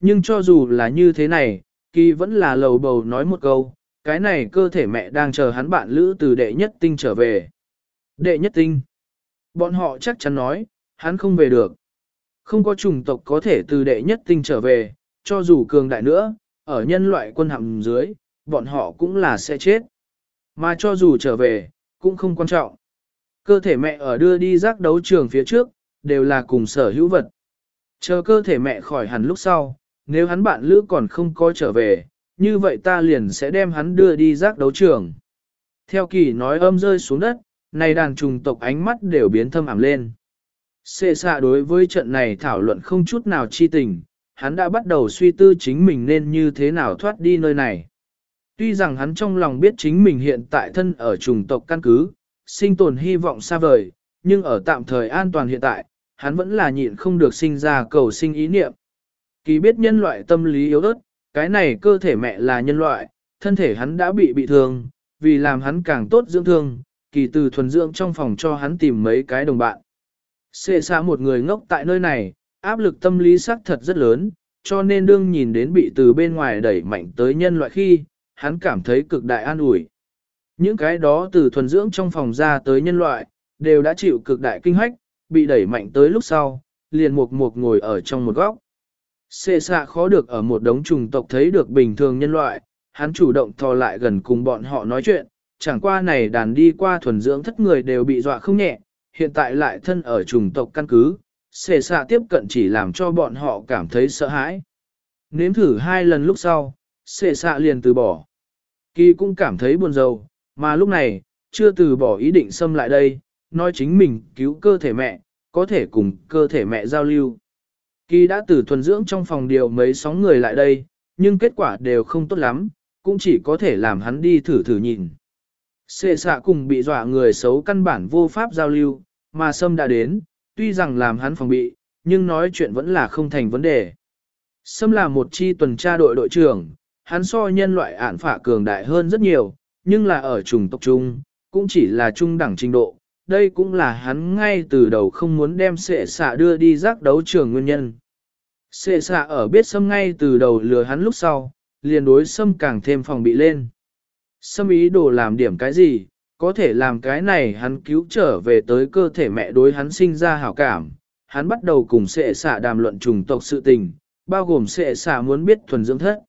Nhưng cho dù là như thế này, kỳ vẫn là lầu bầu nói một câu, cái này cơ thể mẹ đang chờ hắn bạn lữ từ đệ nhất tinh trở về. Đệ nhất tinh. Bọn họ chắc chắn nói, hắn không về được. Không có chủng tộc có thể từ đệ nhất tinh trở về, cho dù cường đại nữa, ở nhân loại quân hạm dưới, bọn họ cũng là sẽ chết. Mà cho dù trở về, cũng không quan trọng. Cơ thể mẹ ở đưa đi rác đấu trường phía trước, đều là cùng sở hữu vật. Chờ cơ thể mẹ khỏi hẳn lúc sau, nếu hắn bạn lữ còn không có trở về, như vậy ta liền sẽ đem hắn đưa đi rác đấu trường. Theo kỳ nói âm rơi xuống đất, này đàn trùng tộc ánh mắt đều biến thâm ảm lên. Xê xạ đối với trận này thảo luận không chút nào chi tình, hắn đã bắt đầu suy tư chính mình nên như thế nào thoát đi nơi này. Tuy rằng hắn trong lòng biết chính mình hiện tại thân ở trùng tộc căn cứ, sinh tồn hy vọng xa vời, nhưng ở tạm thời an toàn hiện tại, hắn vẫn là nhịn không được sinh ra cầu sinh ý niệm. Kỳ biết nhân loại tâm lý yếu ớt, cái này cơ thể mẹ là nhân loại, thân thể hắn đã bị bị thương, vì làm hắn càng tốt dưỡng thương, kỳ từ thuần dưỡng trong phòng cho hắn tìm mấy cái đồng bạn. Xê xa một người ngốc tại nơi này, áp lực tâm lý xác thật rất lớn, cho nên đương nhìn đến bị từ bên ngoài đẩy mạnh tới nhân loại khi, hắn cảm thấy cực đại an ủi. Những cái đó từ thuần dưỡng trong phòng ra tới nhân loại, đều đã chịu cực đại kinh hách, bị đẩy mạnh tới lúc sau, liền mục mục ngồi ở trong một góc. Xê xạ khó được ở một đống trùng tộc thấy được bình thường nhân loại, hắn chủ động thò lại gần cùng bọn họ nói chuyện, chẳng qua này đàn đi qua thuần dưỡng thất người đều bị dọa không nhẹ, hiện tại lại thân ở trùng tộc căn cứ, xê xạ tiếp cận chỉ làm cho bọn họ cảm thấy sợ hãi. Nếm thử hai lần lúc sau, xê xạ liền từ bỏ. Kỳ cũng cảm thấy buồn rầu, mà lúc này, chưa từ bỏ ý định xâm lại đây, nói chính mình cứu cơ thể mẹ, có thể cùng cơ thể mẹ giao lưu. Kỳ đã từ thuần dưỡng trong phòng điều mấy sóng người lại đây, nhưng kết quả đều không tốt lắm, cũng chỉ có thể làm hắn đi thử thử nhìn. Xê xạ cùng bị dọa người xấu căn bản vô pháp giao lưu, mà Sâm đã đến, tuy rằng làm hắn phòng bị, nhưng nói chuyện vẫn là không thành vấn đề. Sâm là một chi tuần tra đội đội trưởng, hắn so nhân loại ản phả cường đại hơn rất nhiều, nhưng là ở trùng tộc trung, cũng chỉ là trung đẳng trình độ, đây cũng là hắn ngay từ đầu không muốn đem sệ xạ đưa đi giác đấu trường nguyên nhân. Sệ xạ ở biết sâm ngay từ đầu lừa hắn lúc sau, liền đối sâm càng thêm phòng bị lên. Sâm ý đồ làm điểm cái gì, có thể làm cái này hắn cứu trở về tới cơ thể mẹ đối hắn sinh ra hảo cảm. Hắn bắt đầu cùng sệ xạ đàm luận trùng tộc sự tình, bao gồm sệ xạ muốn biết thuần dưỡng thất.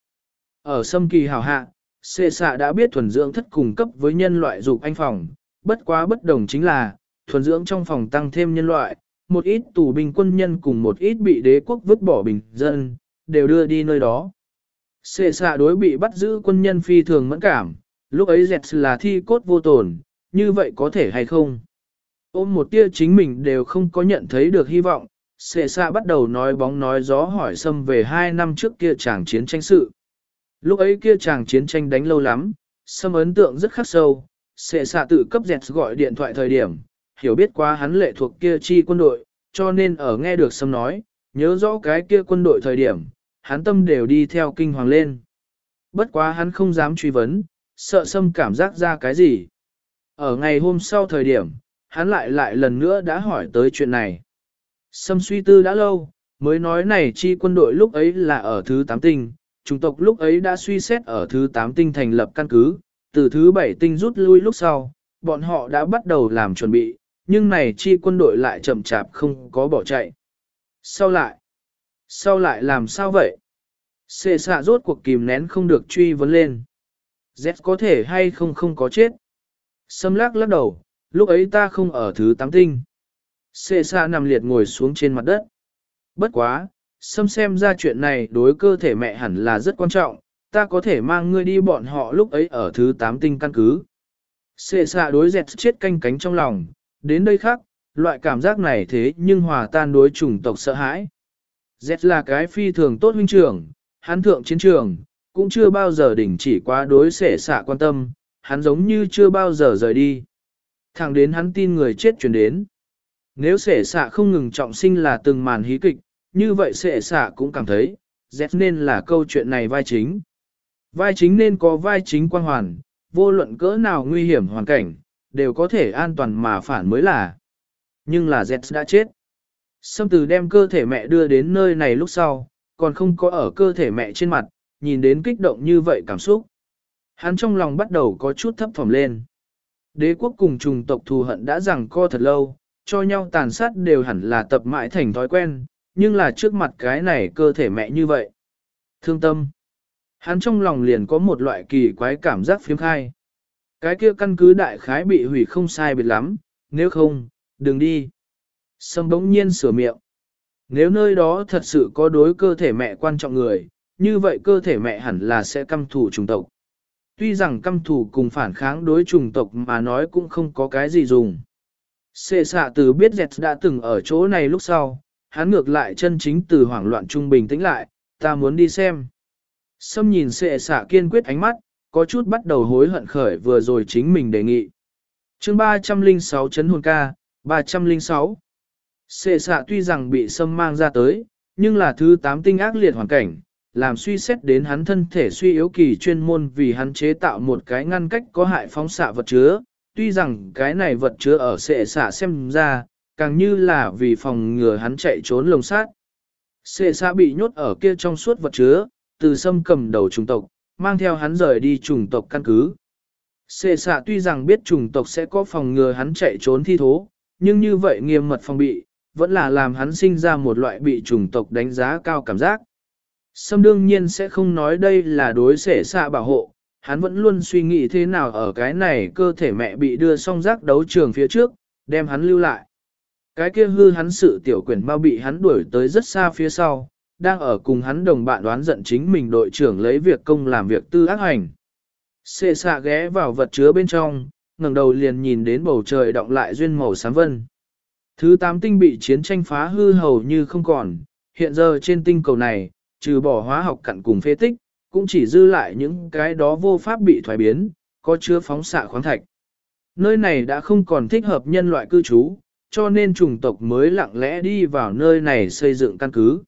Ở sâm kỳ hảo hạ, sệ xạ đã biết thuần dưỡng thất cùng cấp với nhân loại dục anh phòng, bất quá bất đồng chính là, thuần dưỡng trong phòng tăng thêm nhân loại, một ít tù binh quân nhân cùng một ít bị đế quốc vứt bỏ bình dân, đều đưa đi nơi đó. Xệ xạ đối bị bắt giữ quân nhân phi thường mẫn cảm, lúc ấy dẹt là thi cốt vô tổn, như vậy có thể hay không? Ôm một tia chính mình đều không có nhận thấy được hy vọng, xệ xạ bắt đầu nói bóng nói gió hỏi xâm về hai năm trước kia chàng chiến tranh sự. Lúc ấy kia chàng chiến tranh đánh lâu lắm, xâm ấn tượng rất khắc sâu, xệ xạ tự cấp dẹt gọi điện thoại thời điểm, hiểu biết quá hắn lệ thuộc kia chi quân đội, cho nên ở nghe được sâm nói, nhớ rõ cái kia quân đội thời điểm, hắn tâm đều đi theo kinh hoàng lên. Bất quá hắn không dám truy vấn, sợ sâm cảm giác ra cái gì. Ở ngày hôm sau thời điểm, hắn lại lại lần nữa đã hỏi tới chuyện này. Sâm suy tư đã lâu, mới nói này chi quân đội lúc ấy là ở thứ 8 tinh, chủng tộc lúc ấy đã suy xét ở thứ 8 tinh thành lập căn cứ, từ thứ 7 tinh rút lui lúc sau, bọn họ đã bắt đầu làm chuẩn bị, nhưng này chi quân đội lại chậm chạp không có bỏ chạy. Sau lại? Sau lại làm sao vậy? Xê xạ rốt cuộc kìm nén không được truy vấn lên. Z có thể hay không không có chết. Sâm lắc lắc đầu, lúc ấy ta không ở thứ tám tinh. Xê xạ nằm liệt ngồi xuống trên mặt đất. Bất quá, Sâm xem ra chuyện này đối cơ thể mẹ hẳn là rất quan trọng, ta có thể mang ngươi đi bọn họ lúc ấy ở thứ tám tinh căn cứ. Xê xạ đối dẹt chết canh cánh trong lòng, đến đây khác, loại cảm giác này thế nhưng hòa tan đối chủng tộc sợ hãi. Z là cái phi thường tốt huynh trưởng, hắn thượng chiến trường, cũng chưa bao giờ đỉnh chỉ quá đối xẻ xạ quan tâm, hắn giống như chưa bao giờ rời đi. Thẳng đến hắn tin người chết chuyển đến. Nếu xẻ xạ không ngừng trọng sinh là từng màn hí kịch, như vậy xẻ xạ cũng cảm thấy, Z nên là câu chuyện này vai chính. Vai chính nên có vai chính quan hoàn, vô luận cỡ nào nguy hiểm hoàn cảnh, đều có thể an toàn mà phản mới là. Nhưng là Z đã chết. Sâm từ đem cơ thể mẹ đưa đến nơi này lúc sau, còn không có ở cơ thể mẹ trên mặt, nhìn đến kích động như vậy cảm xúc. Hắn trong lòng bắt đầu có chút thấp thỏm lên. Đế quốc cùng trùng tộc thù hận đã rằng co thật lâu, cho nhau tàn sát đều hẳn là tập mãi thành thói quen, nhưng là trước mặt cái này cơ thể mẹ như vậy. Thương tâm. Hắn trong lòng liền có một loại kỳ quái cảm giác phiếm khai. Cái kia căn cứ đại khái bị hủy không sai biệt lắm, nếu không, đừng đi. Sâm bỗng nhiên sửa miệng. Nếu nơi đó thật sự có đối cơ thể mẹ quan trọng người, như vậy cơ thể mẹ hẳn là sẽ căm thù trùng tộc. Tuy rằng căm thù cùng phản kháng đối trùng tộc mà nói cũng không có cái gì dùng. Xê xạ từ biết dẹt đã từng ở chỗ này lúc sau, hắn ngược lại chân chính từ hoảng loạn trung bình tĩnh lại, ta muốn đi xem. Sâm nhìn xệ xạ kiên quyết ánh mắt, có chút bắt đầu hối hận khởi vừa rồi chính mình đề nghị. chương 306 chấn hồn ca, 306. Xệ xạ tuy rằng bị xâm mang ra tới, nhưng là thứ tám tinh ác liệt hoàn cảnh, làm suy xét đến hắn thân thể suy yếu kỳ chuyên môn vì hắn chế tạo một cái ngăn cách có hại phóng xạ vật chứa. Tuy rằng cái này vật chứa ở xệ xạ xem ra, càng như là vì phòng ngừa hắn chạy trốn lồng sát. Xệ xạ bị nhốt ở kia trong suốt vật chứa, từ sâm cầm đầu trùng tộc, mang theo hắn rời đi trùng tộc căn cứ. Xê xạ tuy rằng biết trùng tộc sẽ có phòng ngừa hắn chạy trốn thi thố, nhưng như vậy nghiêm mật phòng bị, vẫn là làm hắn sinh ra một loại bị trùng tộc đánh giá cao cảm giác. Sâm đương nhiên sẽ không nói đây là đối xệ xạ bảo hộ, hắn vẫn luôn suy nghĩ thế nào ở cái này cơ thể mẹ bị đưa song rác đấu trường phía trước, đem hắn lưu lại. Cái kia hư hắn sự tiểu quyển bao bị hắn đuổi tới rất xa phía sau, đang ở cùng hắn đồng bạn đoán giận chính mình đội trưởng lấy việc công làm việc tư ác hành. Xê xạ ghé vào vật chứa bên trong, ngẩng đầu liền nhìn đến bầu trời động lại duyên màu xám vân. Thứ tám tinh bị chiến tranh phá hư hầu như không còn, hiện giờ trên tinh cầu này, trừ bỏ hóa học cặn cùng phê tích, cũng chỉ dư lại những cái đó vô pháp bị thoái biến, có chứa phóng xạ khoáng thạch. Nơi này đã không còn thích hợp nhân loại cư trú, cho nên chủng tộc mới lặng lẽ đi vào nơi này xây dựng căn cứ.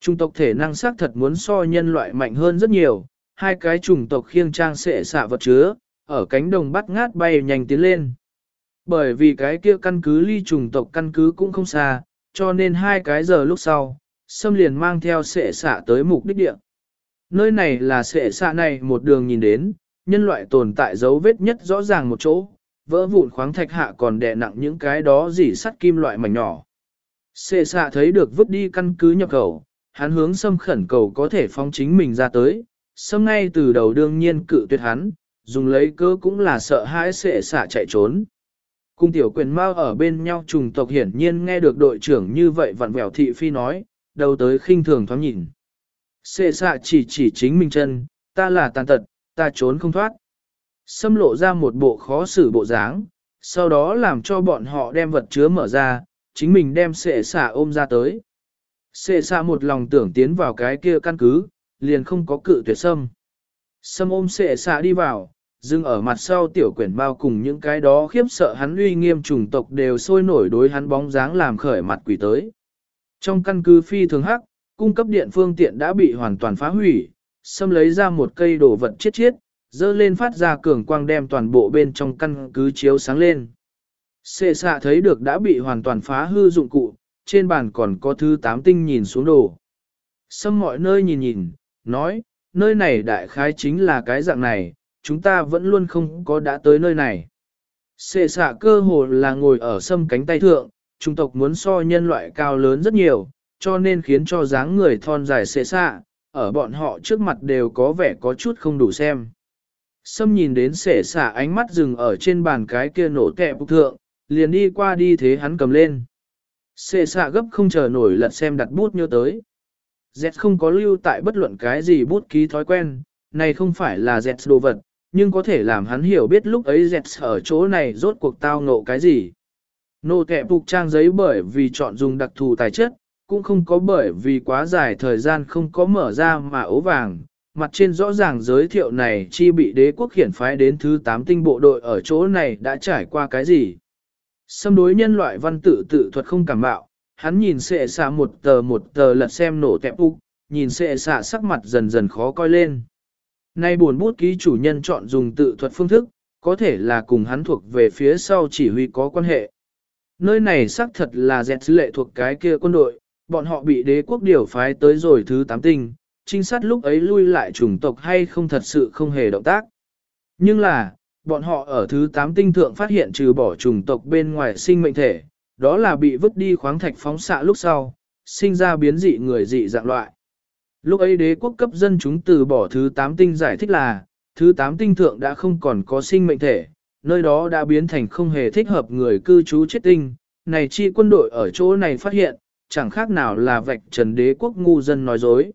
Chủng tộc thể năng xác thật muốn so nhân loại mạnh hơn rất nhiều, hai cái chủng tộc khiêng trang sệ xạ vật chứa, ở cánh đồng bắt ngát bay nhanh tiến lên. Bởi vì cái kia căn cứ ly chủng tộc căn cứ cũng không xa, cho nên hai cái giờ lúc sau, xâm liền mang theo sệ xạ tới mục đích địa. Nơi này là sệ xạ này một đường nhìn đến, nhân loại tồn tại dấu vết nhất rõ ràng một chỗ, vỡ vụn khoáng thạch hạ còn đè nặng những cái đó dỉ sắt kim loại mảnh nhỏ. Sệ xạ thấy được vứt đi căn cứ nhập khẩu, hắn hướng sâm khẩn cầu có thể phóng chính mình ra tới, sâm ngay từ đầu đương nhiên cự tuyệt hắn, dùng lấy cơ cũng là sợ hãi sệ xả chạy trốn. Cung tiểu quyền mau ở bên nhau trùng tộc hiển nhiên nghe được đội trưởng như vậy vặn vẹo thị phi nói, đầu tới khinh thường thoáng nhìn. Sệ xạ chỉ chỉ chính mình chân, ta là tàn tật, ta trốn không thoát. Xâm lộ ra một bộ khó xử bộ dáng, sau đó làm cho bọn họ đem vật chứa mở ra, chính mình đem sệ xạ ôm ra tới. Sệ xạ một lòng tưởng tiến vào cái kia căn cứ, liền không có cự tuyệt sâm. Sâm ôm sệ xạ đi vào, dưng ở mặt sau tiểu quyển bao cùng những cái đó khiếp sợ hắn uy nghiêm chủng tộc đều sôi nổi đối hắn bóng dáng làm khởi mặt quỷ tới. Trong căn cứ phi thường hắc, cung cấp điện phương tiện đã bị hoàn toàn phá hủy, Sâm lấy ra một cây đồ vật chết chết, dơ lên phát ra cường quang đem toàn bộ bên trong căn cứ chiếu sáng lên. Xê xạ thấy được đã bị hoàn toàn phá hư dụng cụ, trên bàn còn có thứ tám tinh nhìn xuống đồ. Sâm mọi nơi nhìn nhìn, nói, nơi này đại khái chính là cái dạng này, chúng ta vẫn luôn không có đã tới nơi này. Sệ xạ cơ hồ là ngồi ở sâm cánh tay thượng, trung tộc muốn so nhân loại cao lớn rất nhiều, cho nên khiến cho dáng người thon dài xệ xạ, ở bọn họ trước mặt đều có vẻ có chút không đủ xem. Sâm nhìn đến xệ xạ ánh mắt dừng ở trên bàn cái kia nổ kẹp thượng, liền đi qua đi thế hắn cầm lên. Xê xạ gấp không chờ nổi lật xem đặt bút nhớ tới. Z không có lưu tại bất luận cái gì bút ký thói quen, này không phải là Z đồ vật, nhưng có thể làm hắn hiểu biết lúc ấy Z ở chỗ này rốt cuộc tao ngộ cái gì. Nô kẹ phục trang giấy bởi vì chọn dùng đặc thù tài chất, cũng không có bởi vì quá dài thời gian không có mở ra mà ố vàng. Mặt trên rõ ràng giới thiệu này chi bị đế quốc khiển phái đến thứ 8 tinh bộ đội ở chỗ này đã trải qua cái gì. Xâm đối nhân loại văn tự tự thuật không cảm bạo, hắn nhìn sệ xạ một tờ một tờ lật xem nổ tẹp úc, nhìn sệ xạ sắc mặt dần dần khó coi lên. Nay buồn bút ký chủ nhân chọn dùng tự thuật phương thức, có thể là cùng hắn thuộc về phía sau chỉ huy có quan hệ. Nơi này xác thật là dẹt lệ thuộc cái kia quân đội, bọn họ bị đế quốc điều phái tới rồi thứ tám tinh, trinh sát lúc ấy lui lại chủng tộc hay không thật sự không hề động tác. Nhưng là, bọn họ ở thứ tám tinh thượng phát hiện trừ bỏ chủng tộc bên ngoài sinh mệnh thể, đó là bị vứt đi khoáng thạch phóng xạ lúc sau, sinh ra biến dị người dị dạng loại. Lúc ấy đế quốc cấp dân chúng từ bỏ thứ tám tinh giải thích là, thứ tám tinh thượng đã không còn có sinh mệnh thể, nơi đó đã biến thành không hề thích hợp người cư trú chết tinh, này chi quân đội ở chỗ này phát hiện, chẳng khác nào là vạch trần đế quốc ngu dân nói dối.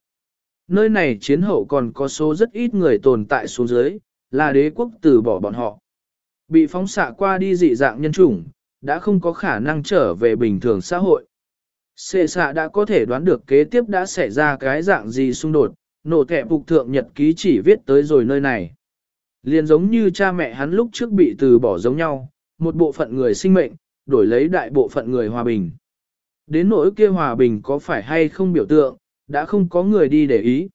Nơi này chiến hậu còn có số rất ít người tồn tại xuống dưới, là đế quốc từ bỏ bọn họ. Bị phóng xạ qua đi dị dạng nhân chủng, đã không có khả năng trở về bình thường xã hội. Sệ xạ đã có thể đoán được kế tiếp đã xảy ra cái dạng gì xung đột, nổ thẻ phục thượng nhật ký chỉ viết tới rồi nơi này. Liền giống như cha mẹ hắn lúc trước bị từ bỏ giống nhau, một bộ phận người sinh mệnh, đổi lấy đại bộ phận người hòa bình. Đến nỗi kia hòa bình có phải hay không biểu tượng, đã không có người đi để ý.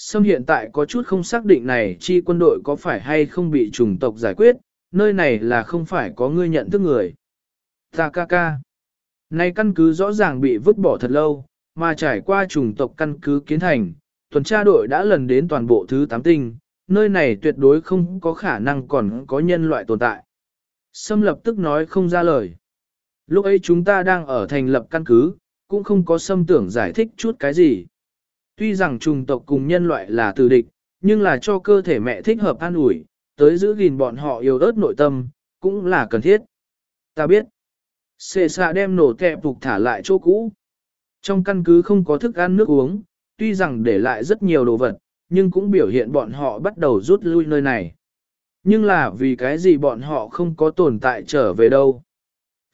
Sâm hiện tại có chút không xác định này chi quân đội có phải hay không bị chủng tộc giải quyết, nơi này là không phải có người nhận thức người. Ta ca ca. Nay căn cứ rõ ràng bị vứt bỏ thật lâu, mà trải qua chủng tộc căn cứ kiến thành, tuần tra đội đã lần đến toàn bộ thứ tám tinh, nơi này tuyệt đối không có khả năng còn có nhân loại tồn tại. Sâm lập tức nói không ra lời. Lúc ấy chúng ta đang ở thành lập căn cứ, cũng không có sâm tưởng giải thích chút cái gì. Tuy rằng trùng tộc cùng nhân loại là từ địch, nhưng là cho cơ thể mẹ thích hợp an ủi, tới giữ gìn bọn họ yêu ớt nội tâm, cũng là cần thiết. Ta biết. Xê xạ đem nổ kẹp phục thả lại chỗ cũ. Trong căn cứ không có thức ăn nước uống, tuy rằng để lại rất nhiều đồ vật, nhưng cũng biểu hiện bọn họ bắt đầu rút lui nơi này. Nhưng là vì cái gì bọn họ không có tồn tại trở về đâu.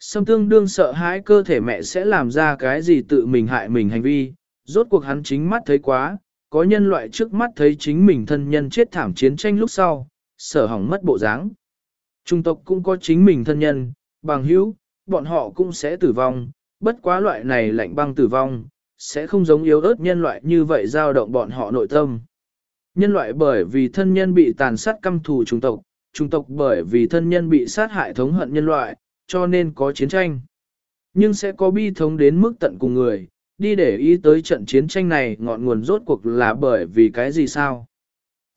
Sâm tương đương sợ hãi cơ thể mẹ sẽ làm ra cái gì tự mình hại mình hành vi, rốt cuộc hắn chính mắt thấy quá, có nhân loại trước mắt thấy chính mình thân nhân chết thảm chiến tranh lúc sau, sở hỏng mất bộ dáng. Trung tộc cũng có chính mình thân nhân, bằng hữu, bọn họ cũng sẽ tử vong, bất quá loại này lạnh băng tử vong, sẽ không giống yếu ớt nhân loại như vậy dao động bọn họ nội tâm. Nhân loại bởi vì thân nhân bị tàn sát căm thù trung tộc, trung tộc bởi vì thân nhân bị sát hại thống hận nhân loại, cho nên có chiến tranh. Nhưng sẽ có bi thống đến mức tận cùng người, đi để ý tới trận chiến tranh này ngọn nguồn rốt cuộc là bởi vì cái gì sao?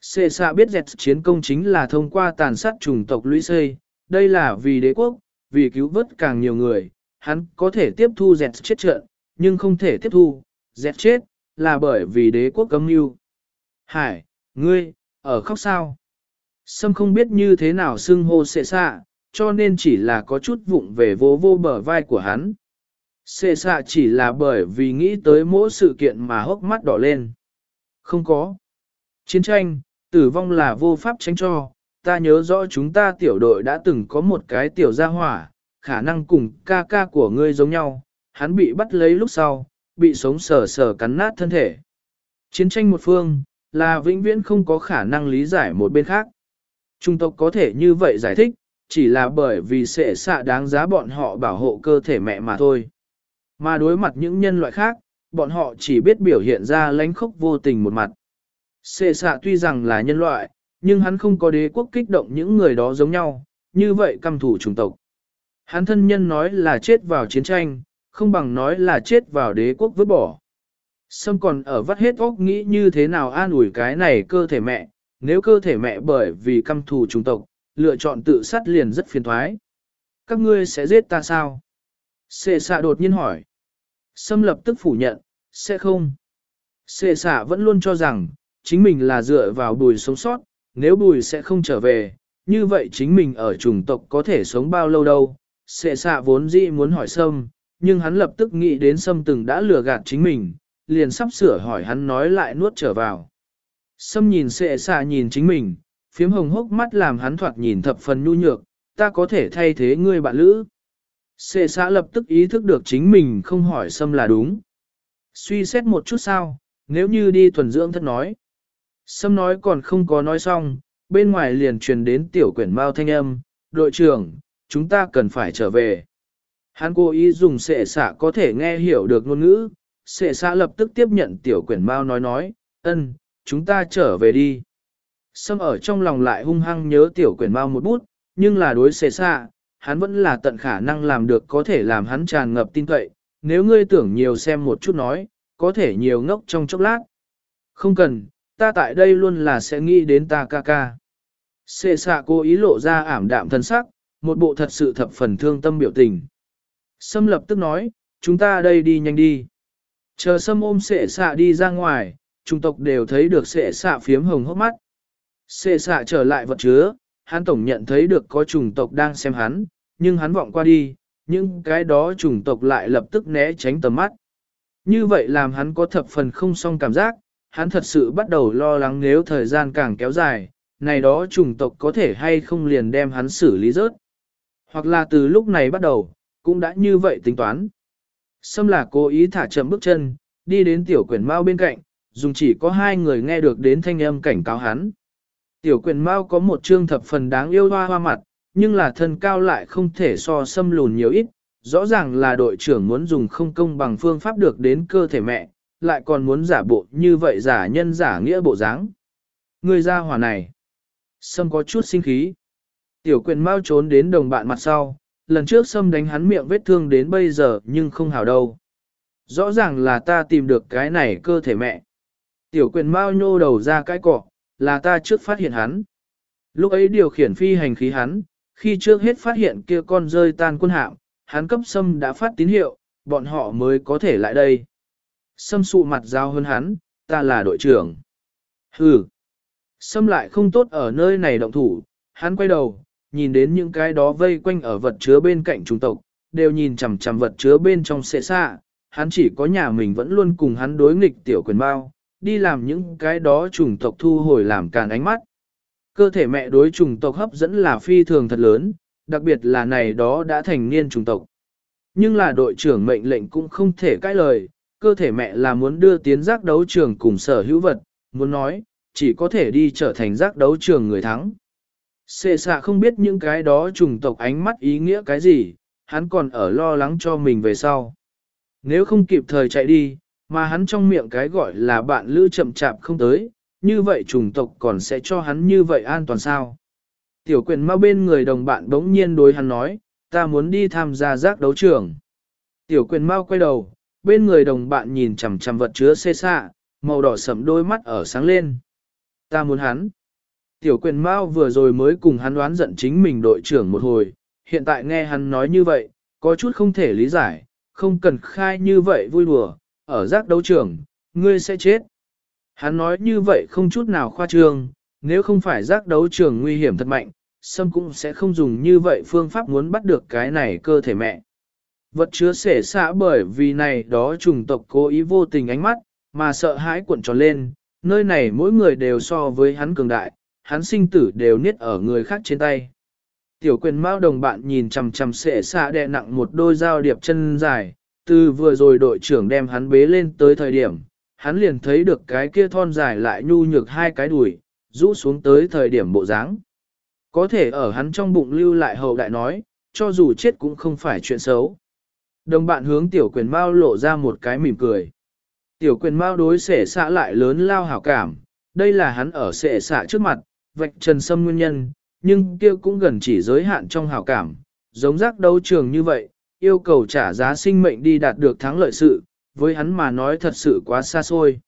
Xê xạ biết dẹt chiến công chính là thông qua tàn sát chủng tộc lũy xây, đây là vì đế quốc, vì cứu vớt càng nhiều người, hắn có thể tiếp thu dẹt chết trận, nhưng không thể tiếp thu, dẹt chết, là bởi vì đế quốc cấm mưu. Hải, ngươi, ở khóc sao? Sâm không biết như thế nào xưng hô xệ xạ, cho nên chỉ là có chút vụng về vô vô bờ vai của hắn. Xê xạ chỉ là bởi vì nghĩ tới mỗi sự kiện mà hốc mắt đỏ lên. Không có. Chiến tranh, tử vong là vô pháp tránh cho, ta nhớ rõ chúng ta tiểu đội đã từng có một cái tiểu gia hỏa, khả năng cùng ca ca của ngươi giống nhau, hắn bị bắt lấy lúc sau, bị sống sờ sờ cắn nát thân thể. Chiến tranh một phương, là vĩnh viễn không có khả năng lý giải một bên khác. Trung tộc có thể như vậy giải thích, chỉ là bởi vì sẽ xạ đáng giá bọn họ bảo hộ cơ thể mẹ mà thôi. Mà đối mặt những nhân loại khác, bọn họ chỉ biết biểu hiện ra lánh khốc vô tình một mặt. Xê xạ tuy rằng là nhân loại, nhưng hắn không có đế quốc kích động những người đó giống nhau, như vậy căm thủ chủng tộc. Hắn thân nhân nói là chết vào chiến tranh, không bằng nói là chết vào đế quốc vứt bỏ. Sâm còn ở vắt hết óc nghĩ như thế nào an ủi cái này cơ thể mẹ, nếu cơ thể mẹ bởi vì căm thù chủng tộc, lựa chọn tự sát liền rất phiền thoái. Các ngươi sẽ giết ta sao? Sệ xạ đột nhiên hỏi. Sâm lập tức phủ nhận, sẽ không. Sệ xạ vẫn luôn cho rằng, chính mình là dựa vào bùi sống sót, nếu bùi sẽ không trở về, như vậy chính mình ở chủng tộc có thể sống bao lâu đâu. Sệ xạ vốn dĩ muốn hỏi Sâm, nhưng hắn lập tức nghĩ đến Sâm từng đã lừa gạt chính mình, liền sắp sửa hỏi hắn nói lại nuốt trở vào. Sâm nhìn sệ xạ nhìn chính mình, phiếm hồng hốc mắt làm hắn thoạt nhìn thập phần nhu nhược, ta có thể thay thế ngươi bạn lữ. Sệ xã lập tức ý thức được chính mình không hỏi xâm là đúng. Suy xét một chút sao, nếu như đi thuần dưỡng thất nói. Sâm nói còn không có nói xong, bên ngoài liền truyền đến tiểu quyển mao thanh âm, đội trưởng, chúng ta cần phải trở về. Hắn cố ý dùng sệ xạ có thể nghe hiểu được ngôn ngữ, sệ xạ lập tức tiếp nhận tiểu quyển mao nói nói, ân, chúng ta trở về đi. Sâm ở trong lòng lại hung hăng nhớ tiểu quyển mao một bút, nhưng là đối sệ xạ, hắn vẫn là tận khả năng làm được có thể làm hắn tràn ngập tin cậy, nếu ngươi tưởng nhiều xem một chút nói, có thể nhiều ngốc trong chốc lát. Không cần, ta tại đây luôn là sẽ nghĩ đến ta ca ca. Xê xạ cố ý lộ ra ảm đạm thân sắc, một bộ thật sự thập phần thương tâm biểu tình. Sâm lập tức nói, chúng ta đây đi nhanh đi. Chờ sâm ôm xệ xạ đi ra ngoài, trung tộc đều thấy được xệ xạ phiếm hồng hốc mắt. Xệ xạ trở lại vật chứa, hắn tổng nhận thấy được có chủng tộc đang xem hắn, nhưng hắn vọng qua đi, Những cái đó chủng tộc lại lập tức né tránh tầm mắt. Như vậy làm hắn có thập phần không xong cảm giác, hắn thật sự bắt đầu lo lắng nếu thời gian càng kéo dài, này đó chủng tộc có thể hay không liền đem hắn xử lý rớt. Hoặc là từ lúc này bắt đầu, cũng đã như vậy tính toán. Sâm là cố ý thả chậm bước chân, đi đến tiểu quyển mau bên cạnh, dùng chỉ có hai người nghe được đến thanh âm cảnh cáo hắn. Tiểu Quyền mau có một trương thập phần đáng yêu hoa hoa mặt, nhưng là thân cao lại không thể so sâm lùn nhiều ít, rõ ràng là đội trưởng muốn dùng không công bằng phương pháp được đến cơ thể mẹ, lại còn muốn giả bộ như vậy giả nhân giả nghĩa bộ dáng. Người ra hỏa này. Sâm có chút sinh khí. Tiểu quyền mau trốn đến đồng bạn mặt sau, lần trước Sâm đánh hắn miệng vết thương đến bây giờ nhưng không hảo đâu. Rõ ràng là ta tìm được cái này cơ thể mẹ. Tiểu quyền mau nhô đầu ra cái cỏ, là ta trước phát hiện hắn. Lúc ấy điều khiển phi hành khí hắn, khi trước hết phát hiện kia con rơi tan quân hạm, hắn cấp Sâm đã phát tín hiệu, bọn họ mới có thể lại đây. Sâm sụ mặt giao hơn hắn, ta là đội trưởng. Hừ. Sâm lại không tốt ở nơi này động thủ, hắn quay đầu, nhìn đến những cái đó vây quanh ở vật chứa bên cạnh trung tộc, đều nhìn chằm chằm vật chứa bên trong xệ xa, hắn chỉ có nhà mình vẫn luôn cùng hắn đối nghịch tiểu quyền bao, đi làm những cái đó chủng tộc thu hồi làm càn ánh mắt. Cơ thể mẹ đối chủng tộc hấp dẫn là phi thường thật lớn, đặc biệt là này đó đã thành niên chủng tộc. Nhưng là đội trưởng mệnh lệnh cũng không thể cãi lời, cơ thể mẹ là muốn đưa tiến giác đấu trường cùng sở hữu vật, muốn nói, chỉ có thể đi trở thành giác đấu trường người thắng. Xê xạ không biết những cái đó trùng tộc ánh mắt ý nghĩa cái gì, hắn còn ở lo lắng cho mình về sau. Nếu không kịp thời chạy đi, mà hắn trong miệng cái gọi là bạn lữ chậm chạp không tới, như vậy chủng tộc còn sẽ cho hắn như vậy an toàn sao? Tiểu quyền ma bên người đồng bạn bỗng nhiên đối hắn nói, ta muốn đi tham gia giác đấu trường. Tiểu quyền mau quay đầu, bên người đồng bạn nhìn chằm chằm vật chứa xê xạ, màu đỏ sẫm đôi mắt ở sáng lên. Ta muốn hắn. Tiểu quyền Mao vừa rồi mới cùng hắn đoán giận chính mình đội trưởng một hồi, hiện tại nghe hắn nói như vậy, có chút không thể lý giải, không cần khai như vậy vui đùa, ở giác đấu trường, ngươi sẽ chết. Hắn nói như vậy không chút nào khoa trương, nếu không phải giác đấu trường nguy hiểm thật mạnh, Sâm cũng sẽ không dùng như vậy phương pháp muốn bắt được cái này cơ thể mẹ. Vật chứa sể xạ bởi vì này đó trùng tộc cố ý vô tình ánh mắt, mà sợ hãi cuộn tròn lên, nơi này mỗi người đều so với hắn cường đại, hắn sinh tử đều niết ở người khác trên tay. Tiểu quyền mao đồng bạn nhìn chằm chằm sệ xạ đè nặng một đôi dao điệp chân dài, từ vừa rồi đội trưởng đem hắn bế lên tới thời điểm, hắn liền thấy được cái kia thon dài lại nhu nhược hai cái đùi, rũ xuống tới thời điểm bộ dáng. Có thể ở hắn trong bụng lưu lại hậu đại nói, cho dù chết cũng không phải chuyện xấu. Đồng bạn hướng tiểu quyền mao lộ ra một cái mỉm cười. Tiểu quyền mao đối sệ xạ lại lớn lao hảo cảm, đây là hắn ở xệ xạ trước mặt, vạch trần sâm nguyên nhân, nhưng kia cũng gần chỉ giới hạn trong hảo cảm, giống giác đấu trường như vậy, yêu cầu trả giá sinh mệnh đi đạt được thắng lợi sự, với hắn mà nói thật sự quá xa xôi.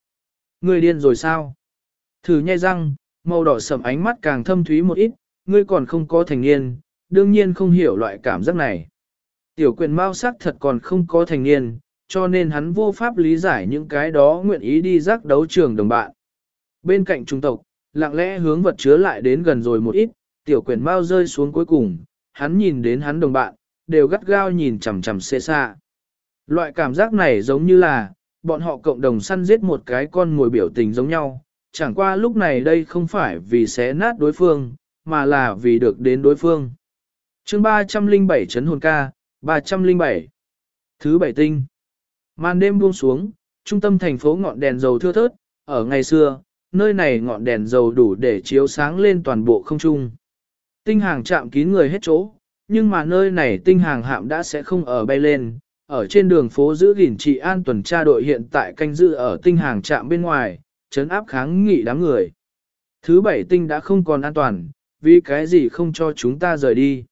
Ngươi điên rồi sao? Thử nhai răng, màu đỏ sầm ánh mắt càng thâm thúy một ít, ngươi còn không có thành niên, đương nhiên không hiểu loại cảm giác này. Tiểu quyền mau sắc thật còn không có thành niên, cho nên hắn vô pháp lý giải những cái đó nguyện ý đi giác đấu trường đồng bạn. Bên cạnh trung tộc, lặng lẽ hướng vật chứa lại đến gần rồi một ít, tiểu quyển mau rơi xuống cuối cùng, hắn nhìn đến hắn đồng bạn, đều gắt gao nhìn chằm chằm xê xa. Loại cảm giác này giống như là, bọn họ cộng đồng săn giết một cái con ngồi biểu tình giống nhau, chẳng qua lúc này đây không phải vì xé nát đối phương, mà là vì được đến đối phương. chương 307 chấn hồn ca, 307. Thứ bảy tinh. Màn đêm buông xuống, trung tâm thành phố ngọn đèn dầu thưa thớt, ở ngày xưa, nơi này ngọn đèn dầu đủ để chiếu sáng lên toàn bộ không trung. Tinh hàng chạm kín người hết chỗ, nhưng mà nơi này tinh hàng hạm đã sẽ không ở bay lên, ở trên đường phố giữ gìn trị an tuần tra đội hiện tại canh giữ ở tinh hàng trạm bên ngoài, chấn áp kháng nghị đám người. Thứ bảy tinh đã không còn an toàn, vì cái gì không cho chúng ta rời đi.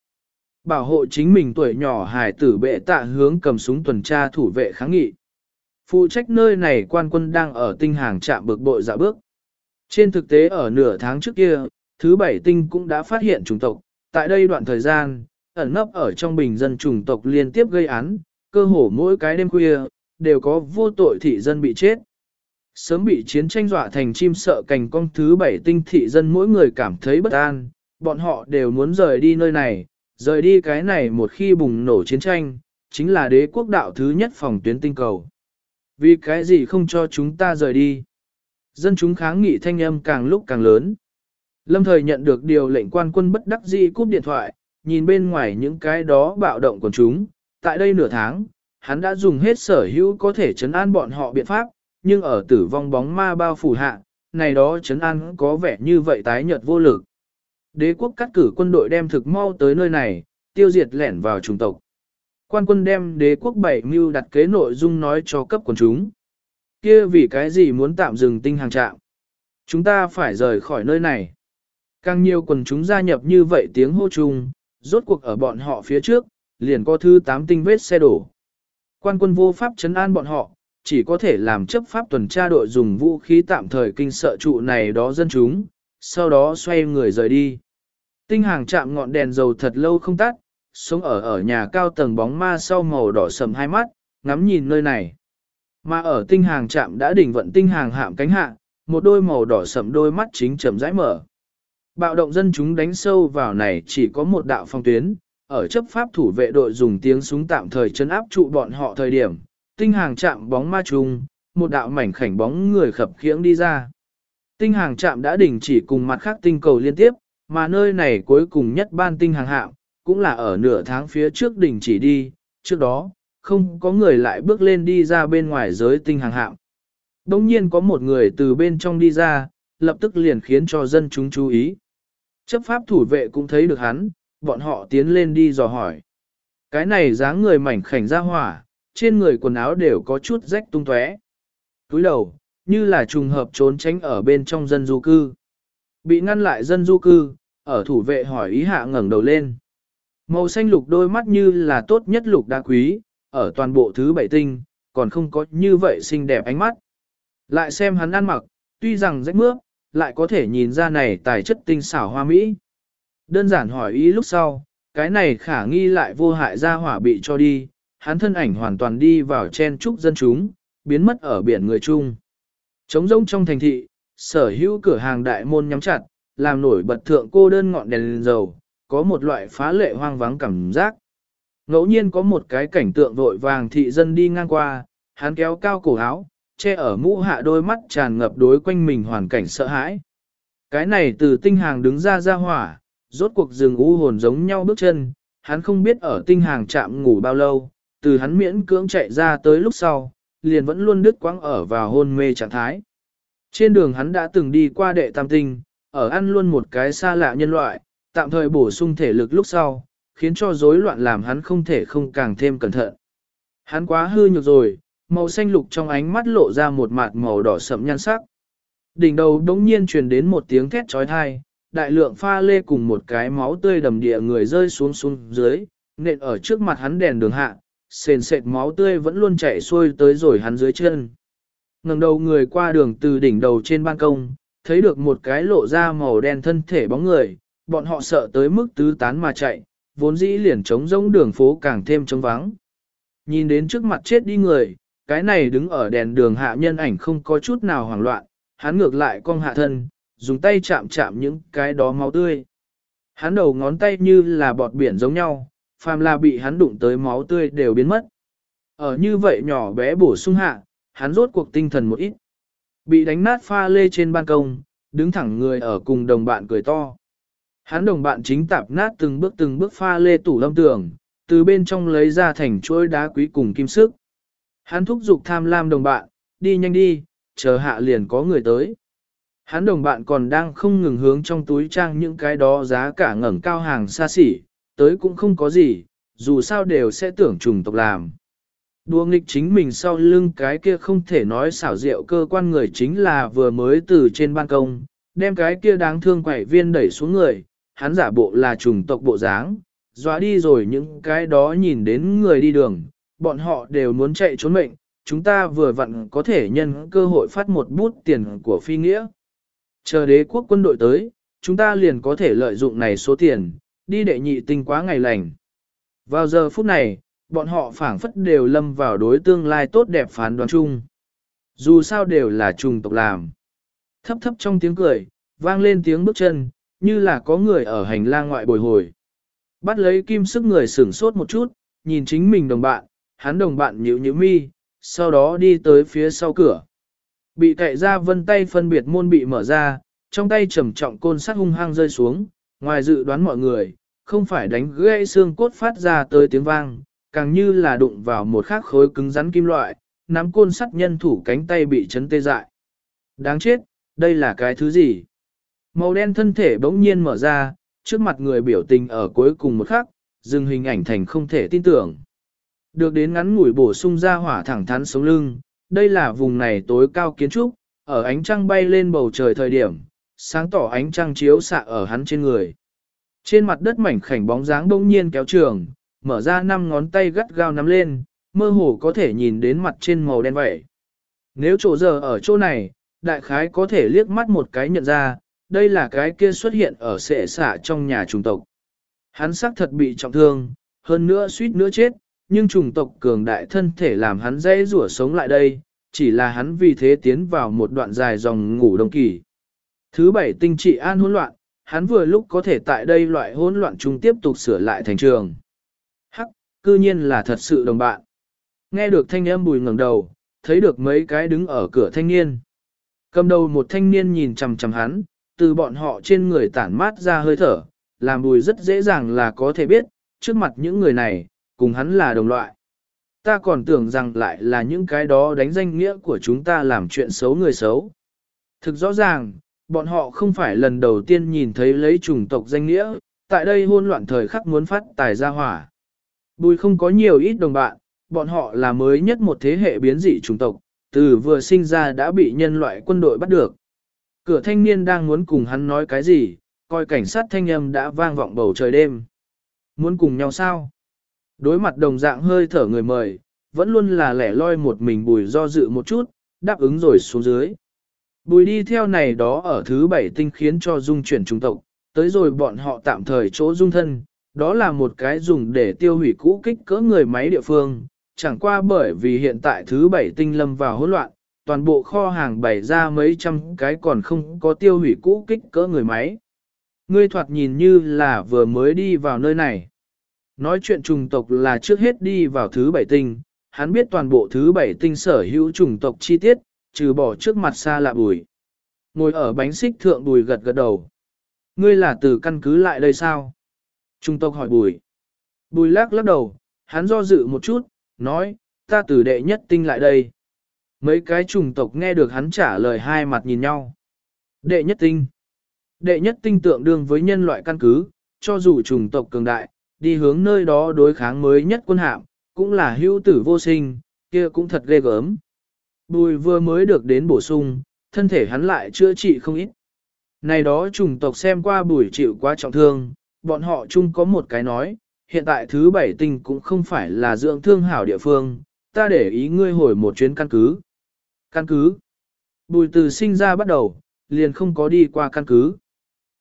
Bảo hộ chính mình tuổi nhỏ hải tử bệ tạ hướng cầm súng tuần tra thủ vệ kháng nghị. Phụ trách nơi này quan quân đang ở tinh hàng trạm bực bội dạ bước. Trên thực tế ở nửa tháng trước kia, thứ bảy tinh cũng đã phát hiện chủng tộc, tại đây đoạn thời gian, ẩn nấp ở trong bình dân chủng tộc liên tiếp gây án, cơ hồ mỗi cái đêm khuya, đều có vô tội thị dân bị chết. Sớm bị chiến tranh dọa thành chim sợ cành cong thứ bảy tinh thị dân mỗi người cảm thấy bất an, bọn họ đều muốn rời đi nơi này, rời đi cái này một khi bùng nổ chiến tranh, chính là đế quốc đạo thứ nhất phòng tuyến tinh cầu. Vì cái gì không cho chúng ta rời đi? Dân chúng kháng nghị thanh âm càng lúc càng lớn. Lâm thời nhận được điều lệnh quan quân bất đắc dĩ cúp điện thoại, nhìn bên ngoài những cái đó bạo động của chúng. Tại đây nửa tháng, hắn đã dùng hết sở hữu có thể chấn an bọn họ biện pháp, nhưng ở tử vong bóng ma bao phủ hạ, này đó chấn an có vẻ như vậy tái nhợt vô lực. Đế quốc cắt cử quân đội đem thực mau tới nơi này, tiêu diệt lẻn vào trung tộc. Quan quân đem đế quốc bảy mưu đặt kế nội dung nói cho cấp quần chúng. kia vì cái gì muốn tạm dừng tinh hàng trạm? Chúng ta phải rời khỏi nơi này. Càng nhiều quần chúng gia nhập như vậy tiếng hô chung, rốt cuộc ở bọn họ phía trước, liền có thư tám tinh vết xe đổ. Quan quân vô pháp chấn an bọn họ, chỉ có thể làm chấp pháp tuần tra đội dùng vũ khí tạm thời kinh sợ trụ này đó dân chúng, sau đó xoay người rời đi. Tinh hàng chạm ngọn đèn dầu thật lâu không tắt, sống ở ở nhà cao tầng bóng ma sau màu đỏ sầm hai mắt, ngắm nhìn nơi này. Mà ở tinh hàng chạm đã đỉnh vận tinh hàng hạm cánh hạ, một đôi màu đỏ sầm đôi mắt chính chậm rãi mở. Bạo động dân chúng đánh sâu vào này chỉ có một đạo phong tuyến, ở chấp pháp thủ vệ đội dùng tiếng súng tạm thời chấn áp trụ bọn họ thời điểm, tinh hàng chạm bóng ma trùng, một đạo mảnh khảnh bóng người khập khiễng đi ra. Tinh hàng chạm đã đình chỉ cùng mặt khác tinh cầu liên tiếp, mà nơi này cuối cùng nhất ban tinh hàng hạm, cũng là ở nửa tháng phía trước đình chỉ đi, trước đó, không có người lại bước lên đi ra bên ngoài giới tinh hàng hạm. Đông nhiên có một người từ bên trong đi ra, lập tức liền khiến cho dân chúng chú ý. Chấp pháp thủ vệ cũng thấy được hắn, bọn họ tiến lên đi dò hỏi. Cái này dáng người mảnh khảnh ra hỏa, trên người quần áo đều có chút rách tung tóe. Túi đầu, như là trùng hợp trốn tránh ở bên trong dân du cư. Bị ngăn lại dân du cư, ở thủ vệ hỏi ý hạ ngẩng đầu lên. Màu xanh lục đôi mắt như là tốt nhất lục đá quý, ở toàn bộ thứ bảy tinh, còn không có như vậy xinh đẹp ánh mắt. Lại xem hắn ăn mặc, tuy rằng rách mướp, lại có thể nhìn ra này tài chất tinh xảo hoa mỹ. Đơn giản hỏi ý lúc sau, cái này khả nghi lại vô hại ra hỏa bị cho đi, hắn thân ảnh hoàn toàn đi vào chen trúc dân chúng, biến mất ở biển người chung. Trống rỗng trong thành thị, sở hữu cửa hàng đại môn nhắm chặt, làm nổi bật thượng cô đơn ngọn đèn, đèn dầu, có một loại phá lệ hoang vắng cảm giác. Ngẫu nhiên có một cái cảnh tượng vội vàng thị dân đi ngang qua, hắn kéo cao cổ áo, che ở mũ hạ đôi mắt tràn ngập đối quanh mình hoàn cảnh sợ hãi. Cái này từ tinh hàng đứng ra ra hỏa, rốt cuộc rừng u hồn giống nhau bước chân, hắn không biết ở tinh hàng chạm ngủ bao lâu, từ hắn miễn cưỡng chạy ra tới lúc sau, liền vẫn luôn đứt quãng ở vào hôn mê trạng thái. Trên đường hắn đã từng đi qua đệ tam tinh, ở ăn luôn một cái xa lạ nhân loại, tạm thời bổ sung thể lực lúc sau, khiến cho rối loạn làm hắn không thể không càng thêm cẩn thận. Hắn quá hư nhược rồi, màu xanh lục trong ánh mắt lộ ra một mạt màu đỏ sậm nhan sắc. Đỉnh đầu đống nhiên truyền đến một tiếng thét trói thai, đại lượng pha lê cùng một cái máu tươi đầm địa người rơi xuống xuống dưới, nện ở trước mặt hắn đèn đường hạ, sền sệt máu tươi vẫn luôn chảy xuôi tới rồi hắn dưới chân. ngẩng đầu người qua đường từ đỉnh đầu trên ban công, thấy được một cái lộ ra màu đen thân thể bóng người, bọn họ sợ tới mức tứ tán mà chạy, vốn dĩ liền trống rỗng đường phố càng thêm trống vắng. Nhìn đến trước mặt chết đi người, cái này đứng ở đèn đường hạ nhân ảnh không có chút nào hoảng loạn, hắn ngược lại cong hạ thân, dùng tay chạm chạm những cái đó máu tươi. Hắn đầu ngón tay như là bọt biển giống nhau, phàm là bị hắn đụng tới máu tươi đều biến mất. Ở như vậy nhỏ bé bổ sung hạ, hắn rốt cuộc tinh thần một ít. Bị đánh nát pha lê trên ban công, đứng thẳng người ở cùng đồng bạn cười to. Hắn đồng bạn chính tạp nát từng bước từng bước pha lê tủ lâm tường, từ bên trong lấy ra thành chuỗi đá quý cùng kim sức. Hắn thúc giục tham lam đồng bạn, đi nhanh đi, chờ hạ liền có người tới. Hắn đồng bạn còn đang không ngừng hướng trong túi trang những cái đó giá cả ngẩng cao hàng xa xỉ, tới cũng không có gì, dù sao đều sẽ tưởng trùng tộc làm. Đùa nghịch chính mình sau lưng cái kia không thể nói xảo diệu cơ quan người chính là vừa mới từ trên ban công, đem cái kia đáng thương quẩy viên đẩy xuống người, hắn giả bộ là trùng tộc bộ dáng, dọa đi rồi những cái đó nhìn đến người đi đường, bọn họ đều muốn chạy trốn mệnh, chúng ta vừa vặn có thể nhân cơ hội phát một bút tiền của phi nghĩa. Chờ đế quốc quân đội tới, chúng ta liền có thể lợi dụng này số tiền, đi đệ nhị tinh quá ngày lành. Vào giờ phút này, bọn họ phảng phất đều lâm vào đối tương lai tốt đẹp phán đoán chung. Dù sao đều là trùng tộc làm. Thấp thấp trong tiếng cười, vang lên tiếng bước chân, như là có người ở hành lang ngoại bồi hồi. Bắt lấy kim sức người sửng sốt một chút, nhìn chính mình đồng bạn, hắn đồng bạn nhíu nhíu mi, sau đó đi tới phía sau cửa. Bị cậy ra vân tay phân biệt môn bị mở ra, trong tay trầm trọng côn sắt hung hăng rơi xuống, ngoài dự đoán mọi người, không phải đánh gãy xương cốt phát ra tới tiếng vang, càng như là đụng vào một khắc khối cứng rắn kim loại, nắm côn sắt nhân thủ cánh tay bị chấn tê dại. Đáng chết, đây là cái thứ gì? Màu đen thân thể bỗng nhiên mở ra, trước mặt người biểu tình ở cuối cùng một khắc, dừng hình ảnh thành không thể tin tưởng. Được đến ngắn ngủi bổ sung ra hỏa thẳng thắn sống lưng, đây là vùng này tối cao kiến trúc, ở ánh trăng bay lên bầu trời thời điểm, sáng tỏ ánh trăng chiếu xạ ở hắn trên người. Trên mặt đất mảnh khảnh bóng dáng bỗng nhiên kéo trường, mở ra năm ngón tay gắt gao nắm lên, mơ hồ có thể nhìn đến mặt trên màu đen vậy. Nếu chỗ giờ ở chỗ này, đại khái có thể liếc mắt một cái nhận ra, đây là cái kia xuất hiện ở sệ xạ trong nhà trùng tộc. Hắn xác thật bị trọng thương, hơn nữa suýt nữa chết, nhưng trùng tộc cường đại thân thể làm hắn dễ rủa sống lại đây, chỉ là hắn vì thế tiến vào một đoạn dài dòng ngủ đông kỳ. Thứ bảy tinh trị an hỗn loạn, hắn vừa lúc có thể tại đây loại hỗn loạn chung tiếp tục sửa lại thành trường. Hắc, cư nhiên là thật sự đồng bạn. Nghe được thanh âm bùi ngẩng đầu, thấy được mấy cái đứng ở cửa thanh niên. Cầm đầu một thanh niên nhìn chằm chằm hắn, từ bọn họ trên người tản mát ra hơi thở, làm bùi rất dễ dàng là có thể biết, trước mặt những người này, cùng hắn là đồng loại. Ta còn tưởng rằng lại là những cái đó đánh danh nghĩa của chúng ta làm chuyện xấu người xấu. Thực rõ ràng, bọn họ không phải lần đầu tiên nhìn thấy lấy chủng tộc danh nghĩa, tại đây hôn loạn thời khắc muốn phát tài ra hỏa. Bùi không có nhiều ít đồng bạn, bọn họ là mới nhất một thế hệ biến dị chủng tộc, từ vừa sinh ra đã bị nhân loại quân đội bắt được. Cửa thanh niên đang muốn cùng hắn nói cái gì, coi cảnh sát thanh âm đã vang vọng bầu trời đêm. Muốn cùng nhau sao? Đối mặt đồng dạng hơi thở người mời, vẫn luôn là lẻ loi một mình bùi do dự một chút, đáp ứng rồi xuống dưới. Bùi đi theo này đó ở thứ bảy tinh khiến cho dung chuyển trung tộc, tới rồi bọn họ tạm thời chỗ dung thân, đó là một cái dùng để tiêu hủy cũ kích cỡ người máy địa phương, chẳng qua bởi vì hiện tại thứ bảy tinh lâm vào hỗn loạn, toàn bộ kho hàng bày ra mấy trăm cái còn không có tiêu hủy cũ kích cỡ người máy. Ngươi thoạt nhìn như là vừa mới đi vào nơi này. Nói chuyện trùng tộc là trước hết đi vào thứ bảy tinh, hắn biết toàn bộ thứ bảy tinh sở hữu trùng tộc chi tiết, trừ bỏ trước mặt xa lạ bùi. Ngồi ở bánh xích thượng bùi gật gật đầu. Ngươi là từ căn cứ lại đây sao? Trung tộc hỏi bùi. Bùi lắc lắc đầu, hắn do dự một chút, nói, ta từ đệ nhất tinh lại đây. Mấy cái trùng tộc nghe được hắn trả lời hai mặt nhìn nhau. Đệ nhất tinh. Đệ nhất tinh tượng đương với nhân loại căn cứ, cho dù trùng tộc cường đại, đi hướng nơi đó đối kháng mới nhất quân hạm, cũng là hữu tử vô sinh, kia cũng thật ghê gớm. Bùi vừa mới được đến bổ sung, thân thể hắn lại chữa trị không ít. Này đó chủng tộc xem qua bùi chịu quá trọng thương, bọn họ chung có một cái nói, hiện tại thứ bảy tinh cũng không phải là dưỡng thương hảo địa phương, ta để ý ngươi hồi một chuyến căn cứ. Căn cứ. Bùi từ sinh ra bắt đầu, liền không có đi qua căn cứ.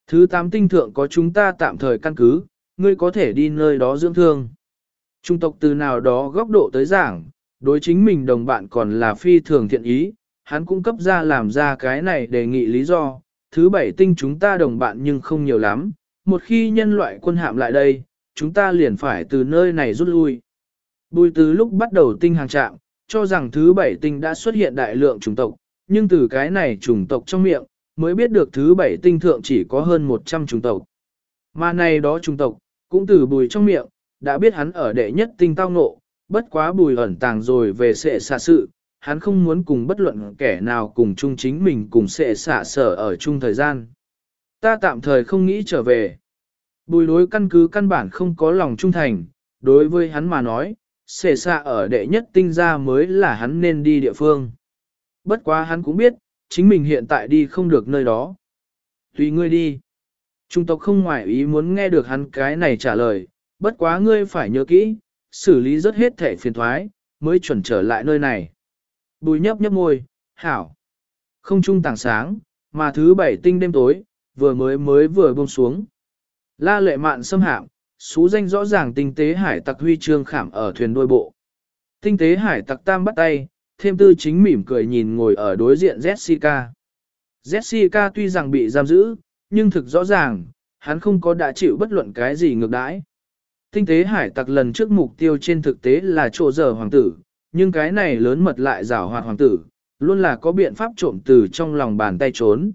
Thứ tám tinh thượng có chúng ta tạm thời căn cứ, ngươi có thể đi nơi đó dưỡng thương. Trung tộc từ nào đó góc độ tới giảng, đối chính mình đồng bạn còn là phi thường thiện ý, hắn cung cấp ra làm ra cái này đề nghị lý do, thứ bảy tinh chúng ta đồng bạn nhưng không nhiều lắm, một khi nhân loại quân hạm lại đây, chúng ta liền phải từ nơi này rút lui. Bùi từ lúc bắt đầu tinh hàng trạm, cho rằng thứ bảy tinh đã xuất hiện đại lượng chủng tộc, nhưng từ cái này chủng tộc trong miệng, mới biết được thứ bảy tinh thượng chỉ có hơn 100 chủng tộc. Mà này đó chủng tộc, cũng từ bùi trong miệng, đã biết hắn ở đệ nhất tinh tao ngộ, bất quá bùi ẩn tàng rồi về sệ xạ sự, hắn không muốn cùng bất luận kẻ nào cùng chung chính mình cùng sệ xạ sở ở chung thời gian. Ta tạm thời không nghĩ trở về. Bùi đối căn cứ căn bản không có lòng trung thành, đối với hắn mà nói, sệ xạ ở đệ nhất tinh ra mới là hắn nên đi địa phương. Bất quá hắn cũng biết, chính mình hiện tại đi không được nơi đó. Tùy ngươi đi. Trung tộc không ngoại ý muốn nghe được hắn cái này trả lời, bất quá ngươi phải nhớ kỹ, xử lý rất hết thể phiền thoái, mới chuẩn trở lại nơi này. Bùi nhấp nhấp môi, hảo. Không trung tảng sáng, mà thứ bảy tinh đêm tối, vừa mới mới vừa buông xuống. La lệ mạn xâm hạm, xú danh rõ ràng tinh tế hải tặc huy chương khảm ở thuyền đôi bộ. Tinh tế hải tặc tam bắt tay, thêm tư chính mỉm cười nhìn ngồi ở đối diện Jessica. Jessica tuy rằng bị giam giữ, nhưng thực rõ ràng, hắn không có đã chịu bất luận cái gì ngược đãi. Tinh tế hải tặc lần trước mục tiêu trên thực tế là trộ giờ hoàng tử, nhưng cái này lớn mật lại rảo hoạt hoàng tử, luôn là có biện pháp trộm từ trong lòng bàn tay trốn.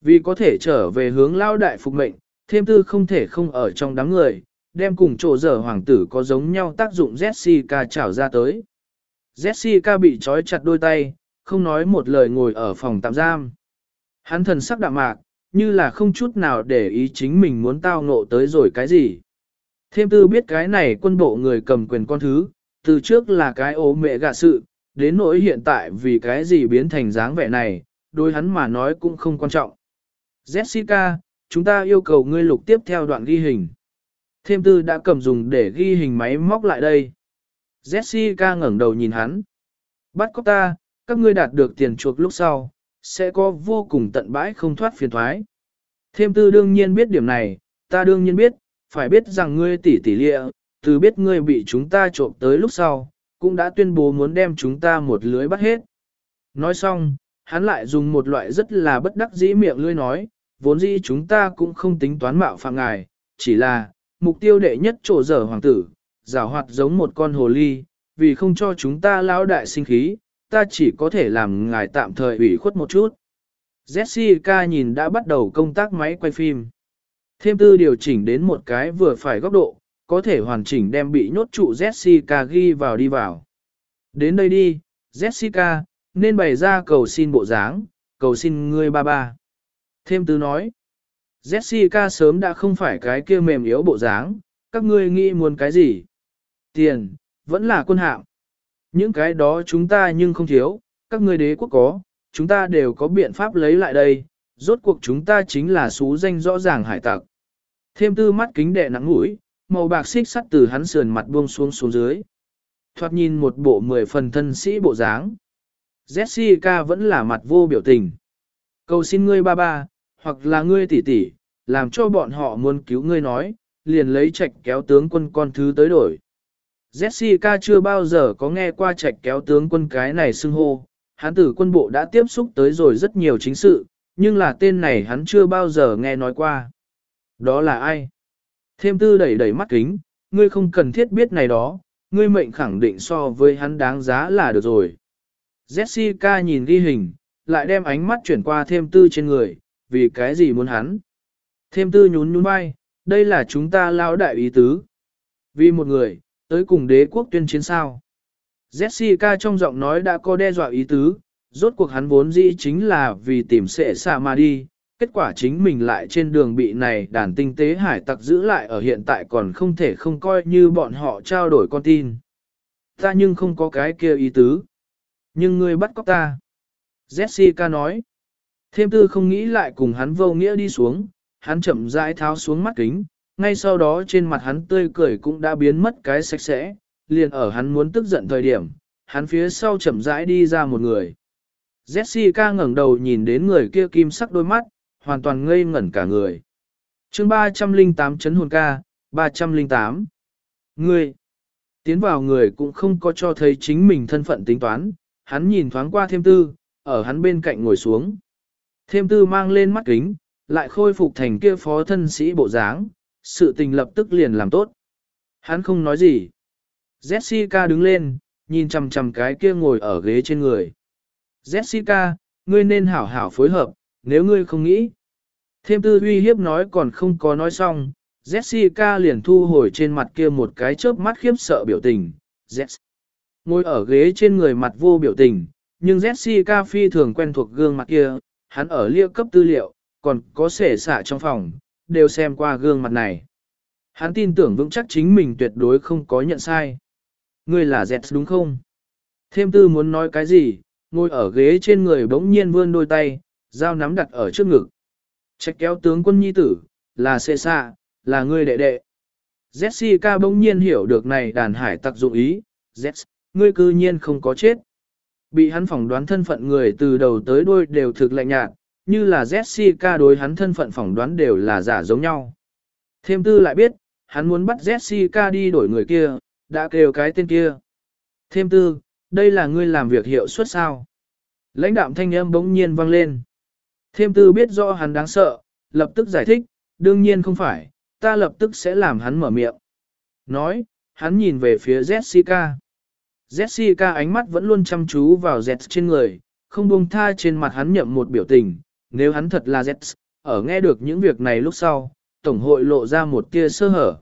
Vì có thể trở về hướng lao đại phục mệnh, thêm tư không thể không ở trong đám người, đem cùng trộ giờ hoàng tử có giống nhau tác dụng Jessica trảo ra tới. Jessica bị trói chặt đôi tay, không nói một lời ngồi ở phòng tạm giam. Hắn thần sắc đạm mạc, như là không chút nào để ý chính mình muốn tao ngộ tới rồi cái gì. Thêm tư biết cái này quân bộ người cầm quyền con thứ, từ trước là cái ố mẹ gạ sự, đến nỗi hiện tại vì cái gì biến thành dáng vẻ này, đối hắn mà nói cũng không quan trọng. Jessica, chúng ta yêu cầu ngươi lục tiếp theo đoạn ghi hình. Thêm tư đã cầm dùng để ghi hình máy móc lại đây. Jessica ngẩng đầu nhìn hắn. Bắt cóc ta, các ngươi đạt được tiền chuộc lúc sau, sẽ có vô cùng tận bãi không thoát phiền thoái. Thêm tư đương nhiên biết điểm này, ta đương nhiên biết, phải biết rằng ngươi tỷ tỷ lịa, từ biết ngươi bị chúng ta trộm tới lúc sau, cũng đã tuyên bố muốn đem chúng ta một lưới bắt hết. Nói xong, hắn lại dùng một loại rất là bất đắc dĩ miệng lưỡi nói, vốn dĩ chúng ta cũng không tính toán mạo phạm ngài, chỉ là, mục tiêu đệ nhất trổ dở hoàng tử, giả hoạt giống một con hồ ly, vì không cho chúng ta lão đại sinh khí, ta chỉ có thể làm ngài tạm thời ủy khuất một chút. Jessica nhìn đã bắt đầu công tác máy quay phim. Thêm tư điều chỉnh đến một cái vừa phải góc độ, có thể hoàn chỉnh đem bị nhốt trụ Jessica ghi vào đi vào. Đến đây đi, Jessica, nên bày ra cầu xin bộ dáng, cầu xin ngươi ba ba. Thêm tư nói, Jessica sớm đã không phải cái kia mềm yếu bộ dáng, các ngươi nghĩ muốn cái gì? Tiền, vẫn là quân hạm. Những cái đó chúng ta nhưng không thiếu, các ngươi đế quốc có, chúng ta đều có biện pháp lấy lại đây, rốt cuộc chúng ta chính là xú danh rõ ràng hải tặc. Thêm tư mắt kính đệ nắng mũi, màu bạc xích sắt từ hắn sườn mặt buông xuống xuống dưới. Thoạt nhìn một bộ mười phần thân sĩ bộ dáng. Jessica vẫn là mặt vô biểu tình. Cầu xin ngươi ba ba, hoặc là ngươi tỷ tỷ, làm cho bọn họ muốn cứu ngươi nói, liền lấy trạch kéo tướng quân con thứ tới đổi. Jessica chưa bao giờ có nghe qua trạch kéo tướng quân cái này xưng hô, hắn tử quân bộ đã tiếp xúc tới rồi rất nhiều chính sự, nhưng là tên này hắn chưa bao giờ nghe nói qua. Đó là ai? Thêm tư đẩy đẩy mắt kính, ngươi không cần thiết biết này đó, ngươi mệnh khẳng định so với hắn đáng giá là được rồi. Jessica nhìn ghi hình, lại đem ánh mắt chuyển qua thêm tư trên người, vì cái gì muốn hắn. Thêm tư nhún nhún vai, đây là chúng ta lao đại ý tứ. Vì một người, tới cùng đế quốc tuyên chiến sao. Jessica trong giọng nói đã có đe dọa ý tứ, rốt cuộc hắn vốn dĩ chính là vì tìm sệ xa mà đi, kết quả chính mình lại trên đường bị này đàn tinh tế hải tặc giữ lại ở hiện tại còn không thể không coi như bọn họ trao đổi con tin. Ta nhưng không có cái kia ý tứ. Nhưng ngươi bắt cóc ta. Jessica nói. Thêm tư không nghĩ lại cùng hắn vô nghĩa đi xuống, hắn chậm rãi tháo xuống mắt kính, ngay sau đó trên mặt hắn tươi cười cũng đã biến mất cái sạch sẽ, liền ở hắn muốn tức giận thời điểm, hắn phía sau chậm rãi đi ra một người. Jessica ngẩng đầu nhìn đến người kia kim sắc đôi mắt, hoàn toàn ngây ngẩn cả người. chương 308 chấn hồn ca, 308. người tiến vào người cũng không có cho thấy chính mình thân phận tính toán, hắn nhìn thoáng qua thêm tư, ở hắn bên cạnh ngồi xuống. Thêm tư mang lên mắt kính, lại khôi phục thành kia phó thân sĩ bộ dáng, sự tình lập tức liền làm tốt. Hắn không nói gì. Jessica đứng lên, nhìn chằm chằm cái kia ngồi ở ghế trên người. Jessica, ngươi nên hảo hảo phối hợp, nếu ngươi không nghĩ. Thêm tư uy hiếp nói còn không có nói xong, Jessica liền thu hồi trên mặt kia một cái chớp mắt khiếp sợ biểu tình. Jess. Ngồi ở ghế trên người mặt vô biểu tình, nhưng Jessica phi thường quen thuộc gương mặt kia, hắn ở lia cấp tư liệu, còn có sể xạ trong phòng, đều xem qua gương mặt này. Hắn tin tưởng vững chắc chính mình tuyệt đối không có nhận sai. Ngươi là Jess đúng không? Thêm tư muốn nói cái gì, ngồi ở ghế trên người bỗng nhiên vươn đôi tay, dao nắm đặt ở trước ngực. Trách kéo tướng quân nhi tử, là xê xạ, là ngươi đệ đệ. Jessica bỗng nhiên hiểu được này đàn hải tặc dụng ý, Jess, ngươi cư nhiên không có chết. Bị hắn phỏng đoán thân phận người từ đầu tới đuôi đều thực lạnh nhạt, như là Jessica đối hắn thân phận phỏng đoán đều là giả giống nhau. Thêm tư lại biết, hắn muốn bắt Jessica đi đổi người kia, đã kêu cái tên kia. Thêm tư, đây là ngươi làm việc hiệu suất sao? Lãnh đạm thanh âm bỗng nhiên vang lên. Thêm tư biết rõ hắn đáng sợ, lập tức giải thích, đương nhiên không phải, ta lập tức sẽ làm hắn mở miệng. Nói, hắn nhìn về phía Jessica. Jessica ánh mắt vẫn luôn chăm chú vào Z trên người, không buông tha trên mặt hắn nhậm một biểu tình, nếu hắn thật là Z, ở nghe được những việc này lúc sau, Tổng hội lộ ra một tia sơ hở.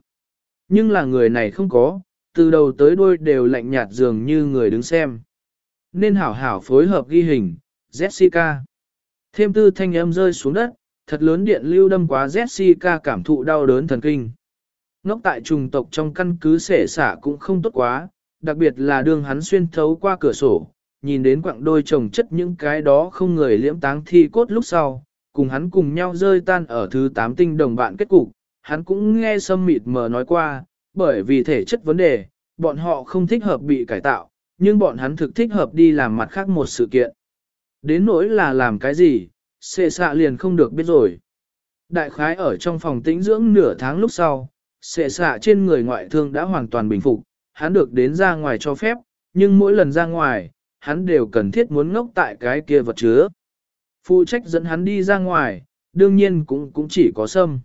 Nhưng là người này không có, từ đầu tới đuôi đều lạnh nhạt dường như người đứng xem. Nên hảo hảo phối hợp ghi hình, Jessica. Thêm tư thanh âm rơi xuống đất, thật lớn điện lưu đâm quá Jessica cảm thụ đau đớn thần kinh. Ngốc tại trùng tộc trong căn cứ sể xả cũng không tốt quá, đặc biệt là đường hắn xuyên thấu qua cửa sổ, nhìn đến quặng đôi chồng chất những cái đó không người liễm táng thi cốt lúc sau, cùng hắn cùng nhau rơi tan ở thứ tám tinh đồng bạn kết cục, hắn cũng nghe sâm mịt mờ nói qua, bởi vì thể chất vấn đề, bọn họ không thích hợp bị cải tạo, nhưng bọn hắn thực thích hợp đi làm mặt khác một sự kiện. Đến nỗi là làm cái gì, xệ xạ liền không được biết rồi. Đại khái ở trong phòng tĩnh dưỡng nửa tháng lúc sau, xệ xạ trên người ngoại thương đã hoàn toàn bình phục, hắn được đến ra ngoài cho phép, nhưng mỗi lần ra ngoài, hắn đều cần thiết muốn ngốc tại cái kia vật chứa. Phụ trách dẫn hắn đi ra ngoài, đương nhiên cũng cũng chỉ có sâm.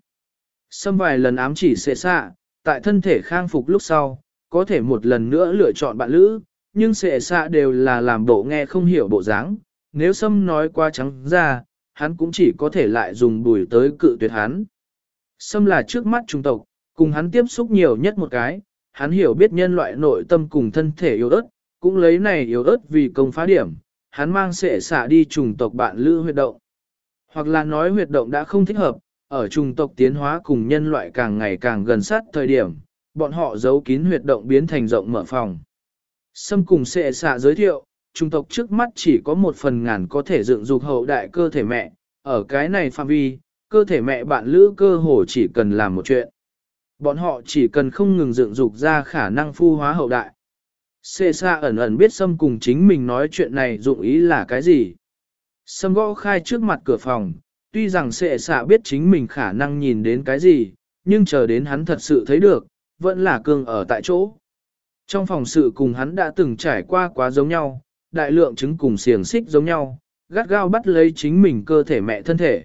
Sâm vài lần ám chỉ xệ xạ, tại thân thể khang phục lúc sau, có thể một lần nữa lựa chọn bạn lữ, nhưng xệ xạ đều là làm bộ nghe không hiểu bộ dáng. Nếu sâm nói qua trắng ra, hắn cũng chỉ có thể lại dùng đùi tới cự tuyệt hắn. Sâm là trước mắt trung tộc, cùng hắn tiếp xúc nhiều nhất một cái, hắn hiểu biết nhân loại nội tâm cùng thân thể yếu ớt, cũng lấy này yếu ớt vì công phá điểm, hắn mang sệ xả đi trùng tộc bạn lữ huyệt động. Hoặc là nói huyệt động đã không thích hợp, ở trùng tộc tiến hóa cùng nhân loại càng ngày càng gần sát thời điểm, bọn họ giấu kín huyệt động biến thành rộng mở phòng. Sâm cùng sệ xả giới thiệu, trùng tộc trước mắt chỉ có một phần ngàn có thể dựng dục hậu đại cơ thể mẹ, ở cái này phạm vi, cơ thể mẹ bạn lữ cơ hồ chỉ cần làm một chuyện. Bọn họ chỉ cần không ngừng dựng dục ra khả năng phu hóa hậu đại. Xê xa ẩn ẩn biết Sâm cùng chính mình nói chuyện này dụng ý là cái gì. Sâm gõ khai trước mặt cửa phòng, tuy rằng xệ xạ biết chính mình khả năng nhìn đến cái gì, nhưng chờ đến hắn thật sự thấy được, vẫn là cương ở tại chỗ. Trong phòng sự cùng hắn đã từng trải qua quá giống nhau, đại lượng chứng cùng xiềng xích giống nhau, gắt gao bắt lấy chính mình cơ thể mẹ thân thể.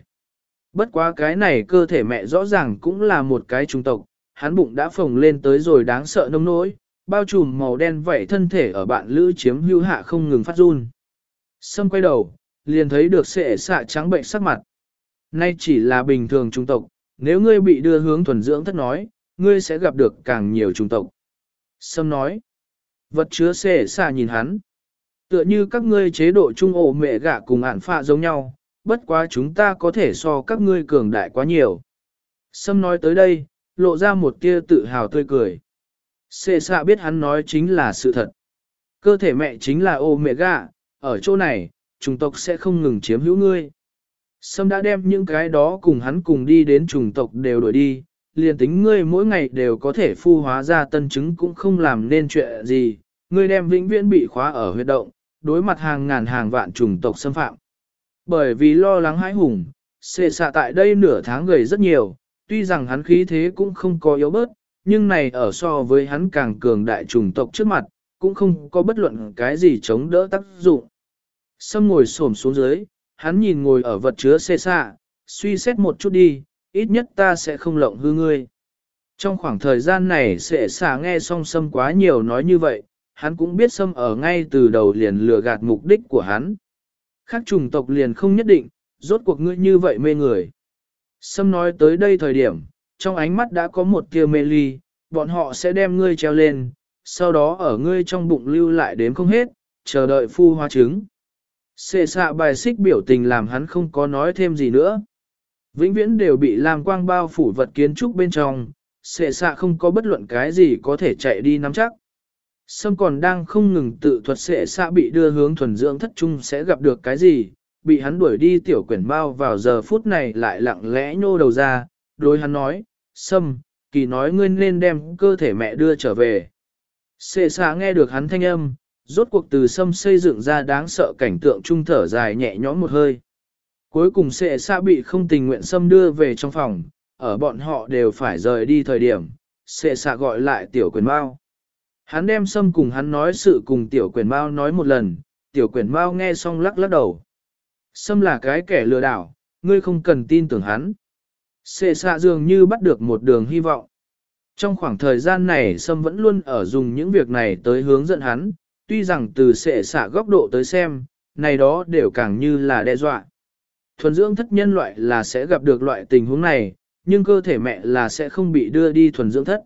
Bất quá cái này cơ thể mẹ rõ ràng cũng là một cái trung tộc, hắn bụng đã phồng lên tới rồi đáng sợ nông nỗi, bao trùm màu đen vảy thân thể ở bạn lữ chiếm hưu hạ không ngừng phát run. Sâm quay đầu, liền thấy được sệ xạ trắng bệnh sắc mặt. Nay chỉ là bình thường trung tộc, nếu ngươi bị đưa hướng thuần dưỡng thất nói, ngươi sẽ gặp được càng nhiều trung tộc. Sâm nói, vật chứa sệ xạ nhìn hắn. Tựa như các ngươi chế độ trung ổ mẹ gạ cùng ản phạ giống nhau, bất quá chúng ta có thể so các ngươi cường đại quá nhiều. Sâm nói tới đây, lộ ra một tia tự hào tươi cười. Xê xạ biết hắn nói chính là sự thật. Cơ thể mẹ chính là ô mẹ gạ, ở chỗ này, chủng tộc sẽ không ngừng chiếm hữu ngươi. Sâm đã đem những cái đó cùng hắn cùng đi đến chủng tộc đều đổi đi, liền tính ngươi mỗi ngày đều có thể phu hóa ra tân chứng cũng không làm nên chuyện gì, ngươi đem vĩnh viễn bị khóa ở huyệt động, đối mặt hàng ngàn hàng vạn chủng tộc xâm phạm. Bởi vì lo lắng hãi hùng, xệ xạ tại đây nửa tháng gầy rất nhiều, tuy rằng hắn khí thế cũng không có yếu bớt, nhưng này ở so với hắn càng cường đại trùng tộc trước mặt, cũng không có bất luận cái gì chống đỡ tác dụng. Sâm ngồi xổm xuống dưới, hắn nhìn ngồi ở vật chứa xê xạ, suy xét một chút đi, ít nhất ta sẽ không lộng hư ngươi. Trong khoảng thời gian này sẽ xả nghe song Sâm quá nhiều nói như vậy, hắn cũng biết Sâm ở ngay từ đầu liền lừa gạt mục đích của hắn. Khác chủng tộc liền không nhất định, rốt cuộc ngươi như vậy mê người. Sâm nói tới đây thời điểm, trong ánh mắt đã có một tia mê ly, bọn họ sẽ đem ngươi treo lên, sau đó ở ngươi trong bụng lưu lại đếm không hết, chờ đợi phu hoa trứng. Xệ xạ bài xích biểu tình làm hắn không có nói thêm gì nữa. Vĩnh viễn đều bị làm quang bao phủ vật kiến trúc bên trong, xệ xạ không có bất luận cái gì có thể chạy đi nắm chắc. Sâm còn đang không ngừng tự thuật xệ xạ bị đưa hướng thuần dưỡng thất trung sẽ gặp được cái gì, bị hắn đuổi đi tiểu quyển bao vào giờ phút này lại lặng lẽ nhô đầu ra, đối hắn nói, Sâm, kỳ nói ngươi nên đem cơ thể mẹ đưa trở về. Xê xạ nghe được hắn thanh âm, rốt cuộc từ sâm xây dựng ra đáng sợ cảnh tượng trung thở dài nhẹ nhõm một hơi. Cuối cùng xệ xạ bị không tình nguyện sâm đưa về trong phòng, ở bọn họ đều phải rời đi thời điểm, xệ xạ gọi lại tiểu quyền bao. Hắn đem sâm cùng hắn nói sự cùng tiểu quyền bao nói một lần, tiểu quyền bao nghe xong lắc lắc đầu. Sâm là cái kẻ lừa đảo, ngươi không cần tin tưởng hắn. Xê xạ dường như bắt được một đường hy vọng. Trong khoảng thời gian này Sâm vẫn luôn ở dùng những việc này tới hướng dẫn hắn, tuy rằng từ xệ xạ góc độ tới xem, này đó đều càng như là đe dọa. Thuần dưỡng thất nhân loại là sẽ gặp được loại tình huống này, nhưng cơ thể mẹ là sẽ không bị đưa đi thuần dưỡng thất.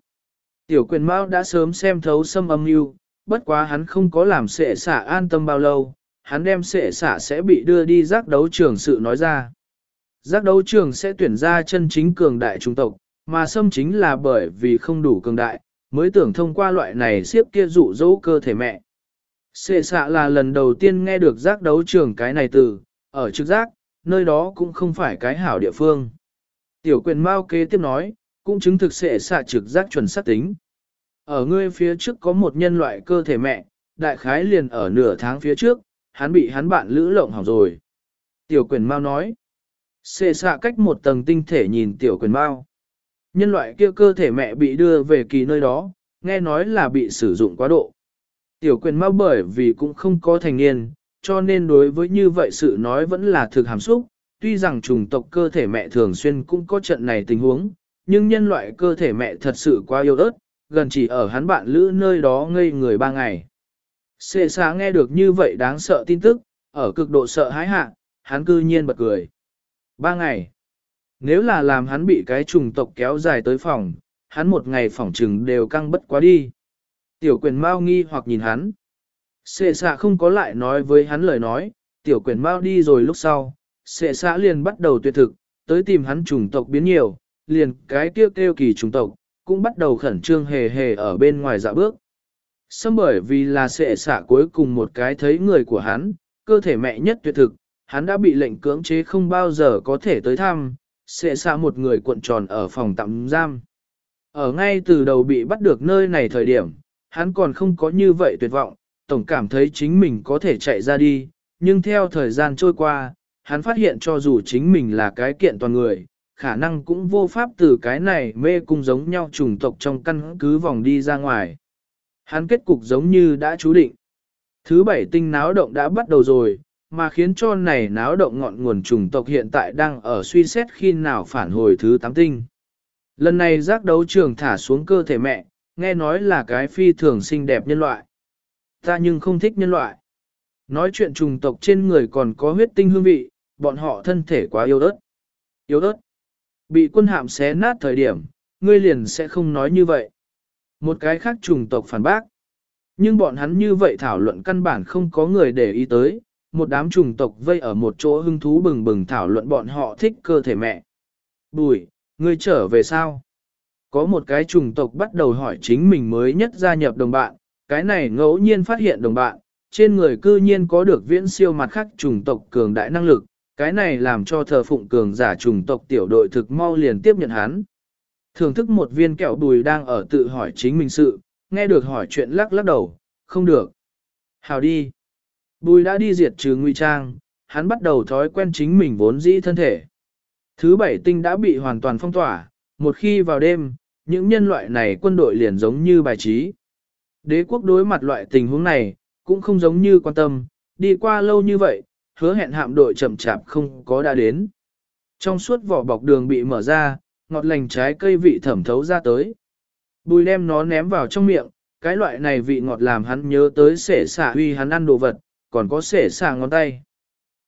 Tiểu quyền Mao đã sớm xem thấu Sâm âm mưu, bất quá hắn không có làm xệ xạ an tâm bao lâu, hắn đem xệ xạ sẽ bị đưa đi giác đấu trường sự nói ra. Giác đấu trường sẽ tuyển ra chân chính cường đại trung tộc, mà xâm chính là bởi vì không đủ cường đại, mới tưởng thông qua loại này siếp kia dụ dỗ cơ thể mẹ. Sệ xạ là lần đầu tiên nghe được giác đấu trường cái này từ, ở trực giác, nơi đó cũng không phải cái hảo địa phương. Tiểu quyền Mao kế tiếp nói, cũng chứng thực sệ xạ trực giác chuẩn xác tính. Ở ngươi phía trước có một nhân loại cơ thể mẹ, đại khái liền ở nửa tháng phía trước, hắn bị hắn bạn lữ lộng hỏng rồi. Tiểu quyền Mao nói, Xê xạ cách một tầng tinh thể nhìn tiểu quyền Mao. Nhân loại kia cơ thể mẹ bị đưa về kỳ nơi đó, nghe nói là bị sử dụng quá độ. Tiểu quyền mau bởi vì cũng không có thành niên, cho nên đối với như vậy sự nói vẫn là thực hàm xúc. Tuy rằng trùng tộc cơ thể mẹ thường xuyên cũng có trận này tình huống, nhưng nhân loại cơ thể mẹ thật sự quá yêu ớt, gần chỉ ở hắn bạn lữ nơi đó ngây người ba ngày. Xê xá nghe được như vậy đáng sợ tin tức, ở cực độ sợ hãi hạ, hắn cư nhiên bật cười. Ba ngày. Nếu là làm hắn bị cái trùng tộc kéo dài tới phòng, hắn một ngày phỏng trừng đều căng bất quá đi. Tiểu quyền mau nghi hoặc nhìn hắn. Sệ xạ không có lại nói với hắn lời nói, tiểu quyền mau đi rồi lúc sau, sệ xạ liền bắt đầu tuyệt thực, tới tìm hắn trùng tộc biến nhiều, liền cái kêu kêu kỳ trùng tộc, cũng bắt đầu khẩn trương hề hề ở bên ngoài dạ bước. Xâm bởi vì là sệ xạ cuối cùng một cái thấy người của hắn, cơ thể mẹ nhất tuyệt thực, hắn đã bị lệnh cưỡng chế không bao giờ có thể tới thăm, sẽ xa một người cuộn tròn ở phòng tạm giam. Ở ngay từ đầu bị bắt được nơi này thời điểm, hắn còn không có như vậy tuyệt vọng, tổng cảm thấy chính mình có thể chạy ra đi, nhưng theo thời gian trôi qua, hắn phát hiện cho dù chính mình là cái kiện toàn người, khả năng cũng vô pháp từ cái này mê cung giống nhau chủng tộc trong căn cứ vòng đi ra ngoài. Hắn kết cục giống như đã chú định. Thứ bảy tinh náo động đã bắt đầu rồi, mà khiến cho này náo động ngọn nguồn chủng tộc hiện tại đang ở suy xét khi nào phản hồi thứ tám tinh. Lần này giác đấu trường thả xuống cơ thể mẹ, nghe nói là cái phi thường xinh đẹp nhân loại. Ta nhưng không thích nhân loại. Nói chuyện trùng tộc trên người còn có huyết tinh hương vị, bọn họ thân thể quá yếu ớt. Yếu ớt. Bị quân hạm xé nát thời điểm, ngươi liền sẽ không nói như vậy. Một cái khác trùng tộc phản bác. Nhưng bọn hắn như vậy thảo luận căn bản không có người để ý tới, một đám trùng tộc vây ở một chỗ hưng thú bừng bừng thảo luận bọn họ thích cơ thể mẹ. Bùi, ngươi trở về sao? Có một cái trùng tộc bắt đầu hỏi chính mình mới nhất gia nhập đồng bạn, cái này ngẫu nhiên phát hiện đồng bạn, trên người cư nhiên có được viễn siêu mặt khác trùng tộc cường đại năng lực, cái này làm cho thờ phụng cường giả trùng tộc tiểu đội thực mau liền tiếp nhận hắn. Thưởng thức một viên kẹo bùi đang ở tự hỏi chính mình sự, nghe được hỏi chuyện lắc lắc đầu, không được. Hào đi. Bùi đã đi diệt trừ nguy trang, hắn bắt đầu thói quen chính mình vốn dĩ thân thể. Thứ bảy tinh đã bị hoàn toàn phong tỏa, một khi vào đêm, những nhân loại này quân đội liền giống như bài trí. Đế quốc đối mặt loại tình huống này, cũng không giống như quan tâm, đi qua lâu như vậy, hứa hẹn hạm đội chậm chạp không có đã đến. Trong suốt vỏ bọc đường bị mở ra, ngọt lành trái cây vị thẩm thấu ra tới. Bùi đem nó ném vào trong miệng, cái loại này vị ngọt làm hắn nhớ tới sể xả huy hắn ăn đồ vật, còn có sể xả ngón tay.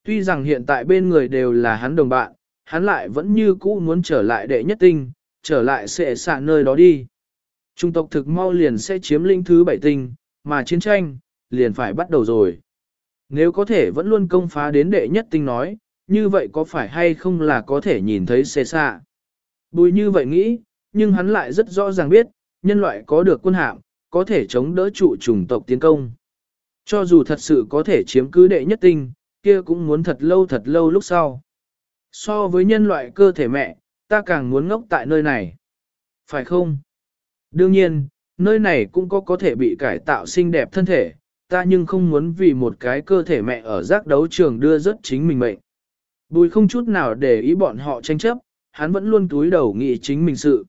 Tuy rằng hiện tại bên người đều là hắn đồng bạn, hắn lại vẫn như cũ muốn trở lại đệ nhất tinh, trở lại sể xả nơi đó đi. Trung tộc thực mau liền sẽ chiếm lĩnh thứ bảy tinh, mà chiến tranh, liền phải bắt đầu rồi. Nếu có thể vẫn luôn công phá đến đệ nhất tinh nói, như vậy có phải hay không là có thể nhìn thấy xê xạ. Bùi như vậy nghĩ, nhưng hắn lại rất rõ ràng biết, nhân loại có được quân hạm, có thể chống đỡ trụ chủng tộc tiến công. Cho dù thật sự có thể chiếm cứ đệ nhất tinh, kia cũng muốn thật lâu thật lâu lúc sau. So với nhân loại cơ thể mẹ, ta càng muốn ngốc tại nơi này. Phải không? Đương nhiên, nơi này cũng có có thể bị cải tạo xinh đẹp thân thể, ta nhưng không muốn vì một cái cơ thể mẹ ở giác đấu trường đưa rất chính mình mệnh. Bùi không chút nào để ý bọn họ tranh chấp, hắn vẫn luôn túi đầu nghĩ chính mình sự.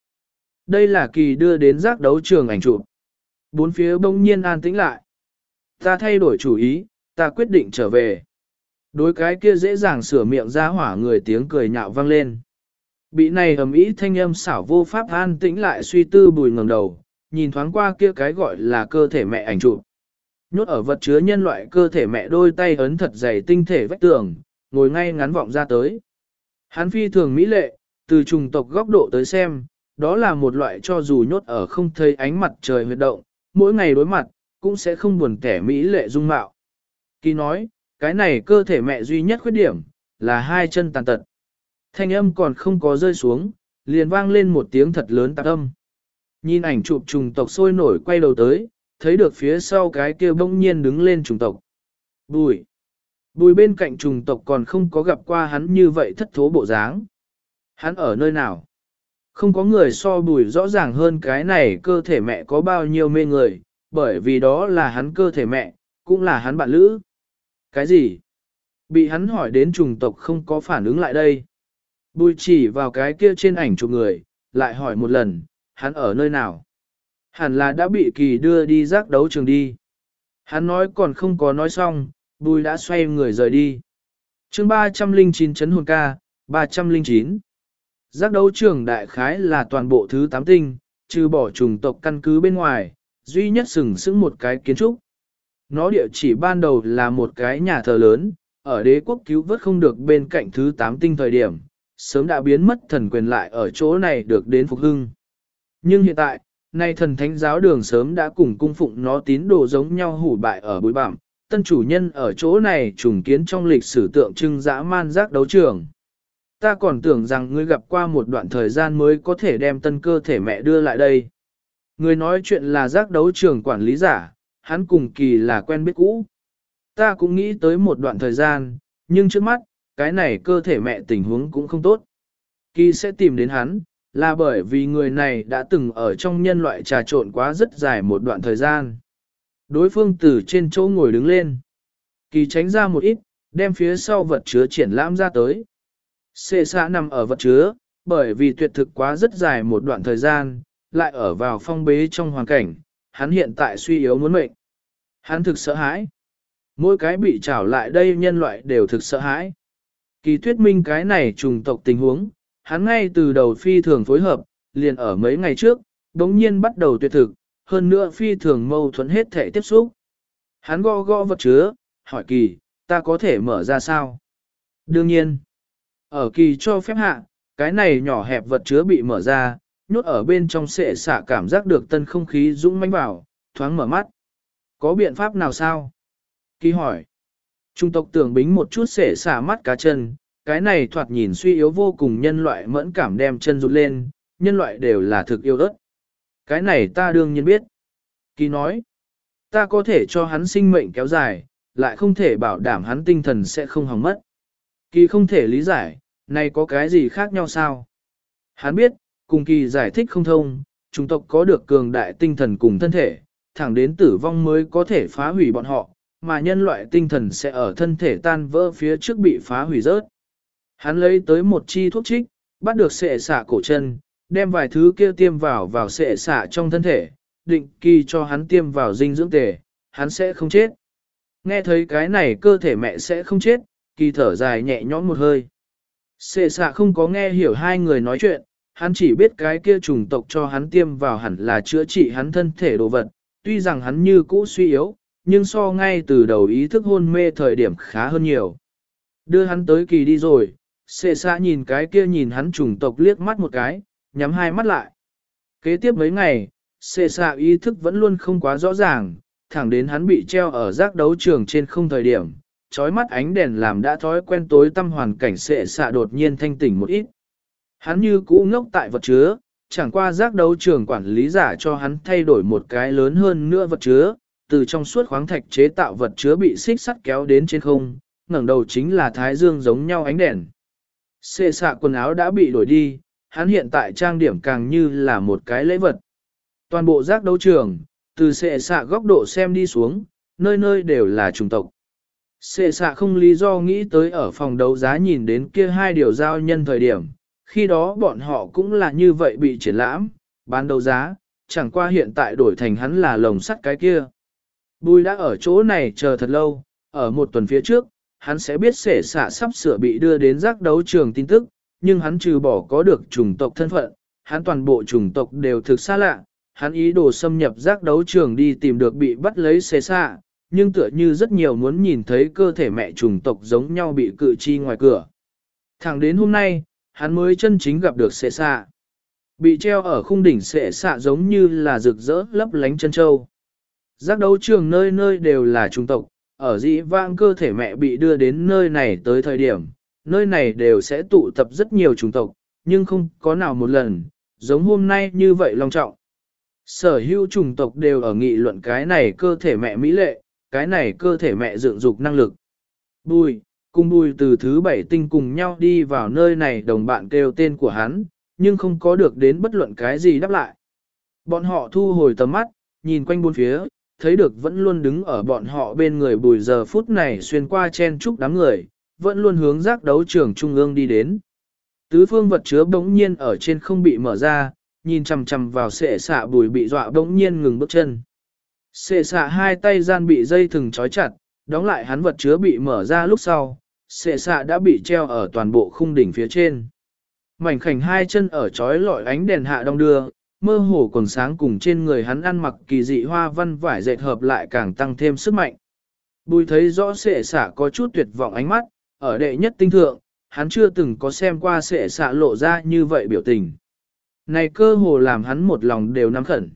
Đây là kỳ đưa đến giác đấu trường ảnh chụp. Bốn phía bỗng nhiên an tĩnh lại. Ta thay đổi chủ ý, ta quyết định trở về. Đối cái kia dễ dàng sửa miệng ra hỏa người tiếng cười nhạo vang lên. Bị này ầm ý thanh âm xảo vô pháp an tĩnh lại suy tư bùi ngẩng đầu, nhìn thoáng qua kia cái gọi là cơ thể mẹ ảnh chụp. Nhốt ở vật chứa nhân loại cơ thể mẹ đôi tay ấn thật dày tinh thể vách tường, ngồi ngay ngắn vọng ra tới. Hắn phi thường mỹ lệ, từ trùng tộc góc độ tới xem, đó là một loại cho dù nhốt ở không thấy ánh mặt trời huyệt động, mỗi ngày đối mặt, cũng sẽ không buồn kẻ mỹ lệ dung mạo. Kỳ nói, cái này cơ thể mẹ duy nhất khuyết điểm, là hai chân tàn tật. Thanh âm còn không có rơi xuống, liền vang lên một tiếng thật lớn tạc âm. Nhìn ảnh chụp trùng tộc sôi nổi quay đầu tới, thấy được phía sau cái kia bỗng nhiên đứng lên trùng tộc. Bùi. Bùi bên cạnh trùng tộc còn không có gặp qua hắn như vậy thất thố bộ dáng. Hắn ở nơi nào? Không có người so bùi rõ ràng hơn cái này cơ thể mẹ có bao nhiêu mê người, bởi vì đó là hắn cơ thể mẹ, cũng là hắn bạn lữ. Cái gì? Bị hắn hỏi đến trùng tộc không có phản ứng lại đây. Bùi chỉ vào cái kia trên ảnh chụp người, lại hỏi một lần, hắn ở nơi nào? Hẳn là đã bị kỳ đưa đi giác đấu trường đi. Hắn nói còn không có nói xong, bùi đã xoay người rời đi. chương 309 chấn hồn ca, 309. Giác đấu trường đại khái là toàn bộ thứ 8 tinh, trừ bỏ trùng tộc căn cứ bên ngoài, duy nhất sừng sững một cái kiến trúc. Nó địa chỉ ban đầu là một cái nhà thờ lớn, ở đế quốc cứu vớt không được bên cạnh thứ 8 tinh thời điểm, sớm đã biến mất thần quyền lại ở chỗ này được đến phục hưng. Nhưng hiện tại, nay thần thánh giáo đường sớm đã cùng cung phụng nó tín đồ giống nhau hủ bại ở bụi bặm, tân chủ nhân ở chỗ này trùng kiến trong lịch sử tượng trưng dã man giác đấu trường. Ta còn tưởng rằng ngươi gặp qua một đoạn thời gian mới có thể đem tân cơ thể mẹ đưa lại đây. Người nói chuyện là giác đấu trường quản lý giả, hắn cùng kỳ là quen biết cũ. Ta cũng nghĩ tới một đoạn thời gian, nhưng trước mắt, cái này cơ thể mẹ tình huống cũng không tốt. Kỳ sẽ tìm đến hắn, là bởi vì người này đã từng ở trong nhân loại trà trộn quá rất dài một đoạn thời gian. Đối phương từ trên chỗ ngồi đứng lên. Kỳ tránh ra một ít, đem phía sau vật chứa triển lãm ra tới. Xê xã nằm ở vật chứa, bởi vì tuyệt thực quá rất dài một đoạn thời gian, lại ở vào phong bế trong hoàn cảnh, hắn hiện tại suy yếu muốn mệnh. Hắn thực sợ hãi. Mỗi cái bị trảo lại đây nhân loại đều thực sợ hãi. Kỳ thuyết minh cái này trùng tộc tình huống, hắn ngay từ đầu phi thường phối hợp, liền ở mấy ngày trước, đống nhiên bắt đầu tuyệt thực, hơn nữa phi thường mâu thuẫn hết thể tiếp xúc. Hắn gõ gõ vật chứa, hỏi kỳ, ta có thể mở ra sao? Đương nhiên, ở kỳ cho phép hạ, cái này nhỏ hẹp vật chứa bị mở ra, nhốt ở bên trong sệ xạ cảm giác được tân không khí dũng mãnh vào, thoáng mở mắt. Có biện pháp nào sao? Kỳ hỏi. Trung tộc tưởng bính một chút sệ xả mắt cá chân, cái này thoạt nhìn suy yếu vô cùng nhân loại mẫn cảm đem chân rụt lên, nhân loại đều là thực yêu ớt. Cái này ta đương nhiên biết. Kỳ nói, ta có thể cho hắn sinh mệnh kéo dài, lại không thể bảo đảm hắn tinh thần sẽ không hỏng mất. Kỳ không thể lý giải, này có cái gì khác nhau sao? Hắn biết, cùng kỳ giải thích không thông, chúng tộc có được cường đại tinh thần cùng thân thể, thẳng đến tử vong mới có thể phá hủy bọn họ, mà nhân loại tinh thần sẽ ở thân thể tan vỡ phía trước bị phá hủy rớt. Hắn lấy tới một chi thuốc trích, bắt được sệ xạ cổ chân, đem vài thứ kia tiêm vào vào sệ xạ trong thân thể, định kỳ cho hắn tiêm vào dinh dưỡng tề, hắn sẽ không chết. Nghe thấy cái này cơ thể mẹ sẽ không chết, kỳ thở dài nhẹ nhõm một hơi. Sệ xạ không có nghe hiểu hai người nói chuyện, hắn chỉ biết cái kia trùng tộc cho hắn tiêm vào hẳn là chữa trị hắn thân thể đồ vật, tuy rằng hắn như cũ suy yếu, nhưng so ngay từ đầu ý thức hôn mê thời điểm khá hơn nhiều. Đưa hắn tới kỳ đi rồi, xệ xa nhìn cái kia nhìn hắn trùng tộc liếc mắt một cái, nhắm hai mắt lại. Kế tiếp mấy ngày, xệ xa ý thức vẫn luôn không quá rõ ràng, thẳng đến hắn bị treo ở giác đấu trường trên không thời điểm, trói mắt ánh đèn làm đã thói quen tối tâm hoàn cảnh xệ xạ đột nhiên thanh tỉnh một ít. Hắn như cũ ngốc tại vật chứa, chẳng qua giác đấu trường quản lý giả cho hắn thay đổi một cái lớn hơn nữa vật chứa, từ trong suốt khoáng thạch chế tạo vật chứa bị xích sắt kéo đến trên không, ngẩng đầu chính là thái dương giống nhau ánh đèn. Xê xạ quần áo đã bị đổi đi, hắn hiện tại trang điểm càng như là một cái lễ vật. Toàn bộ giác đấu trường, từ xệ xạ góc độ xem đi xuống, nơi nơi đều là trùng tộc. Xệ xạ không lý do nghĩ tới ở phòng đấu giá nhìn đến kia hai điều giao nhân thời điểm, khi đó bọn họ cũng là như vậy bị triển lãm, bán đấu giá, chẳng qua hiện tại đổi thành hắn là lồng sắt cái kia. Bùi đã ở chỗ này chờ thật lâu, ở một tuần phía trước, hắn sẽ biết sể xạ sắp sửa bị đưa đến giác đấu trường tin tức, nhưng hắn trừ bỏ có được chủng tộc thân phận, hắn toàn bộ chủng tộc đều thực xa lạ, hắn ý đồ xâm nhập giác đấu trường đi tìm được bị bắt lấy sể xạ, nhưng tựa như rất nhiều muốn nhìn thấy cơ thể mẹ chủng tộc giống nhau bị cự chi ngoài cửa. Thẳng đến hôm nay, hắn mới chân chính gặp được xệ xạ. Bị treo ở khung đỉnh xệ xạ giống như là rực rỡ lấp lánh chân châu. Giác đấu trường nơi nơi đều là chủng tộc, ở dĩ vãng cơ thể mẹ bị đưa đến nơi này tới thời điểm, nơi này đều sẽ tụ tập rất nhiều chủng tộc, nhưng không có nào một lần, giống hôm nay như vậy long trọng. Sở hữu chủng tộc đều ở nghị luận cái này cơ thể mẹ mỹ lệ, cái này cơ thể mẹ dựng dục năng lực. Bùi, cùng bùi từ thứ bảy tinh cùng nhau đi vào nơi này đồng bạn kêu tên của hắn, nhưng không có được đến bất luận cái gì đáp lại. Bọn họ thu hồi tầm mắt, nhìn quanh bốn phía, thấy được vẫn luôn đứng ở bọn họ bên người bùi giờ phút này xuyên qua chen chúc đám người, vẫn luôn hướng giác đấu trường trung ương đi đến. Tứ phương vật chứa bỗng nhiên ở trên không bị mở ra, nhìn chằm chằm vào sệ xạ bùi bị dọa bỗng nhiên ngừng bước chân. Sệ xạ hai tay gian bị dây thừng trói chặt, đóng lại hắn vật chứa bị mở ra lúc sau, sệ xạ đã bị treo ở toàn bộ khung đỉnh phía trên. Mảnh khảnh hai chân ở trói lọi ánh đèn hạ đông đưa, mơ hồ còn sáng cùng trên người hắn ăn mặc kỳ dị hoa văn vải dệt hợp lại càng tăng thêm sức mạnh. Bùi thấy rõ sệ xạ có chút tuyệt vọng ánh mắt, ở đệ nhất tinh thượng, hắn chưa từng có xem qua sệ xạ lộ ra như vậy biểu tình. Này cơ hồ làm hắn một lòng đều nắm khẩn.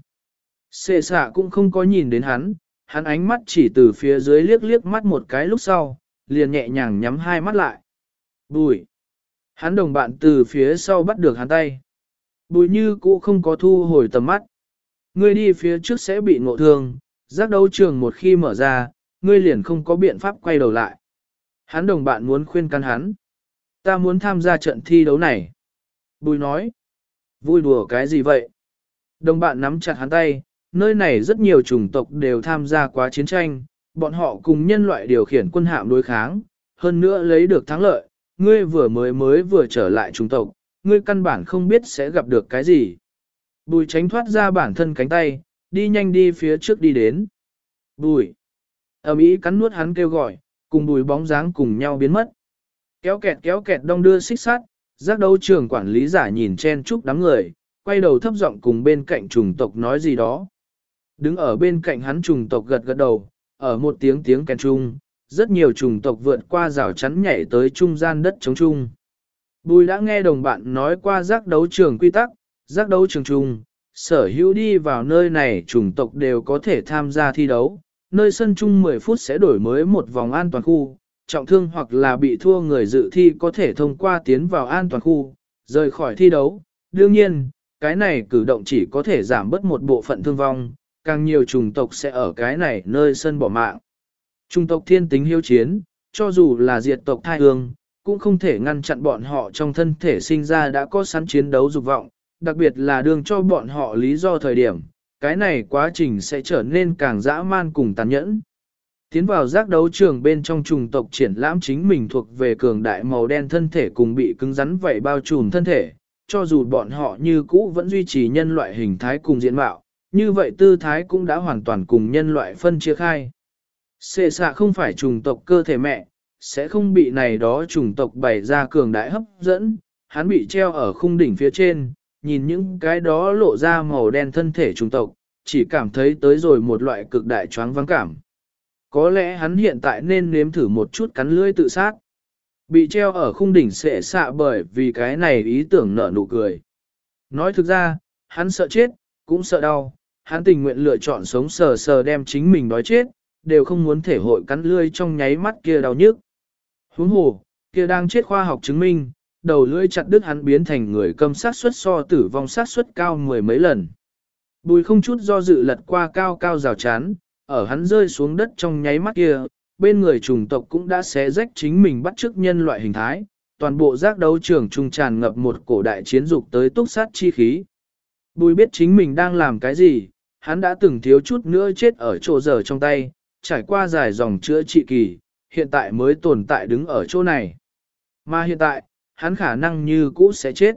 Sệ xạ cũng không có nhìn đến hắn, hắn ánh mắt chỉ từ phía dưới liếc liếc mắt một cái lúc sau, liền nhẹ nhàng nhắm hai mắt lại. Bùi. Hắn đồng bạn từ phía sau bắt được hắn tay. Bùi như cũ không có thu hồi tầm mắt. Ngươi đi phía trước sẽ bị ngộ thương, giác đấu trường một khi mở ra, ngươi liền không có biện pháp quay đầu lại. Hắn đồng bạn muốn khuyên can hắn. Ta muốn tham gia trận thi đấu này. Bùi nói. Vui đùa cái gì vậy? Đồng bạn nắm chặt hắn tay, nơi này rất nhiều chủng tộc đều tham gia quá chiến tranh, bọn họ cùng nhân loại điều khiển quân hạm đối kháng, hơn nữa lấy được thắng lợi, ngươi vừa mới mới vừa trở lại chủng tộc, ngươi căn bản không biết sẽ gặp được cái gì. Bùi tránh thoát ra bản thân cánh tay, đi nhanh đi phía trước đi đến. Bùi. Ở ý cắn nuốt hắn kêu gọi, cùng bùi bóng dáng cùng nhau biến mất. Kéo kẹt kéo kẹt đông đưa xích sát, giác đấu trường quản lý giả nhìn chen chúc đám người, quay đầu thấp giọng cùng bên cạnh trùng tộc nói gì đó. Đứng ở bên cạnh hắn trùng tộc gật gật đầu, ở một tiếng tiếng kèn trung, rất nhiều trùng tộc vượt qua rào chắn nhảy tới trung gian đất chống chung. Bùi đã nghe đồng bạn nói qua giác đấu trường quy tắc, giác đấu trường trung, sở hữu đi vào nơi này trùng tộc đều có thể tham gia thi đấu, nơi sân chung 10 phút sẽ đổi mới một vòng an toàn khu, trọng thương hoặc là bị thua người dự thi có thể thông qua tiến vào an toàn khu, rời khỏi thi đấu. Đương nhiên, cái này cử động chỉ có thể giảm bớt một bộ phận thương vong, càng nhiều chủng tộc sẽ ở cái này nơi sân bỏ mạng. Chủng tộc thiên tính hiếu chiến, cho dù là diệt tộc thai hương, cũng không thể ngăn chặn bọn họ trong thân thể sinh ra đã có sẵn chiến đấu dục vọng, đặc biệt là đường cho bọn họ lý do thời điểm, cái này quá trình sẽ trở nên càng dã man cùng tàn nhẫn. Tiến vào giác đấu trường bên trong trùng tộc triển lãm chính mình thuộc về cường đại màu đen thân thể cùng bị cứng rắn vậy bao trùm thân thể, cho dù bọn họ như cũ vẫn duy trì nhân loại hình thái cùng diện mạo, như vậy tư thái cũng đã hoàn toàn cùng nhân loại phân chia khai. Xệ xạ không phải trùng tộc cơ thể mẹ, sẽ không bị này đó trùng tộc bày ra cường đại hấp dẫn, hắn bị treo ở khung đỉnh phía trên, nhìn những cái đó lộ ra màu đen thân thể trùng tộc, chỉ cảm thấy tới rồi một loại cực đại choáng vắng cảm. Có lẽ hắn hiện tại nên nếm thử một chút cắn lưỡi tự sát. Bị treo ở khung đỉnh sẽ xạ bởi vì cái này ý tưởng nở nụ cười. Nói thực ra, hắn sợ chết, cũng sợ đau, hắn tình nguyện lựa chọn sống sờ sờ đem chính mình đói chết, đều không muốn thể hội cắn lưỡi trong nháy mắt kia đau nhức. Huống hồ, kia đang chết khoa học chứng minh, đầu lưỡi chặt đứt hắn biến thành người cầm sát suất so tử vong sát suất cao mười mấy lần. Bùi không chút do dự lật qua cao cao rào chán, ở hắn rơi xuống đất trong nháy mắt kia, bên người trùng tộc cũng đã xé rách chính mình bắt chước nhân loại hình thái, toàn bộ giác đấu trường trung tràn ngập một cổ đại chiến dục tới túc sát chi khí. Bùi biết chính mình đang làm cái gì, hắn đã từng thiếu chút nữa chết ở chỗ giờ trong tay, trải qua dài dòng chữa trị kỳ, hiện tại mới tồn tại đứng ở chỗ này. Mà hiện tại, hắn khả năng như cũ sẽ chết.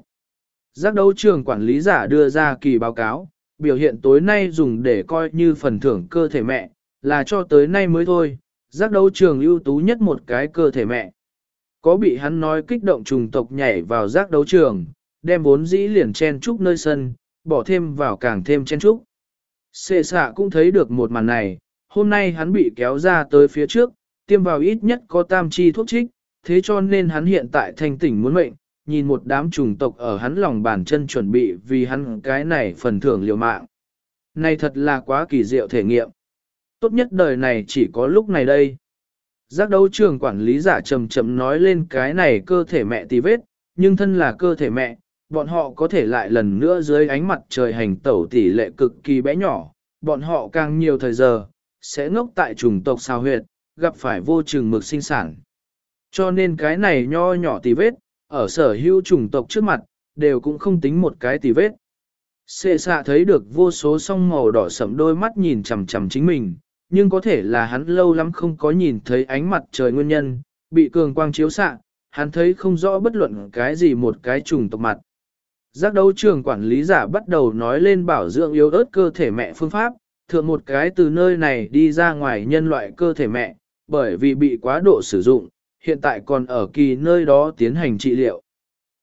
Giác đấu trường quản lý giả đưa ra kỳ báo cáo, biểu hiện tối nay dùng để coi như phần thưởng cơ thể mẹ, là cho tới nay mới thôi, giác đấu trường ưu tú nhất một cái cơ thể mẹ. Có bị hắn nói kích động trùng tộc nhảy vào giác đấu trường, đem vốn dĩ liền chen trúc nơi sân, bỏ thêm vào càng thêm chen trúc. Sệ xạ cũng thấy được một màn này, hôm nay hắn bị kéo ra tới phía trước, tiêm vào ít nhất có tam chi thuốc trích, thế cho nên hắn hiện tại thanh tỉnh muốn mệnh, nhìn một đám trùng tộc ở hắn lòng bàn chân chuẩn bị vì hắn cái này phần thưởng liều mạng. Này thật là quá kỳ diệu thể nghiệm. Tốt nhất đời này chỉ có lúc này đây. Giác đấu trường quản lý giả chầm chậm nói lên cái này cơ thể mẹ tì vết, nhưng thân là cơ thể mẹ, bọn họ có thể lại lần nữa dưới ánh mặt trời hành tẩu tỷ lệ cực kỳ bé nhỏ, bọn họ càng nhiều thời giờ, sẽ ngốc tại trùng tộc sao huyệt, gặp phải vô chừng mực sinh sản. Cho nên cái này nho nhỏ tì vết, ở sở hữu chủng tộc trước mặt, đều cũng không tính một cái tì vết. Xê xạ thấy được vô số song màu đỏ sẫm đôi mắt nhìn chằm chằm chính mình, nhưng có thể là hắn lâu lắm không có nhìn thấy ánh mặt trời nguyên nhân, bị cường quang chiếu xạ, hắn thấy không rõ bất luận cái gì một cái trùng tộc mặt. Giác đấu trường quản lý giả bắt đầu nói lên bảo dưỡng yếu ớt cơ thể mẹ phương pháp, thượng một cái từ nơi này đi ra ngoài nhân loại cơ thể mẹ, bởi vì bị quá độ sử dụng, hiện tại còn ở kỳ nơi đó tiến hành trị liệu.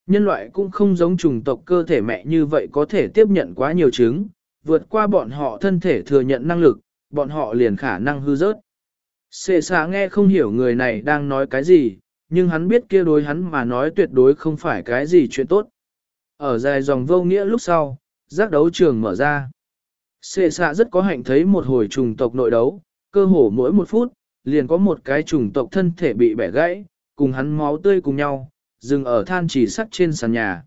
Nhân loại cũng không giống chủng tộc cơ thể mẹ như vậy có thể tiếp nhận quá nhiều trứng, vượt qua bọn họ thân thể thừa nhận năng lực, bọn họ liền khả năng hư rớt. Xê xá nghe không hiểu người này đang nói cái gì, nhưng hắn biết kia đối hắn mà nói tuyệt đối không phải cái gì chuyện tốt. Ở dài dòng vô nghĩa lúc sau, giác đấu trường mở ra. Xê xạ rất có hạnh thấy một hồi trùng tộc nội đấu, cơ hồ mỗi một phút, liền có một cái trùng tộc thân thể bị bẻ gãy, cùng hắn máu tươi cùng nhau, dừng ở than chỉ sắt trên sàn nhà.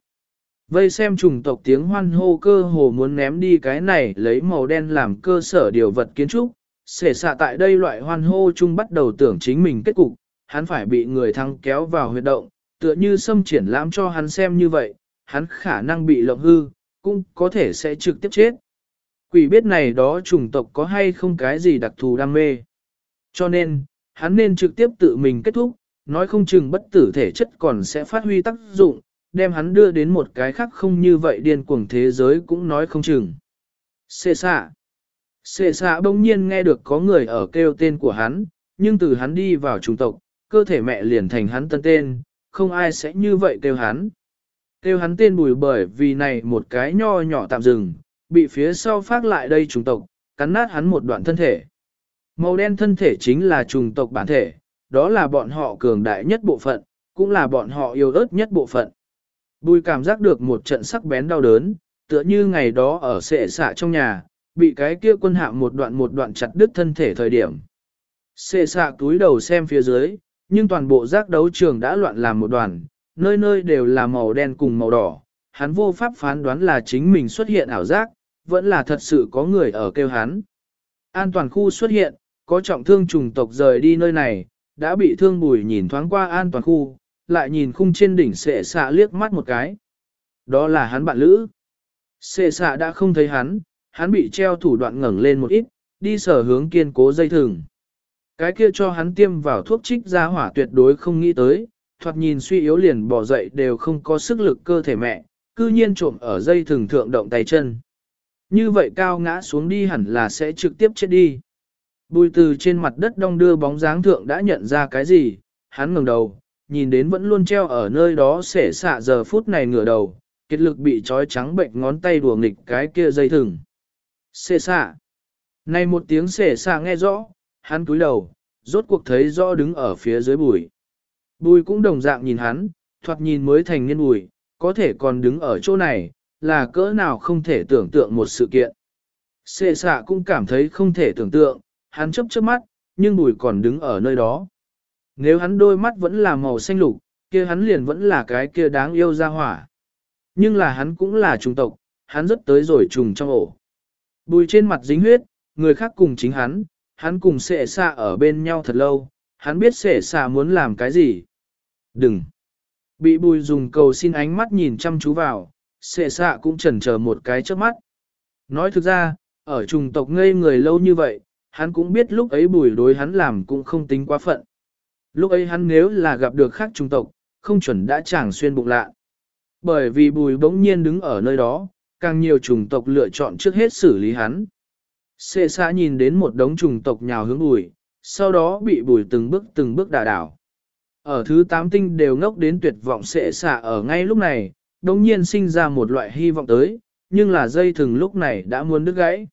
Vây xem trùng tộc tiếng hoan hô cơ hồ muốn ném đi cái này lấy màu đen làm cơ sở điều vật kiến trúc, xể xạ tại đây loại hoan hô chung bắt đầu tưởng chính mình kết cục, hắn phải bị người thăng kéo vào huyệt động, tựa như xâm triển lãm cho hắn xem như vậy, hắn khả năng bị lộng hư, cũng có thể sẽ trực tiếp chết. Quỷ biết này đó chủng tộc có hay không cái gì đặc thù đam mê. Cho nên, hắn nên trực tiếp tự mình kết thúc, nói không chừng bất tử thể chất còn sẽ phát huy tác dụng, đem hắn đưa đến một cái khác không như vậy điên cuồng thế giới cũng nói không chừng. Xê xạ. Xê xạ bỗng nhiên nghe được có người ở kêu tên của hắn, nhưng từ hắn đi vào chủng tộc, cơ thể mẹ liền thành hắn tân tên, không ai sẽ như vậy kêu hắn. Kêu hắn tên bùi bởi vì này một cái nho nhỏ tạm dừng, bị phía sau phát lại đây trùng tộc, cắn nát hắn một đoạn thân thể. Màu đen thân thể chính là trùng tộc bản thể, đó là bọn họ cường đại nhất bộ phận, cũng là bọn họ yêu ớt nhất bộ phận. Bùi cảm giác được một trận sắc bén đau đớn, tựa như ngày đó ở sệ xạ trong nhà, bị cái kia quân hạm một đoạn một đoạn chặt đứt thân thể thời điểm. Sệ xạ túi đầu xem phía dưới, nhưng toàn bộ giác đấu trường đã loạn làm một đoàn, nơi nơi đều là màu đen cùng màu đỏ. Hắn vô pháp phán đoán là chính mình xuất hiện ảo giác, vẫn là thật sự có người ở kêu hắn. An toàn khu xuất hiện, có trọng thương trùng tộc rời đi nơi này, đã bị thương bùi nhìn thoáng qua an toàn khu, lại nhìn khung trên đỉnh sệ xạ liếc mắt một cái. Đó là hắn bạn lữ. Sệ xạ đã không thấy hắn, hắn bị treo thủ đoạn ngẩng lên một ít, đi sở hướng kiên cố dây thừng. Cái kia cho hắn tiêm vào thuốc trích ra hỏa tuyệt đối không nghĩ tới, thoạt nhìn suy yếu liền bỏ dậy đều không có sức lực cơ thể mẹ, cư nhiên trộm ở dây thường thượng động tay chân. Như vậy cao ngã xuống đi hẳn là sẽ trực tiếp chết đi. Bùi từ trên mặt đất đong đưa bóng dáng thượng đã nhận ra cái gì, hắn ngẩng đầu, nhìn đến vẫn luôn treo ở nơi đó sẽ xạ giờ phút này ngửa đầu, kết lực bị trói trắng bệnh ngón tay đùa nghịch cái kia dây thừng. Xệ xạ. Này một tiếng xệ xạ nghe rõ, hắn cúi đầu, rốt cuộc thấy rõ đứng ở phía dưới bùi. Bùi cũng đồng dạng nhìn hắn, thoạt nhìn mới thành niên bùi, có thể còn đứng ở chỗ này, là cỡ nào không thể tưởng tượng một sự kiện. Xê xạ cũng cảm thấy không thể tưởng tượng, hắn chấp chớp mắt, nhưng bùi còn đứng ở nơi đó. Nếu hắn đôi mắt vẫn là màu xanh lục, kia hắn liền vẫn là cái kia đáng yêu ra hỏa. Nhưng là hắn cũng là trùng tộc, hắn rất tới rồi trùng trong ổ. Bùi trên mặt dính huyết, người khác cùng chính hắn, hắn cùng xệ xạ ở bên nhau thật lâu, hắn biết sệ xạ muốn làm cái gì. Đừng! Bị bùi dùng cầu xin ánh mắt nhìn chăm chú vào, xệ xạ cũng chần chờ một cái trước mắt. Nói thực ra, ở trùng tộc ngây người lâu như vậy, hắn cũng biết lúc ấy bùi đối hắn làm cũng không tính quá phận. Lúc ấy hắn nếu là gặp được khác trùng tộc, không chuẩn đã chẳng xuyên bụng lạ. Bởi vì bùi bỗng nhiên đứng ở nơi đó, càng nhiều trùng tộc lựa chọn trước hết xử lý hắn. Xê xã nhìn đến một đống trùng tộc nhào hướng bùi, sau đó bị bùi từng bước từng bước đả đảo. Ở thứ tám tinh đều ngốc đến tuyệt vọng sẽ xả ở ngay lúc này, đồng nhiên sinh ra một loại hy vọng tới, nhưng là dây thừng lúc này đã muốn đứt gãy.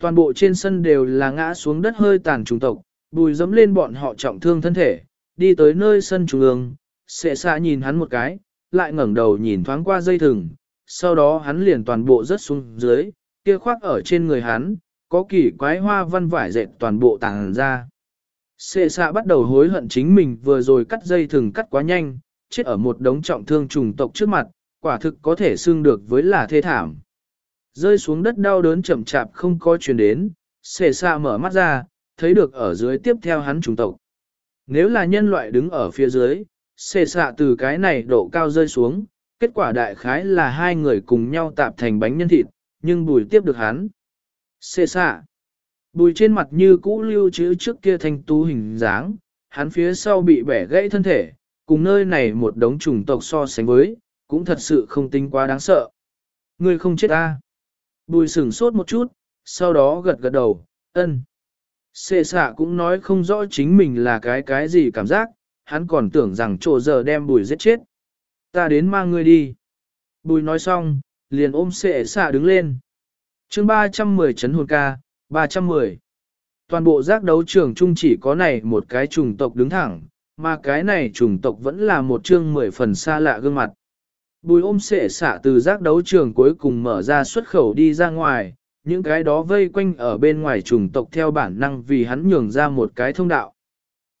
Toàn bộ trên sân đều là ngã xuống đất hơi tàn trùng tộc, bùi dẫm lên bọn họ trọng thương thân thể, đi tới nơi sân trung ương, sẽ xả nhìn hắn một cái, lại ngẩng đầu nhìn thoáng qua dây thừng, sau đó hắn liền toàn bộ rớt xuống dưới, kia khoác ở trên người hắn, có kỳ quái hoa văn vải dệt toàn bộ tàng ra. Xê xạ bắt đầu hối hận chính mình vừa rồi cắt dây thừng cắt quá nhanh, chết ở một đống trọng thương trùng tộc trước mặt, quả thực có thể xưng được với là thê thảm. Rơi xuống đất đau đớn chậm chạp không có chuyển đến, xê xạ mở mắt ra, thấy được ở dưới tiếp theo hắn trùng tộc. Nếu là nhân loại đứng ở phía dưới, xê xạ từ cái này độ cao rơi xuống, kết quả đại khái là hai người cùng nhau tạp thành bánh nhân thịt, nhưng bùi tiếp được hắn. Xê xạ. Bùi trên mặt như cũ lưu chữ trước kia thanh tú hình dáng, hắn phía sau bị bẻ gãy thân thể, cùng nơi này một đống trùng tộc so sánh với, cũng thật sự không tính quá đáng sợ. Người không chết ta. Bùi sửng sốt một chút, sau đó gật gật đầu, ân. Xê xạ cũng nói không rõ chính mình là cái cái gì cảm giác, hắn còn tưởng rằng trộ giờ đem bùi giết chết. Ta đến mang ngươi đi. Bùi nói xong, liền ôm xệ xạ đứng lên. chương 310 chấn hồn ca, 310. Toàn bộ giác đấu trường chung chỉ có này một cái chủng tộc đứng thẳng, mà cái này chủng tộc vẫn là một chương mười phần xa lạ gương mặt. Bùi ôm sệ xả từ giác đấu trường cuối cùng mở ra xuất khẩu đi ra ngoài, những cái đó vây quanh ở bên ngoài chủng tộc theo bản năng vì hắn nhường ra một cái thông đạo.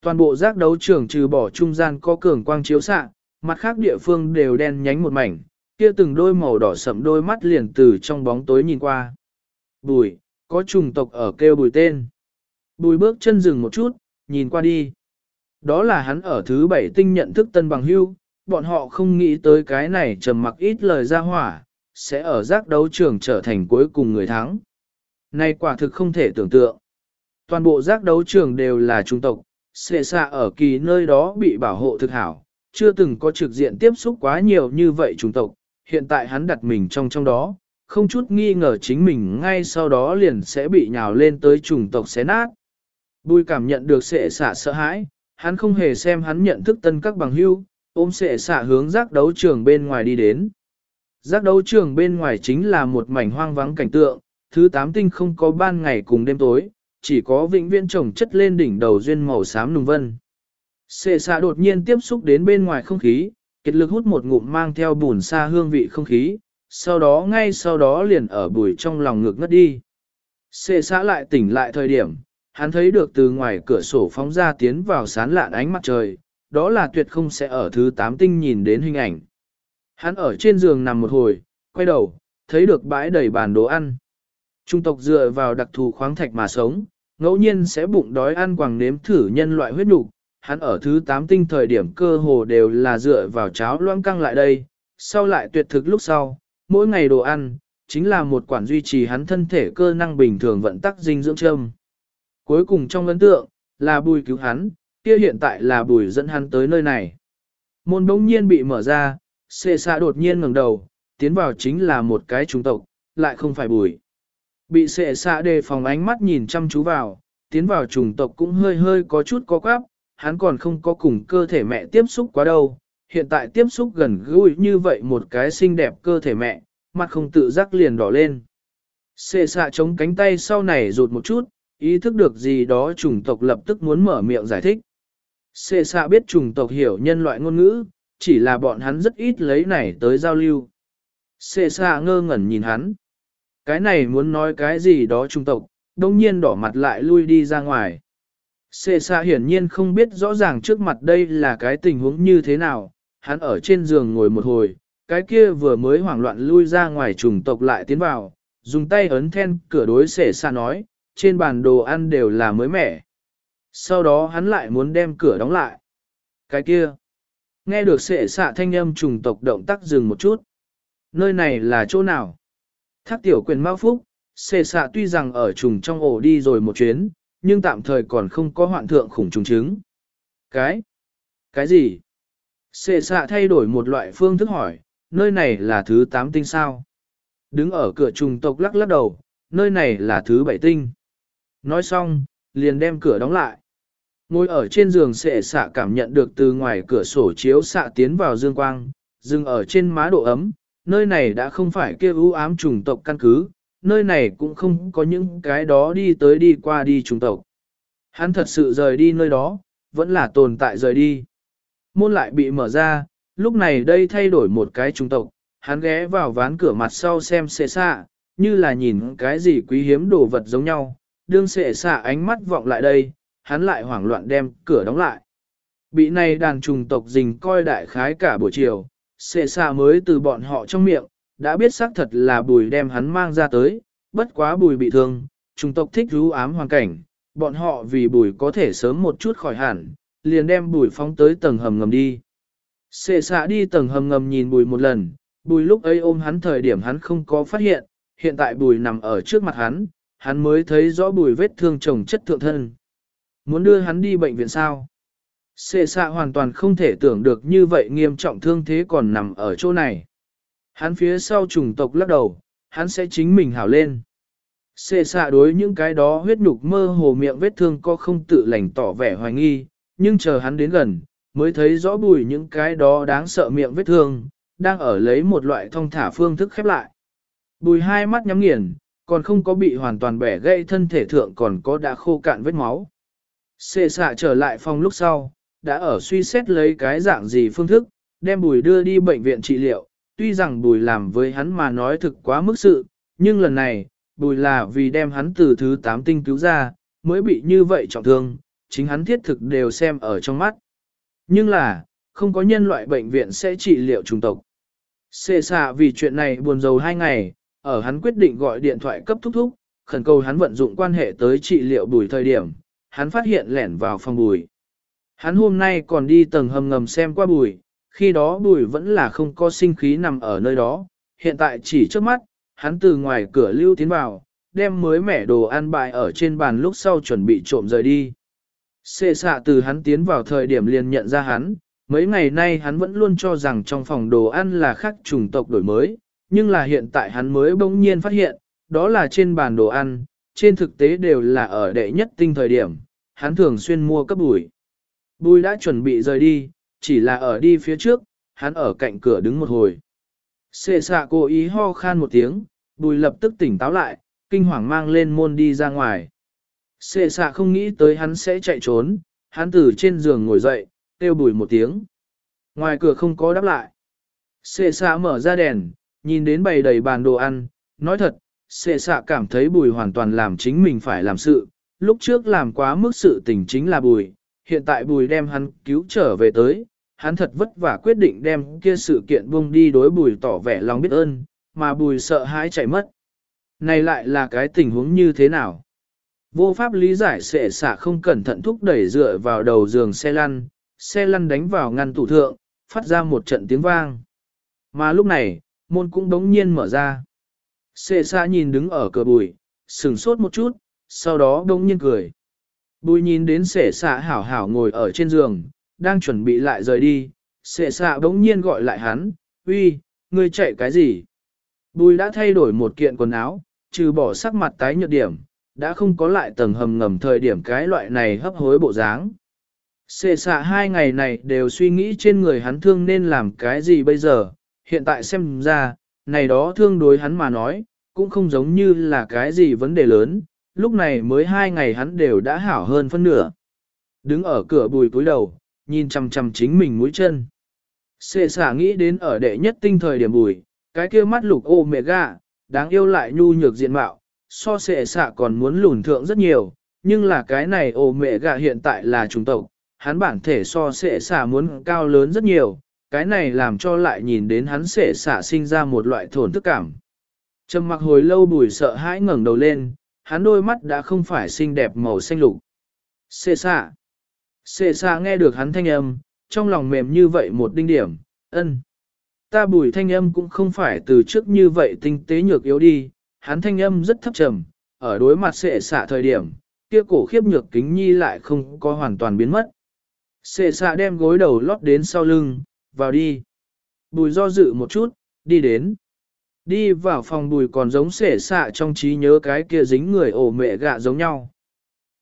Toàn bộ giác đấu trường trừ bỏ trung gian có cường quang chiếu xạ, mặt khác địa phương đều đen nhánh một mảnh, kia từng đôi màu đỏ sậm đôi mắt liền từ trong bóng tối nhìn qua. Bùi, có trùng tộc ở kêu bùi tên. Bùi bước chân dừng một chút, nhìn qua đi. Đó là hắn ở thứ bảy tinh nhận thức tân bằng hưu, bọn họ không nghĩ tới cái này trầm mặc ít lời ra hỏa, sẽ ở giác đấu trường trở thành cuối cùng người thắng. Này quả thực không thể tưởng tượng. Toàn bộ giác đấu trường đều là trung tộc, xệ xạ ở kỳ nơi đó bị bảo hộ thực hảo, chưa từng có trực diện tiếp xúc quá nhiều như vậy trung tộc, hiện tại hắn đặt mình trong trong đó, không chút nghi ngờ chính mình ngay sau đó liền sẽ bị nhào lên tới chủng tộc xé nát. Bùi cảm nhận được sệ xạ sợ hãi, hắn không hề xem hắn nhận thức tân các bằng hưu, ôm sệ xạ hướng giác đấu trường bên ngoài đi đến. Giác đấu trường bên ngoài chính là một mảnh hoang vắng cảnh tượng, thứ tám tinh không có ban ngày cùng đêm tối, chỉ có vĩnh viễn trồng chất lên đỉnh đầu duyên màu xám nùng vân. Sệ xạ đột nhiên tiếp xúc đến bên ngoài không khí, kết lực hút một ngụm mang theo bùn xa hương vị không khí, sau đó ngay sau đó liền ở bùi trong lòng ngược ngất đi. Xê xã lại tỉnh lại thời điểm, hắn thấy được từ ngoài cửa sổ phóng ra tiến vào sán lạn ánh mặt trời, đó là tuyệt không sẽ ở thứ tám tinh nhìn đến hình ảnh. Hắn ở trên giường nằm một hồi, quay đầu, thấy được bãi đầy bàn đồ ăn. Trung tộc dựa vào đặc thù khoáng thạch mà sống, ngẫu nhiên sẽ bụng đói ăn quàng nếm thử nhân loại huyết nhục. Hắn ở thứ tám tinh thời điểm cơ hồ đều là dựa vào cháo loãng căng lại đây, sau lại tuyệt thực lúc sau, mỗi ngày đồ ăn, chính là một quản duy trì hắn thân thể cơ năng bình thường vận tắc dinh dưỡng châm. Cuối cùng trong ấn tượng, là bùi cứu hắn, kia hiện tại là bùi dẫn hắn tới nơi này. Môn bỗng nhiên bị mở ra, xê xa đột nhiên ngẩng đầu, tiến vào chính là một cái trung tộc, lại không phải bùi. Bị xệ xạ đề phòng ánh mắt nhìn chăm chú vào, tiến vào trùng tộc cũng hơi hơi có chút có quáp, hắn còn không có cùng cơ thể mẹ tiếp xúc quá đâu, hiện tại tiếp xúc gần gũi như vậy một cái xinh đẹp cơ thể mẹ, mặt không tự giác liền đỏ lên. Xê xạ chống cánh tay sau này rụt một chút, ý thức được gì đó chủng tộc lập tức muốn mở miệng giải thích. Xê xạ biết chủng tộc hiểu nhân loại ngôn ngữ, chỉ là bọn hắn rất ít lấy này tới giao lưu. Xê xạ ngơ ngẩn nhìn hắn. Cái này muốn nói cái gì đó chủng tộc, đông nhiên đỏ mặt lại lui đi ra ngoài. Xê xạ hiển nhiên không biết rõ ràng trước mặt đây là cái tình huống như thế nào, hắn ở trên giường ngồi một hồi, cái kia vừa mới hoảng loạn lui ra ngoài trùng tộc lại tiến vào, dùng tay ấn then cửa đối xệ xa nói, trên bàn đồ ăn đều là mới mẻ. Sau đó hắn lại muốn đem cửa đóng lại. Cái kia, Nghe được xệ xạ thanh âm trùng tộc động tác dừng một chút. Nơi này là chỗ nào? Thác tiểu quyền mau phúc, xệ xạ tuy rằng ở trùng trong ổ đi rồi một chuyến, nhưng tạm thời còn không có hoạn thượng khủng trùng trứng. Cái? Cái gì? Sệ xạ thay đổi một loại phương thức hỏi, nơi này là thứ 8 tinh sao? Đứng ở cửa trùng tộc lắc lắc đầu, nơi này là thứ 7 tinh. Nói xong, liền đem cửa đóng lại. Ngồi ở trên giường sệ xạ cảm nhận được từ ngoài cửa sổ chiếu xạ tiến vào dương quang, dừng ở trên má độ ấm, nơi này đã không phải kêu ưu ám trùng tộc căn cứ, nơi này cũng không có những cái đó đi tới đi qua đi trùng tộc. Hắn thật sự rời đi nơi đó, vẫn là tồn tại rời đi. Môn lại bị mở ra, lúc này đây thay đổi một cái trung tộc, hắn ghé vào ván cửa mặt sau xem xệ xạ, như là nhìn cái gì quý hiếm đồ vật giống nhau, đương xệ xạ ánh mắt vọng lại đây, hắn lại hoảng loạn đem cửa đóng lại. Bị này đàn trùng tộc dình coi đại khái cả buổi chiều, xệ xạ mới từ bọn họ trong miệng, đã biết xác thật là bùi đem hắn mang ra tới, bất quá bùi bị thương, trùng tộc thích rú ám hoàn cảnh, bọn họ vì bùi có thể sớm một chút khỏi hẳn, liền đem bùi phóng tới tầng hầm ngầm đi. Xệ xạ đi tầng hầm ngầm nhìn bùi một lần, bùi lúc ấy ôm hắn thời điểm hắn không có phát hiện, hiện tại bùi nằm ở trước mặt hắn, hắn mới thấy rõ bùi vết thương chồng chất thượng thân. Muốn đưa hắn đi bệnh viện sao? Xê xạ hoàn toàn không thể tưởng được như vậy nghiêm trọng thương thế còn nằm ở chỗ này. Hắn phía sau trùng tộc lắc đầu, hắn sẽ chính mình hảo lên. Xê xạ đối những cái đó huyết nhục mơ hồ miệng vết thương có không tự lành tỏ vẻ hoài nghi, nhưng chờ hắn đến gần, mới thấy rõ bùi những cái đó đáng sợ miệng vết thương, đang ở lấy một loại thông thả phương thức khép lại. Bùi hai mắt nhắm nghiền, còn không có bị hoàn toàn bẻ gãy thân thể thượng còn có đã khô cạn vết máu. Xê xạ trở lại phòng lúc sau, đã ở suy xét lấy cái dạng gì phương thức, đem bùi đưa đi bệnh viện trị liệu, tuy rằng bùi làm với hắn mà nói thực quá mức sự, nhưng lần này, bùi là vì đem hắn từ thứ 8 tinh cứu ra, mới bị như vậy trọng thương, chính hắn thiết thực đều xem ở trong mắt. Nhưng là, không có nhân loại bệnh viện sẽ trị liệu trùng tộc. Xê xạ vì chuyện này buồn rầu hai ngày, ở hắn quyết định gọi điện thoại cấp thúc thúc, khẩn cầu hắn vận dụng quan hệ tới trị liệu bùi thời điểm, hắn phát hiện lẻn vào phòng bùi. Hắn hôm nay còn đi tầng hầm ngầm xem qua bùi, khi đó bùi vẫn là không có sinh khí nằm ở nơi đó, hiện tại chỉ trước mắt, hắn từ ngoài cửa lưu tiến vào, đem mới mẻ đồ ăn bại ở trên bàn lúc sau chuẩn bị trộm rời đi. Xê xạ từ hắn tiến vào thời điểm liền nhận ra hắn, mấy ngày nay hắn vẫn luôn cho rằng trong phòng đồ ăn là khác chủng tộc đổi mới, nhưng là hiện tại hắn mới bỗng nhiên phát hiện, đó là trên bàn đồ ăn, trên thực tế đều là ở đệ nhất tinh thời điểm, hắn thường xuyên mua cấp bùi. Bùi đã chuẩn bị rời đi, chỉ là ở đi phía trước, hắn ở cạnh cửa đứng một hồi. Xê xạ cố ý ho khan một tiếng, bùi lập tức tỉnh táo lại, kinh hoàng mang lên môn đi ra ngoài. Xê xạ không nghĩ tới hắn sẽ chạy trốn, hắn từ trên giường ngồi dậy, kêu bùi một tiếng. Ngoài cửa không có đáp lại. Xê xạ mở ra đèn, nhìn đến bầy đầy bàn đồ ăn, nói thật, xê xạ cảm thấy bùi hoàn toàn làm chính mình phải làm sự, lúc trước làm quá mức sự tình chính là bùi, hiện tại bùi đem hắn cứu trở về tới, hắn thật vất vả quyết định đem kia sự kiện buông đi đối bùi tỏ vẻ lòng biết ơn, mà bùi sợ hãi chạy mất. Này lại là cái tình huống như thế nào? Vô pháp lý giải sệ xả không cẩn thận thúc đẩy dựa vào đầu giường xe lăn, xe lăn đánh vào ngăn tủ thượng, phát ra một trận tiếng vang. Mà lúc này, môn cũng đống nhiên mở ra. Sệ xả nhìn đứng ở cửa bùi, sừng sốt một chút, sau đó đống nhiên cười. Bùi nhìn đến sệ xả hảo hảo ngồi ở trên giường, đang chuẩn bị lại rời đi, sệ xạ đống nhiên gọi lại hắn, uy, ngươi chạy cái gì? Bùi đã thay đổi một kiện quần áo, trừ bỏ sắc mặt tái nhợt điểm, đã không có lại tầng hầm ngầm thời điểm cái loại này hấp hối bộ dáng. Xê xạ hai ngày này đều suy nghĩ trên người hắn thương nên làm cái gì bây giờ, hiện tại xem ra, này đó thương đối hắn mà nói, cũng không giống như là cái gì vấn đề lớn, lúc này mới hai ngày hắn đều đã hảo hơn phân nửa. Đứng ở cửa bùi cúi đầu, nhìn chằm chằm chính mình mũi chân. Xê xả nghĩ đến ở đệ nhất tinh thời điểm bùi, cái kia mắt lục ô mẹ gà, đáng yêu lại nhu nhược diện mạo, so sệ xạ còn muốn lùn thượng rất nhiều, nhưng là cái này ô mẹ gà hiện tại là trung tộc, hắn bản thể so sệ xạ muốn cao lớn rất nhiều, cái này làm cho lại nhìn đến hắn sệ xạ sinh ra một loại thổn thức cảm. Trầm mặc hồi lâu bùi sợ hãi ngẩng đầu lên, hắn đôi mắt đã không phải xinh đẹp màu xanh lục. Sệ xạ. sệ xạ nghe được hắn thanh âm, trong lòng mềm như vậy một đinh điểm, ân. Ta bùi thanh âm cũng không phải từ trước như vậy tinh tế nhược yếu đi, hắn thanh âm rất thấp trầm, ở đối mặt sệ xạ thời điểm, kia cổ khiếp nhược kính nhi lại không có hoàn toàn biến mất. Sệ xạ đem gối đầu lót đến sau lưng, vào đi. Bùi do dự một chút, đi đến. Đi vào phòng bùi còn giống sệ xạ trong trí nhớ cái kia dính người ổ mẹ gạ giống nhau.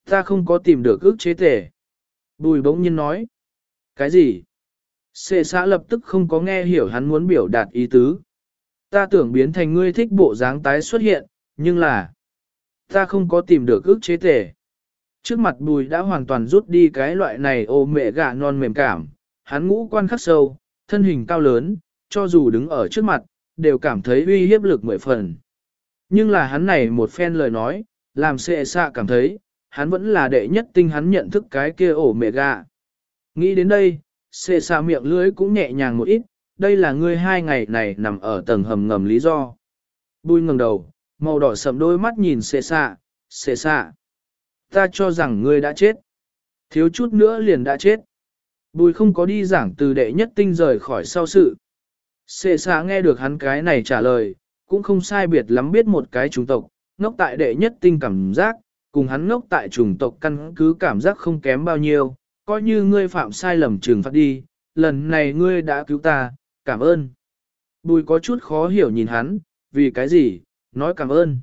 Ta không có tìm được ước chế tể. Bùi bỗng nhiên nói. Cái gì? Sệ xã lập tức không có nghe hiểu hắn muốn biểu đạt ý tứ. Ta tưởng biến thành ngươi thích bộ dáng tái xuất hiện, nhưng là... Ta không có tìm được ước chế tể. Trước mặt bùi đã hoàn toàn rút đi cái loại này ô mẹ gạ non mềm cảm, hắn ngũ quan khắc sâu, thân hình cao lớn, cho dù đứng ở trước mặt, đều cảm thấy uy hiếp lực mười phần. Nhưng là hắn này một phen lời nói, làm xệ xạ cảm thấy, hắn vẫn là đệ nhất tinh hắn nhận thức cái kia ổ mẹ gạ. Nghĩ đến đây, xệ xạ miệng lưới cũng nhẹ nhàng một ít, đây là ngươi hai ngày này nằm ở tầng hầm ngầm lý do. Bùi ngẩng đầu, màu đỏ sầm đôi mắt nhìn xệ xạ, xệ xạ. Ta cho rằng ngươi đã chết. Thiếu chút nữa liền đã chết. Bùi không có đi giảng từ đệ nhất tinh rời khỏi sau sự. Xệ xạ nghe được hắn cái này trả lời, cũng không sai biệt lắm biết một cái chủng tộc, ngốc tại đệ nhất tinh cảm giác, cùng hắn ngốc tại chủng tộc căn cứ cảm giác không kém bao nhiêu, coi như ngươi phạm sai lầm trừng phạt đi, lần này ngươi đã cứu ta, cảm ơn. Bùi có chút khó hiểu nhìn hắn, vì cái gì, nói cảm ơn.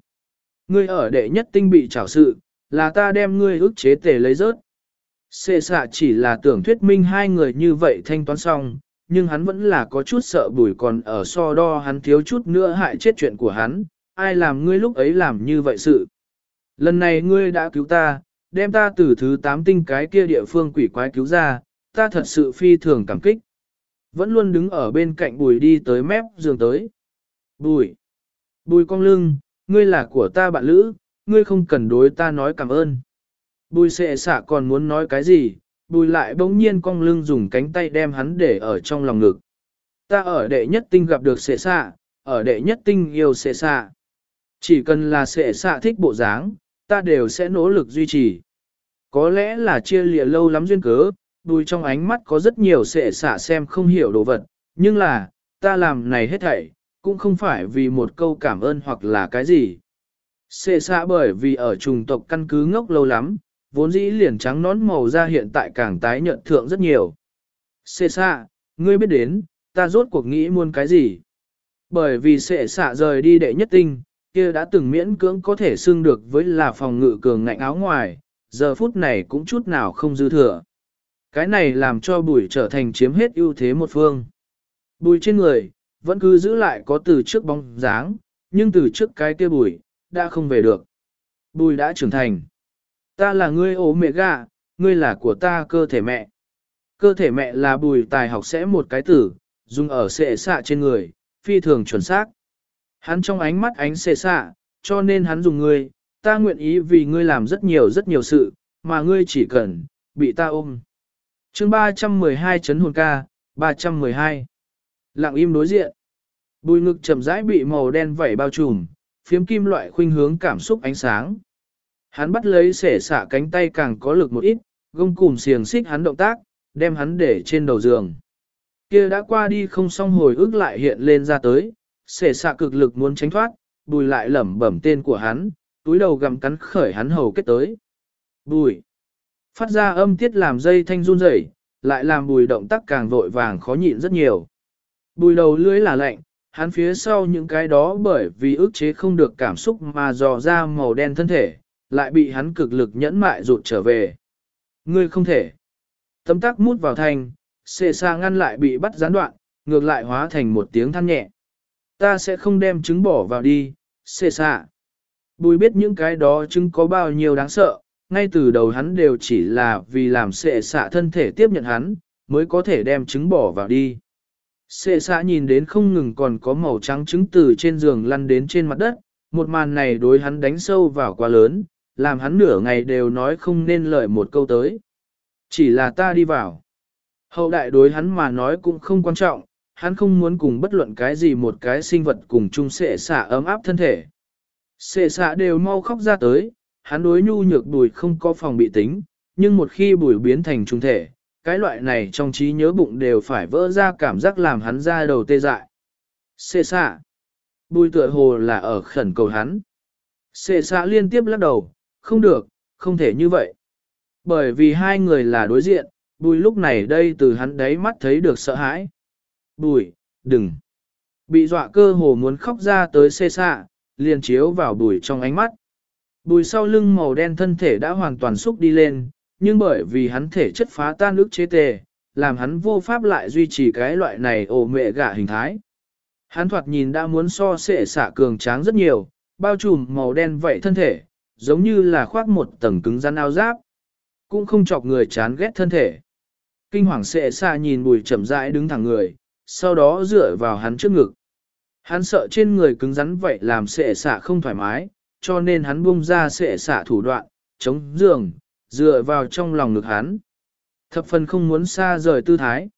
Ngươi ở đệ nhất tinh bị trảo sự, là ta đem ngươi ức chế tề lấy rớt. Xê xạ chỉ là tưởng thuyết minh hai người như vậy thanh toán xong, nhưng hắn vẫn là có chút sợ bùi còn ở so đo hắn thiếu chút nữa hại chết chuyện của hắn, ai làm ngươi lúc ấy làm như vậy sự. Lần này ngươi đã cứu ta, đem ta từ thứ tám tinh cái kia địa phương quỷ quái cứu ra, ta thật sự phi thường cảm kích. Vẫn luôn đứng ở bên cạnh bùi đi tới mép giường tới. Bùi. Bùi cong lưng, ngươi là của ta bạn lữ, ngươi không cần đối ta nói cảm ơn. Bùi sệ xạ còn muốn nói cái gì, bùi lại bỗng nhiên cong lưng dùng cánh tay đem hắn để ở trong lòng ngực. Ta ở đệ nhất tinh gặp được sệ xạ, ở đệ nhất tinh yêu sệ xạ. Chỉ cần là sệ xạ thích bộ dáng, ta đều sẽ nỗ lực duy trì. Có lẽ là chia lìa lâu lắm duyên cớ, đùi trong ánh mắt có rất nhiều sệ xạ xem không hiểu đồ vật, nhưng là, ta làm này hết thảy, cũng không phải vì một câu cảm ơn hoặc là cái gì. Sệ xạ bởi vì ở trùng tộc căn cứ ngốc lâu lắm, vốn dĩ liền trắng nón màu da hiện tại càng tái nhận thượng rất nhiều. Sệ xạ, ngươi biết đến, ta rốt cuộc nghĩ muốn cái gì? Bởi vì sệ xạ rời đi đệ nhất tinh, kia đã từng miễn cưỡng có thể xưng được với là phòng ngự cường ngạnh áo ngoài, giờ phút này cũng chút nào không dư thừa. Cái này làm cho bùi trở thành chiếm hết ưu thế một phương. Bùi trên người, vẫn cứ giữ lại có từ trước bóng dáng, nhưng từ trước cái kia bùi, đã không về được. Bùi đã trưởng thành. Ta là ngươi ố mẹ gà, ngươi là của ta cơ thể mẹ. Cơ thể mẹ là bùi tài học sẽ một cái tử, dùng ở xệ xạ trên người, phi thường chuẩn xác. Hắn trong ánh mắt ánh xệ xạ, cho nên hắn dùng ngươi, ta nguyện ý vì ngươi làm rất nhiều rất nhiều sự, mà ngươi chỉ cần, bị ta ôm chương 312 chấn hồn ca, 312. Lặng im đối diện. Bùi ngực chậm rãi bị màu đen vẩy bao trùm, phiếm kim loại khuynh hướng cảm xúc ánh sáng. Hắn bắt lấy sẻ xả cánh tay càng có lực một ít, gông cùm xiềng xích hắn động tác, đem hắn để trên đầu giường. Kia đã qua đi không xong hồi ức lại hiện lên ra tới, sẻ xạ cực lực muốn tránh thoát, bùi lại lẩm bẩm tên của hắn, túi đầu gặm cắn khởi hắn hầu kết tới. Bùi. Phát ra âm tiết làm dây thanh run rẩy, lại làm bùi động tác càng vội vàng khó nhịn rất nhiều. Bùi đầu lưới là lạnh, hắn phía sau những cái đó bởi vì ức chế không được cảm xúc mà dò ra màu đen thân thể, lại bị hắn cực lực nhẫn mại rụt trở về. Ngươi không thể. Tấm tắc mút vào thành, xệ xa ngăn lại bị bắt gián đoạn, ngược lại hóa thành một tiếng than nhẹ. Ta sẽ không đem trứng bỏ vào đi, xệ xa. Bùi biết những cái đó trứng có bao nhiêu đáng sợ, ngay từ đầu hắn đều chỉ là vì làm sệ xạ thân thể tiếp nhận hắn, mới có thể đem trứng bỏ vào đi. Sệ xạ nhìn đến không ngừng còn có màu trắng trứng từ trên giường lăn đến trên mặt đất, một màn này đối hắn đánh sâu vào quá lớn, làm hắn nửa ngày đều nói không nên lời một câu tới. Chỉ là ta đi vào. Hậu đại đối hắn mà nói cũng không quan trọng, hắn không muốn cùng bất luận cái gì một cái sinh vật cùng chung sệ xạ ấm áp thân thể. Sệ xạ đều mau khóc ra tới, hắn đối nhu nhược bùi không có phòng bị tính, nhưng một khi bùi biến thành trung thể, cái loại này trong trí nhớ bụng đều phải vỡ ra cảm giác làm hắn ra đầu tê dại. Xê xạ. Bùi tựa hồ là ở khẩn cầu hắn. Xê xạ liên tiếp lắc đầu, không được, không thể như vậy. Bởi vì hai người là đối diện, bùi lúc này đây từ hắn đấy mắt thấy được sợ hãi. Bùi, đừng. Bị dọa cơ hồ muốn khóc ra tới xê xạ, liền chiếu vào bùi trong ánh mắt. Bùi sau lưng màu đen thân thể đã hoàn toàn xúc đi lên, nhưng bởi vì hắn thể chất phá tan ức chế tề, làm hắn vô pháp lại duy trì cái loại này ổ mẹ gả hình thái. Hắn thoạt nhìn đã muốn so sệ xả cường tráng rất nhiều, bao trùm màu đen vậy thân thể, giống như là khoác một tầng cứng rắn áo giáp, cũng không chọc người chán ghét thân thể. Kinh hoàng sệ xạ nhìn bùi chậm rãi đứng thẳng người, sau đó dựa vào hắn trước ngực. Hắn sợ trên người cứng rắn vậy làm sệ xả không thoải mái, cho nên hắn buông ra sệ xả thủ đoạn, chống giường, dựa vào trong lòng ngực hắn. Thập phần không muốn xa rời tư thái.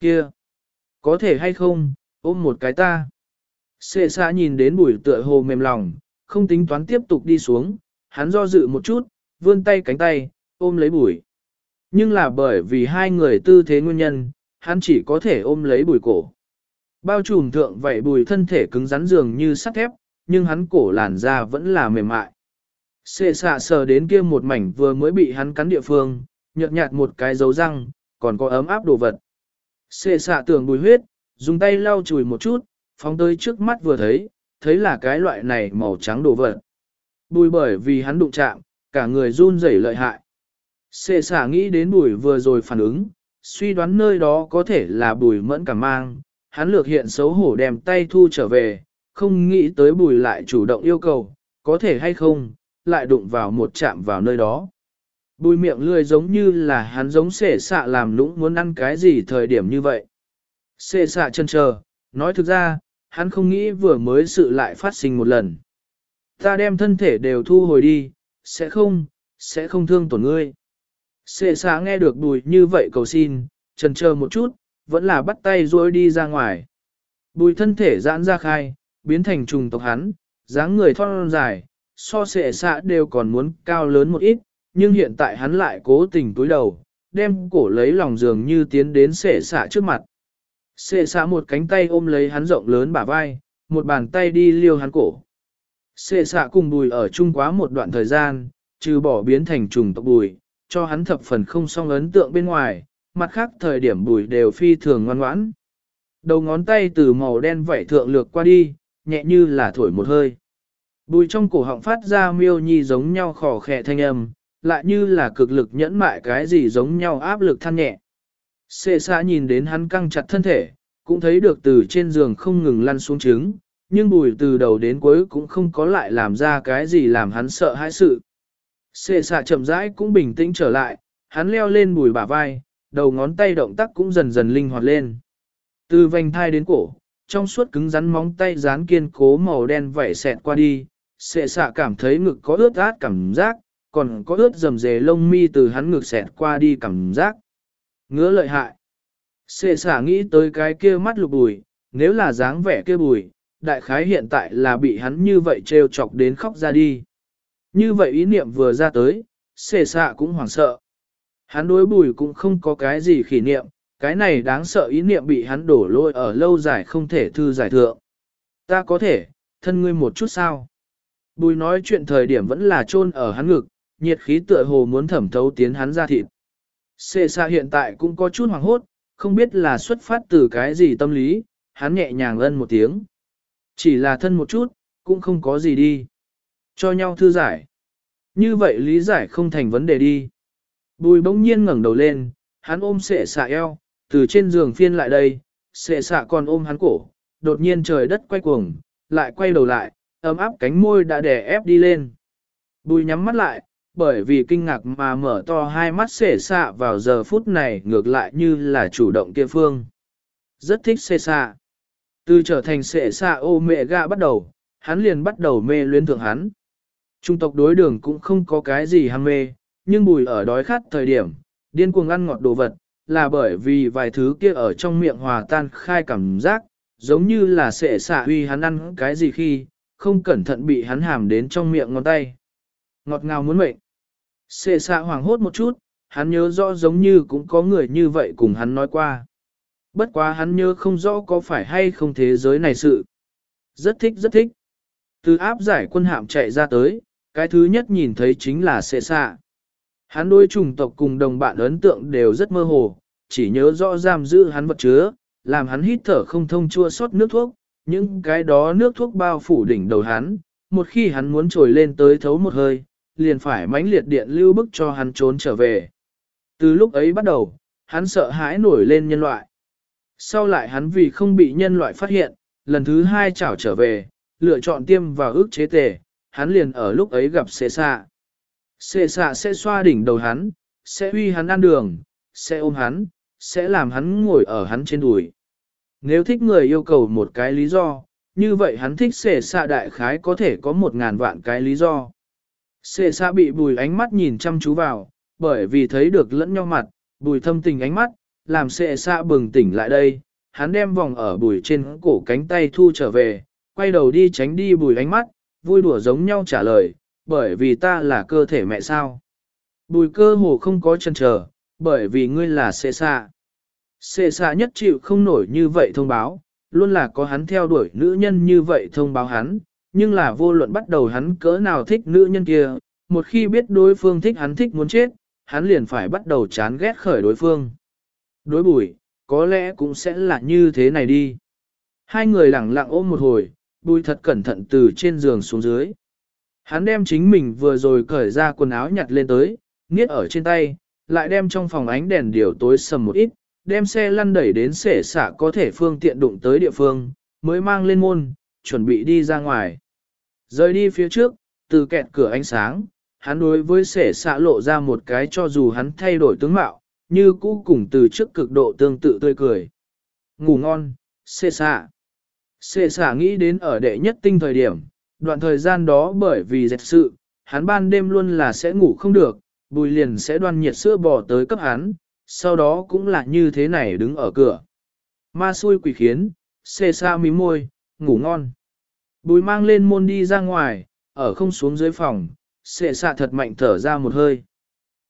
Kia! Có thể hay không, ôm một cái ta. Sệ xạ nhìn đến bùi tựa hồ mềm lòng, không tính toán tiếp tục đi xuống, hắn do dự một chút, vươn tay cánh tay, ôm lấy bùi. Nhưng là bởi vì hai người tư thế nguyên nhân, hắn chỉ có thể ôm lấy bùi cổ. Bao trùm thượng vậy bùi thân thể cứng rắn dường như sắt thép, nhưng hắn cổ làn da vẫn là mềm mại. Xệ xạ sờ đến kia một mảnh vừa mới bị hắn cắn địa phương, nhợt nhạt một cái dấu răng, còn có ấm áp đồ vật. Xệ xạ tưởng bùi huyết, dùng tay lau chùi một chút, phóng tới trước mắt vừa thấy, thấy là cái loại này màu trắng đồ vật. Bùi bởi vì hắn đụng chạm, cả người run rẩy lợi hại. Xệ xả nghĩ đến bùi vừa rồi phản ứng, suy đoán nơi đó có thể là bùi mẫn cảm mang, hắn lược hiện xấu hổ đem tay thu trở về, không nghĩ tới bùi lại chủ động yêu cầu, có thể hay không, lại đụng vào một chạm vào nơi đó. Bùi miệng lươi giống như là hắn giống sệ xạ làm lũng muốn ăn cái gì thời điểm như vậy. Sệ xạ chân chờ, nói thực ra, hắn không nghĩ vừa mới sự lại phát sinh một lần. Ta đem thân thể đều thu hồi đi, sẽ không, sẽ không thương tổn ngươi. Sệ xạ nghe được bùi như vậy cầu xin, trần chờ một chút, vẫn là bắt tay rối đi ra ngoài. Bùi thân thể giãn ra khai, biến thành trùng tộc hắn, dáng người thon dài, so Sệ xạ đều còn muốn cao lớn một ít, nhưng hiện tại hắn lại cố tình túi đầu, đem cổ lấy lòng giường như tiến đến Sệ xạ trước mặt. Sệ xạ một cánh tay ôm lấy hắn rộng lớn bả vai, một bàn tay đi liêu hắn cổ. Sệ xạ cùng bùi ở chung quá một đoạn thời gian, trừ bỏ biến thành trùng tộc bùi, cho hắn thập phần không song ấn tượng bên ngoài, mặt khác thời điểm bùi đều phi thường ngoan ngoãn. Đầu ngón tay từ màu đen vảy thượng lược qua đi, nhẹ như là thổi một hơi. Bùi trong cổ họng phát ra miêu nhi giống nhau khò khẽ thanh âm, lại như là cực lực nhẫn mại cái gì giống nhau áp lực than nhẹ. Xê xa nhìn đến hắn căng chặt thân thể, cũng thấy được từ trên giường không ngừng lăn xuống trứng, nhưng bùi từ đầu đến cuối cũng không có lại làm ra cái gì làm hắn sợ hãi sự. Xê xa chậm rãi cũng bình tĩnh trở lại, hắn leo lên bùi bả vai, đầu ngón tay động tác cũng dần dần linh hoạt lên. Từ vành thai đến cổ, trong suốt cứng rắn móng tay dán kiên cố màu đen vẩy xẹt qua đi, xệ xạ cảm thấy ngực có ướt át cảm giác, còn có ướt rầm rề lông mi từ hắn ngực xẹt qua đi cảm giác. Ngứa lợi hại. Xệ xạ nghĩ tới cái kia mắt lục bùi, nếu là dáng vẻ kia bùi, đại khái hiện tại là bị hắn như vậy trêu chọc đến khóc ra đi. Như vậy ý niệm vừa ra tới, xệ xạ cũng hoảng sợ. Hắn đối bùi cũng không có cái gì khỉ niệm, cái này đáng sợ ý niệm bị hắn đổ lôi ở lâu dài không thể thư giải thượng. Ta có thể, thân ngươi một chút sao? Bùi nói chuyện thời điểm vẫn là chôn ở hắn ngực, nhiệt khí tựa hồ muốn thẩm thấu tiến hắn ra thịt. Xê xa hiện tại cũng có chút hoảng hốt, không biết là xuất phát từ cái gì tâm lý, hắn nhẹ nhàng ân một tiếng. Chỉ là thân một chút, cũng không có gì đi. Cho nhau thư giải. Như vậy lý giải không thành vấn đề đi. Bùi bỗng nhiên ngẩng đầu lên, hắn ôm sệ xạ eo, từ trên giường phiên lại đây, sệ xạ còn ôm hắn cổ, đột nhiên trời đất quay cuồng, lại quay đầu lại, ấm áp cánh môi đã đè ép đi lên. Bùi nhắm mắt lại, bởi vì kinh ngạc mà mở to hai mắt xệ xạ vào giờ phút này ngược lại như là chủ động kia phương. Rất thích xệ xạ. Từ trở thành xệ xạ ô mẹ gạ bắt đầu, hắn liền bắt đầu mê luyến thượng hắn. Trung tộc đối đường cũng không có cái gì ham mê, nhưng bùi ở đói khát thời điểm, điên cuồng ăn ngọt đồ vật, là bởi vì vài thứ kia ở trong miệng hòa tan khai cảm giác, giống như là sẽ xạ huy hắn ăn cái gì khi, không cẩn thận bị hắn hàm đến trong miệng ngón tay. Ngọt ngào muốn mệnh. Sệ xạ hoảng hốt một chút, Hắn nhớ rõ giống như cũng có người như vậy cùng hắn nói qua. Bất quá hắn nhớ không rõ có phải hay không thế giới này sự. Rất thích rất thích. Từ áp giải quân hạm chạy ra tới, cái thứ nhất nhìn thấy chính là xệ xạ. Hắn đối chủng tộc cùng đồng bạn ấn tượng đều rất mơ hồ, chỉ nhớ rõ giam giữ hắn vật chứa, làm hắn hít thở không thông chua sót nước thuốc, những cái đó nước thuốc bao phủ đỉnh đầu hắn, một khi hắn muốn trồi lên tới thấu một hơi, liền phải mãnh liệt điện lưu bức cho hắn trốn trở về. Từ lúc ấy bắt đầu, hắn sợ hãi nổi lên nhân loại. Sau lại hắn vì không bị nhân loại phát hiện, lần thứ hai chảo trở về, lựa chọn tiêm vào ước chế tề, hắn liền ở lúc ấy gặp xế xạ. Xệ xạ sẽ xoa đỉnh đầu hắn, sẽ huy hắn ăn đường, sẽ ôm hắn, sẽ làm hắn ngồi ở hắn trên đùi. Nếu thích người yêu cầu một cái lý do, như vậy hắn thích xệ xạ đại khái có thể có một ngàn vạn cái lý do. Xệ xạ bị bùi ánh mắt nhìn chăm chú vào, bởi vì thấy được lẫn nhau mặt, bùi thâm tình ánh mắt, làm xệ xạ bừng tỉnh lại đây, hắn đem vòng ở bùi trên cổ cánh tay thu trở về, quay đầu đi tránh đi bùi ánh mắt, vui đùa giống nhau trả lời, bởi vì ta là cơ thể mẹ sao. Bùi cơ hồ không có chân chờ, bởi vì ngươi là xệ xạ. Xệ xạ nhất chịu không nổi như vậy thông báo, luôn là có hắn theo đuổi nữ nhân như vậy thông báo hắn, nhưng là vô luận bắt đầu hắn cỡ nào thích nữ nhân kia, một khi biết đối phương thích hắn thích muốn chết, hắn liền phải bắt đầu chán ghét khởi đối phương. Đối bùi, có lẽ cũng sẽ là như thế này đi. Hai người lặng lặng ôm một hồi, bùi thật cẩn thận từ trên giường xuống dưới. Hắn đem chính mình vừa rồi cởi ra quần áo nhặt lên tới, niết ở trên tay, lại đem trong phòng ánh đèn điều tối sầm một ít, đem xe lăn đẩy đến xể xả có thể phương tiện đụng tới địa phương, mới mang lên môn, chuẩn bị đi ra ngoài. Rời đi phía trước, từ kẹt cửa ánh sáng, hắn đối với xể xạ lộ ra một cái cho dù hắn thay đổi tướng mạo, như cũ cùng từ trước cực độ tương tự tươi cười. Ngủ ngon, xê xạ. Xê xạ nghĩ đến ở đệ nhất tinh thời điểm, đoạn thời gian đó bởi vì dệt sự, hắn ban đêm luôn là sẽ ngủ không được, bùi liền sẽ đoan nhiệt sữa bò tới cấp hắn, sau đó cũng là như thế này đứng ở cửa. Ma xui quỷ khiến, xê xa mí môi, ngủ ngon. Bùi mang lên môn đi ra ngoài, ở không xuống dưới phòng, xệ xạ thật mạnh thở ra một hơi.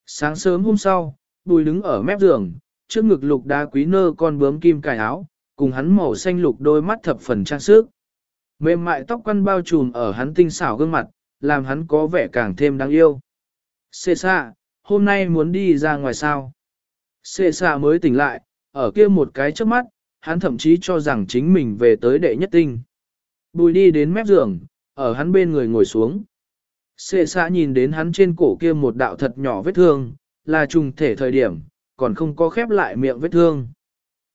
Sáng sớm hôm sau, bùi đứng ở mép giường, trước ngực lục đá quý nơ con bướm kim cài áo, cùng hắn màu xanh lục đôi mắt thập phần trang sức. Mềm mại tóc quăn bao trùm ở hắn tinh xảo gương mặt, làm hắn có vẻ càng thêm đáng yêu. Xê xạ, hôm nay muốn đi ra ngoài sao? Xê xạ mới tỉnh lại, ở kia một cái trước mắt, hắn thậm chí cho rằng chính mình về tới đệ nhất tinh. Bùi đi đến mép giường, ở hắn bên người ngồi xuống. Xê xạ nhìn đến hắn trên cổ kia một đạo thật nhỏ vết thương, là trùng thể thời điểm, còn không có khép lại miệng vết thương.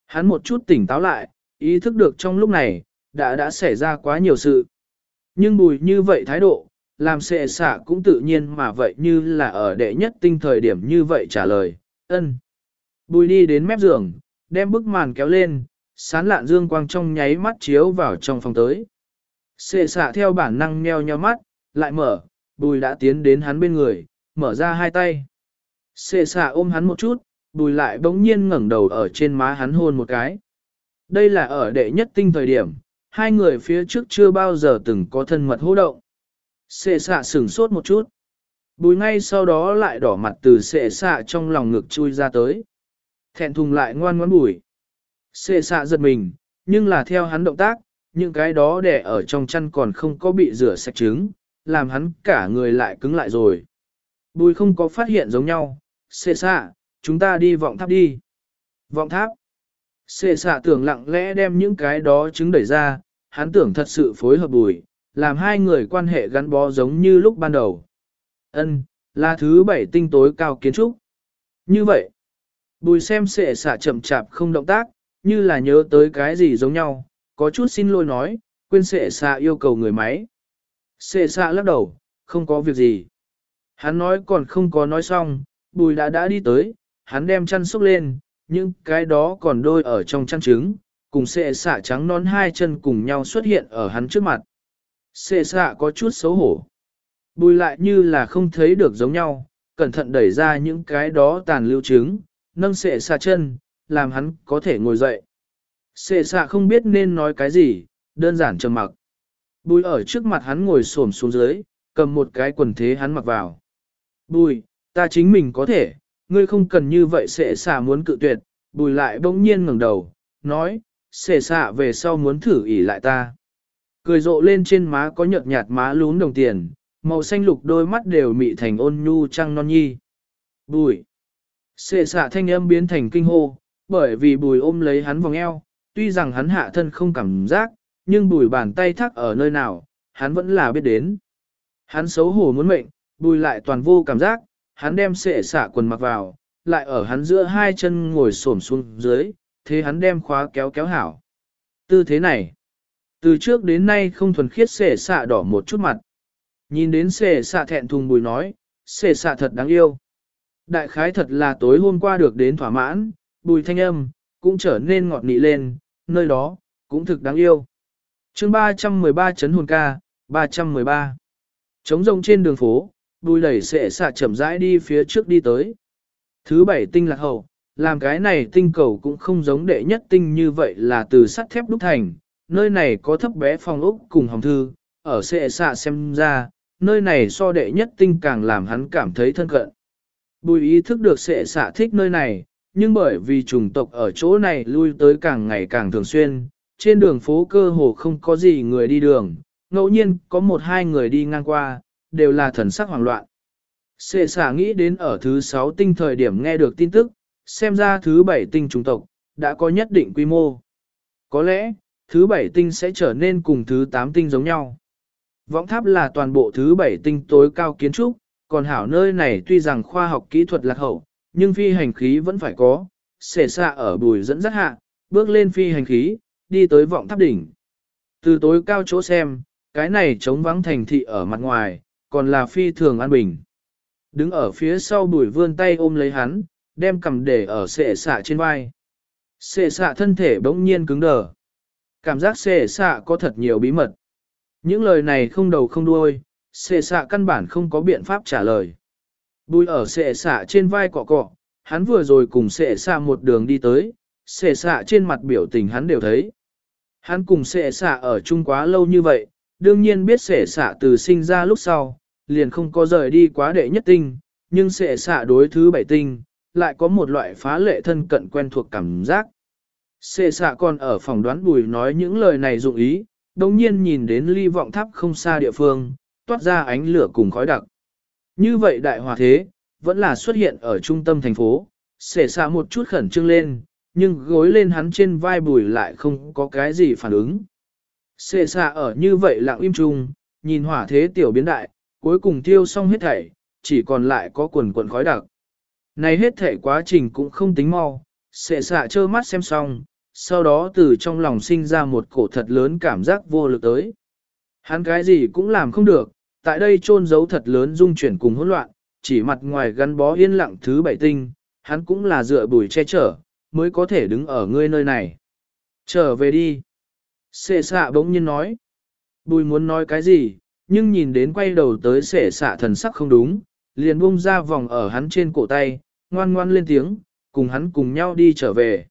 Hắn một chút tỉnh táo lại, ý thức được trong lúc này, đã đã xảy ra quá nhiều sự. Nhưng bùi như vậy thái độ, làm sệ xạ cũng tự nhiên mà vậy như là ở đệ nhất tinh thời điểm như vậy trả lời, ân. Bùi đi đến mép giường, đem bức màn kéo lên, sán lạn dương quang trong nháy mắt chiếu vào trong phòng tới. sệ xạ theo bản năng nheo nheo mắt, lại mở, bùi đã tiến đến hắn bên người, mở ra hai tay. sệ xạ ôm hắn một chút, bùi lại bỗng nhiên ngẩng đầu ở trên má hắn hôn một cái. Đây là ở đệ nhất tinh thời điểm, hai người phía trước chưa bao giờ từng có thân mật hô động. Xệ xạ sửng sốt một chút. Bùi ngay sau đó lại đỏ mặt từ xệ xạ trong lòng ngực chui ra tới. Thẹn thùng lại ngoan ngoãn bùi. Xệ xạ giật mình, nhưng là theo hắn động tác, những cái đó để ở trong chăn còn không có bị rửa sạch trứng, làm hắn cả người lại cứng lại rồi. Bùi không có phát hiện giống nhau, xệ xạ, chúng ta đi vọng tháp đi. Vọng tháp. Xê xạ tưởng lặng lẽ đem những cái đó chứng đẩy ra, hắn tưởng thật sự phối hợp bùi, làm hai người quan hệ gắn bó giống như lúc ban đầu. Ân, là thứ bảy tinh tối cao kiến trúc. Như vậy, bùi xem xệ xạ chậm chạp không động tác, như là nhớ tới cái gì giống nhau, có chút xin lỗi nói, quên xệ xạ yêu cầu người máy. Xệ xạ lắc đầu, không có việc gì. Hắn nói còn không có nói xong, bùi đã đã đi tới, hắn đem chăn xúc lên, những cái đó còn đôi ở trong chăn trứng, cùng xệ xạ trắng nón hai chân cùng nhau xuất hiện ở hắn trước mặt. Xệ xạ có chút xấu hổ. Bùi lại như là không thấy được giống nhau, cẩn thận đẩy ra những cái đó tàn lưu trứng, nâng xệ xạ chân, làm hắn có thể ngồi dậy. Xệ xạ không biết nên nói cái gì, đơn giản trầm mặc. Bùi ở trước mặt hắn ngồi xổm xuống dưới, cầm một cái quần thế hắn mặc vào. Bùi, ta chính mình có thể, ngươi không cần như vậy sẽ xả muốn cự tuyệt, bùi lại bỗng nhiên ngẩng đầu, nói, sẽ xả về sau muốn thử ỉ lại ta. Cười rộ lên trên má có nhợt nhạt má lún đồng tiền, màu xanh lục đôi mắt đều mị thành ôn nhu trăng non nhi. Bùi. Sệ xạ thanh âm biến thành kinh hô, bởi vì bùi ôm lấy hắn vòng eo, tuy rằng hắn hạ thân không cảm giác, nhưng bùi bàn tay thắt ở nơi nào, hắn vẫn là biết đến. Hắn xấu hổ muốn mệnh, bùi lại toàn vô cảm giác, hắn đem sệ xả quần mặc vào, lại ở hắn giữa hai chân ngồi xổm xuống dưới, thế hắn đem khóa kéo kéo hảo. Tư thế này, từ trước đến nay không thuần khiết sệ xạ đỏ một chút mặt. Nhìn đến sệ xạ thẹn thùng bùi nói, sệ xạ thật đáng yêu. Đại khái thật là tối hôm qua được đến thỏa mãn, bùi thanh âm, cũng trở nên ngọt nị lên, nơi đó, cũng thực đáng yêu. chương 313 chấn hồn ca, 313. Trống rồng trên đường phố, bùi đẩy sệ xạ chậm rãi đi phía trước đi tới. Thứ bảy tinh lạc hậu, làm cái này tinh cầu cũng không giống đệ nhất tinh như vậy là từ sắt thép đúc thành, nơi này có thấp bé phòng ốc cùng hồng thư, ở sệ xạ xem ra, nơi này so đệ nhất tinh càng làm hắn cảm thấy thân cận. Bùi ý thức được sệ xạ thích nơi này, nhưng bởi vì chủng tộc ở chỗ này lui tới càng ngày càng thường xuyên, trên đường phố cơ hồ không có gì người đi đường, ngẫu nhiên có một hai người đi ngang qua, đều là thần sắc hoảng loạn. Sệ xả nghĩ đến ở thứ sáu tinh thời điểm nghe được tin tức, xem ra thứ bảy tinh trùng tộc, đã có nhất định quy mô. Có lẽ, thứ bảy tinh sẽ trở nên cùng thứ tám tinh giống nhau. Võng tháp là toàn bộ thứ bảy tinh tối cao kiến trúc, còn hảo nơi này tuy rằng khoa học kỹ thuật lạc hậu, nhưng phi hành khí vẫn phải có, Sệ xạ ở bùi dẫn dắt hạ, bước lên phi hành khí, đi tới vọng tháp đỉnh. Từ tối cao chỗ xem, cái này trống vắng thành thị ở mặt ngoài, còn là phi thường an bình. Đứng ở phía sau bùi vươn tay ôm lấy hắn, đem cầm để ở xệ xạ trên vai. Xệ xạ thân thể bỗng nhiên cứng đờ. Cảm giác xệ xạ có thật nhiều bí mật. Những lời này không đầu không đuôi, xệ xạ căn bản không có biện pháp trả lời. Bùi ở xệ xạ trên vai cọ cọ, hắn vừa rồi cùng xệ xạ một đường đi tới, xệ xạ trên mặt biểu tình hắn đều thấy. Hắn cùng xệ xạ ở chung quá lâu như vậy, đương nhiên biết xệ xạ từ sinh ra lúc sau, liền không có rời đi quá đệ nhất tinh, nhưng xệ xạ đối thứ bảy tinh, lại có một loại phá lệ thân cận quen thuộc cảm giác. Xệ xạ còn ở phòng đoán bùi nói những lời này dụng ý, đồng nhiên nhìn đến ly vọng tháp không xa địa phương, toát ra ánh lửa cùng khói đặc. Như vậy đại hòa thế, vẫn là xuất hiện ở trung tâm thành phố, xệ xạ một chút khẩn trương lên, nhưng gối lên hắn trên vai bùi lại không có cái gì phản ứng. Xê xạ ở như vậy lặng im chung, nhìn hỏa thế tiểu biến đại, cuối cùng tiêu xong hết thảy, chỉ còn lại có quần quần khói đặc. Này hết thảy quá trình cũng không tính mau, xệ xạ trơ mắt xem xong, sau đó từ trong lòng sinh ra một cổ thật lớn cảm giác vô lực tới. Hắn cái gì cũng làm không được, tại đây trôn giấu thật lớn dung chuyển cùng hỗn loạn, chỉ mặt ngoài gắn bó yên lặng thứ bảy tinh, hắn cũng là dựa bùi che chở, mới có thể đứng ở ngươi nơi này. Trở về đi. Sệ xạ bỗng nhiên nói. Bùi muốn nói cái gì, nhưng nhìn đến quay đầu tới sệ xạ thần sắc không đúng, liền bung ra vòng ở hắn trên cổ tay, ngoan ngoan lên tiếng, cùng hắn cùng nhau đi trở về.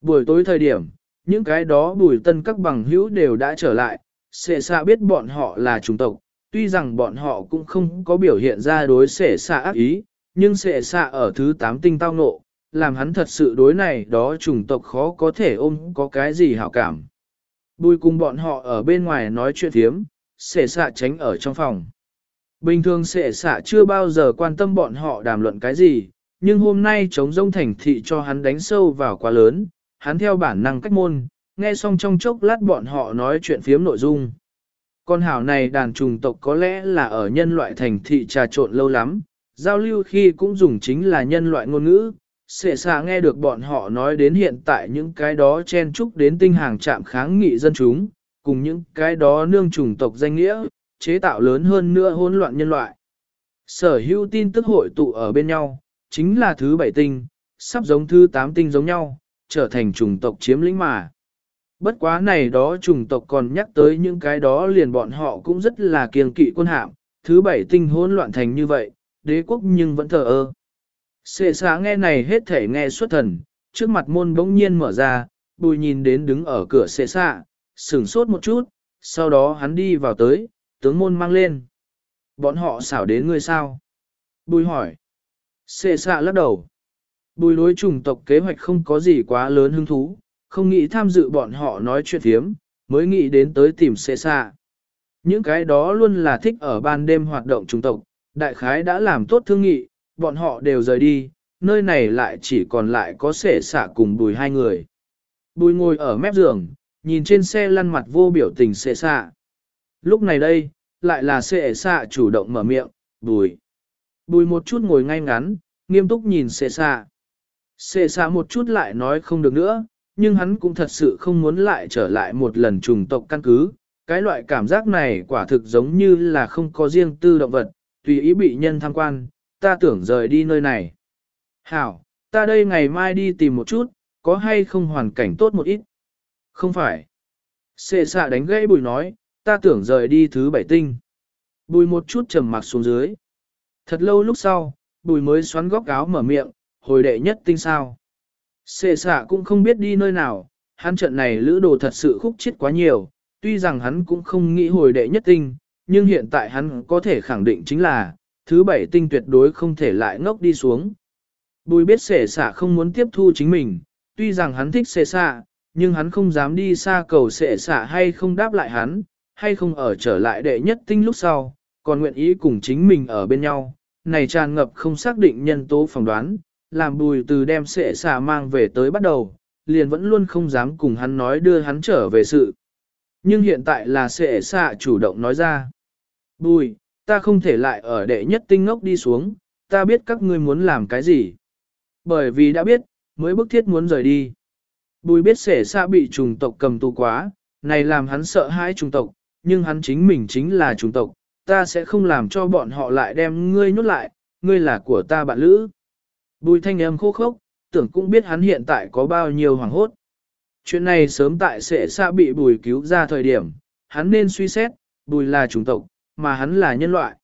Buổi tối thời điểm, những cái đó bùi tân các bằng hữu đều đã trở lại, sệ xạ biết bọn họ là chủng tộc, tuy rằng bọn họ cũng không có biểu hiện ra đối sệ xạ ác ý, nhưng sệ xạ ở thứ tám tinh tao nộ, làm hắn thật sự đối này đó chủng tộc khó có thể ôm có cái gì hảo cảm. Bùi cùng bọn họ ở bên ngoài nói chuyện thiếm, sệ xạ tránh ở trong phòng. Bình thường sệ xạ chưa bao giờ quan tâm bọn họ đàm luận cái gì, nhưng hôm nay chống rông thành thị cho hắn đánh sâu vào quá lớn, hắn theo bản năng cách môn, nghe xong trong chốc lát bọn họ nói chuyện phiếm nội dung. Con hảo này đàn trùng tộc có lẽ là ở nhân loại thành thị trà trộn lâu lắm, giao lưu khi cũng dùng chính là nhân loại ngôn ngữ. Sệ xạ nghe được bọn họ nói đến hiện tại những cái đó chen chúc đến tinh hàng trạm kháng nghị dân chúng, cùng những cái đó nương trùng tộc danh nghĩa, chế tạo lớn hơn nữa hỗn loạn nhân loại. Sở hữu tin tức hội tụ ở bên nhau, chính là thứ bảy tinh, sắp giống thứ tám tinh giống nhau, trở thành trùng tộc chiếm lĩnh mà. Bất quá này đó trùng tộc còn nhắc tới những cái đó liền bọn họ cũng rất là kiêng kỵ quân hạm, thứ bảy tinh hỗn loạn thành như vậy, đế quốc nhưng vẫn thờ ơ. Sệ xá nghe này hết thể nghe xuất thần, trước mặt môn bỗng nhiên mở ra, bùi nhìn đến đứng ở cửa Sệ xạ, sửng sốt một chút, sau đó hắn đi vào tới, tướng môn mang lên. Bọn họ xảo đến ngươi sao? Bùi hỏi. Xê xạ lắc đầu. Bùi đối chủng tộc kế hoạch không có gì quá lớn hứng thú, không nghĩ tham dự bọn họ nói chuyện thiếm, mới nghĩ đến tới tìm xê xạ. Những cái đó luôn là thích ở ban đêm hoạt động chủng tộc, đại khái đã làm tốt thương nghị, bọn họ đều rời đi, nơi này lại chỉ còn lại có sể xạ cùng bùi hai người. Bùi ngồi ở mép giường, nhìn trên xe lăn mặt vô biểu tình xệ xạ. Lúc này đây, lại là xệ xạ chủ động mở miệng, bùi. Bùi một chút ngồi ngay ngắn, nghiêm túc nhìn xệ xạ. Xệ xạ một chút lại nói không được nữa, nhưng hắn cũng thật sự không muốn lại trở lại một lần trùng tộc căn cứ. Cái loại cảm giác này quả thực giống như là không có riêng tư động vật, tùy ý bị nhân tham quan, ta tưởng rời đi nơi này. Hảo, ta đây ngày mai đi tìm một chút, có hay không hoàn cảnh tốt một ít? Không phải. Xê xạ đánh gãy bùi nói, ta tưởng rời đi thứ bảy tinh. Bùi một chút trầm mặc xuống dưới. Thật lâu lúc sau, bùi mới xoắn góc áo mở miệng, hồi đệ nhất tinh sao. Xê xạ cũng không biết đi nơi nào, hắn trận này lữ đồ thật sự khúc chết quá nhiều, tuy rằng hắn cũng không nghĩ hồi đệ nhất tinh, nhưng hiện tại hắn có thể khẳng định chính là, thứ bảy tinh tuyệt đối không thể lại ngốc đi xuống. Bùi biết xệ xạ không muốn tiếp thu chính mình, tuy rằng hắn thích xệ xạ, nhưng hắn không dám đi xa cầu xệ xạ hay không đáp lại hắn, hay không ở trở lại đệ nhất tinh lúc sau, còn nguyện ý cùng chính mình ở bên nhau. Này tràn ngập không xác định nhân tố phỏng đoán, làm bùi từ đem xệ xạ mang về tới bắt đầu, liền vẫn luôn không dám cùng hắn nói đưa hắn trở về sự. Nhưng hiện tại là xệ xạ chủ động nói ra. Bùi, ta không thể lại ở đệ nhất tinh ngốc đi xuống, ta biết các ngươi muốn làm cái gì. Bởi vì đã biết, mới bức thiết muốn rời đi. Bùi biết sể xa bị trùng tộc cầm tù quá, này làm hắn sợ hãi trùng tộc, nhưng hắn chính mình chính là trùng tộc, ta sẽ không làm cho bọn họ lại đem ngươi nhốt lại, ngươi là của ta bạn lữ. Bùi thanh âm khô khốc, tưởng cũng biết hắn hiện tại có bao nhiêu hoảng hốt. Chuyện này sớm tại sệ xa bị bùi cứu ra thời điểm, hắn nên suy xét, bùi là trùng tộc, mà hắn là nhân loại.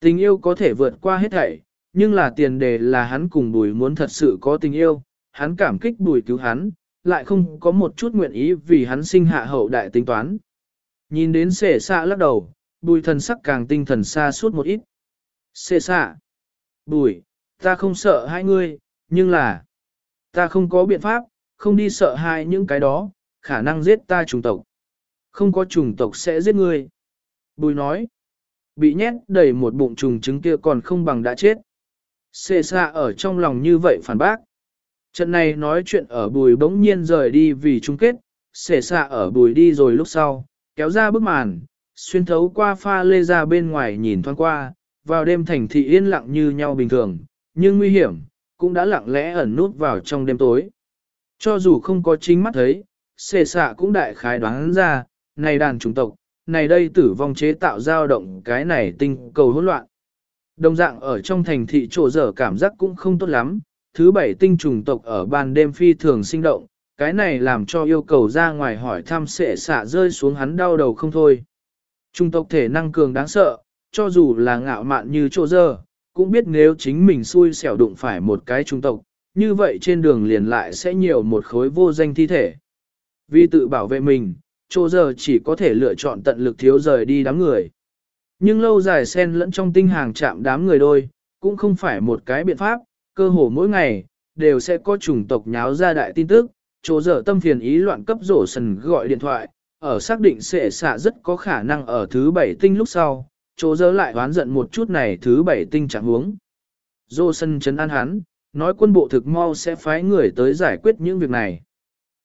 Tình yêu có thể vượt qua hết thảy, nhưng là tiền đề là hắn cùng bùi muốn thật sự có tình yêu, hắn cảm kích bùi cứu hắn, lại không có một chút nguyện ý vì hắn sinh hạ hậu đại tính toán. Nhìn đến xệ xạ lắc đầu, bùi thần sắc càng tinh thần xa suốt một ít. Xệ xạ, bùi, ta không sợ hai ngươi, nhưng là, ta không có biện pháp, không đi sợ hai những cái đó, khả năng giết ta trùng tộc. Không có trùng tộc sẽ giết ngươi. Bùi nói, bị nhét đầy một bụng trùng trứng kia còn không bằng đã chết. Xê xa ở trong lòng như vậy phản bác. Trận này nói chuyện ở bùi bỗng nhiên rời đi vì chung kết, xê xa ở bùi đi rồi lúc sau, kéo ra bức màn, xuyên thấu qua pha lê ra bên ngoài nhìn thoáng qua, vào đêm thành thị yên lặng như nhau bình thường, nhưng nguy hiểm, cũng đã lặng lẽ ẩn nút vào trong đêm tối. Cho dù không có chính mắt thấy, xê xạ cũng đại khái đoán ra, này đàn chủng tộc, này đây tử vong chế tạo dao động cái này tinh cầu hỗn loạn. Đồng dạng ở trong thành thị trổ dở cảm giác cũng không tốt lắm, thứ bảy tinh trùng tộc ở ban đêm phi thường sinh động, cái này làm cho yêu cầu ra ngoài hỏi thăm sẽ xả rơi xuống hắn đau đầu không thôi. Trung tộc thể năng cường đáng sợ, cho dù là ngạo mạn như trổ dở, cũng biết nếu chính mình xui xẻo đụng phải một cái trung tộc, như vậy trên đường liền lại sẽ nhiều một khối vô danh thi thể. Vì tự bảo vệ mình, chỗ giờ chỉ có thể lựa chọn tận lực thiếu rời đi đám người. Nhưng lâu dài xen lẫn trong tinh hàng chạm đám người đôi, cũng không phải một cái biện pháp, cơ hồ mỗi ngày, đều sẽ có chủng tộc nháo ra đại tin tức, chỗ giờ tâm phiền ý loạn cấp rổ sần gọi điện thoại, ở xác định sẽ xạ rất có khả năng ở thứ bảy tinh lúc sau, chỗ giờ lại hoán giận một chút này thứ bảy tinh chẳng huống. Rổ sần chấn an hắn, nói quân bộ thực mau sẽ phái người tới giải quyết những việc này.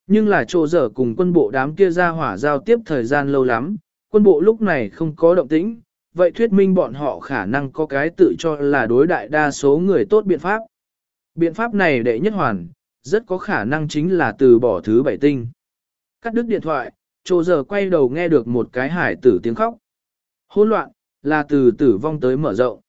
Nhưng là chỗ dở cùng quân bộ đám kia ra hỏa giao tiếp thời gian lâu lắm, quân bộ lúc này không có động tĩnh, vậy thuyết minh bọn họ khả năng có cái tự cho là đối đại đa số người tốt biện pháp. Biện pháp này đệ nhất hoàn, rất có khả năng chính là từ bỏ thứ bảy tinh. Cắt đứt điện thoại, trô giờ quay đầu nghe được một cái hải tử tiếng khóc. Hỗn loạn, là từ tử vong tới mở rộng.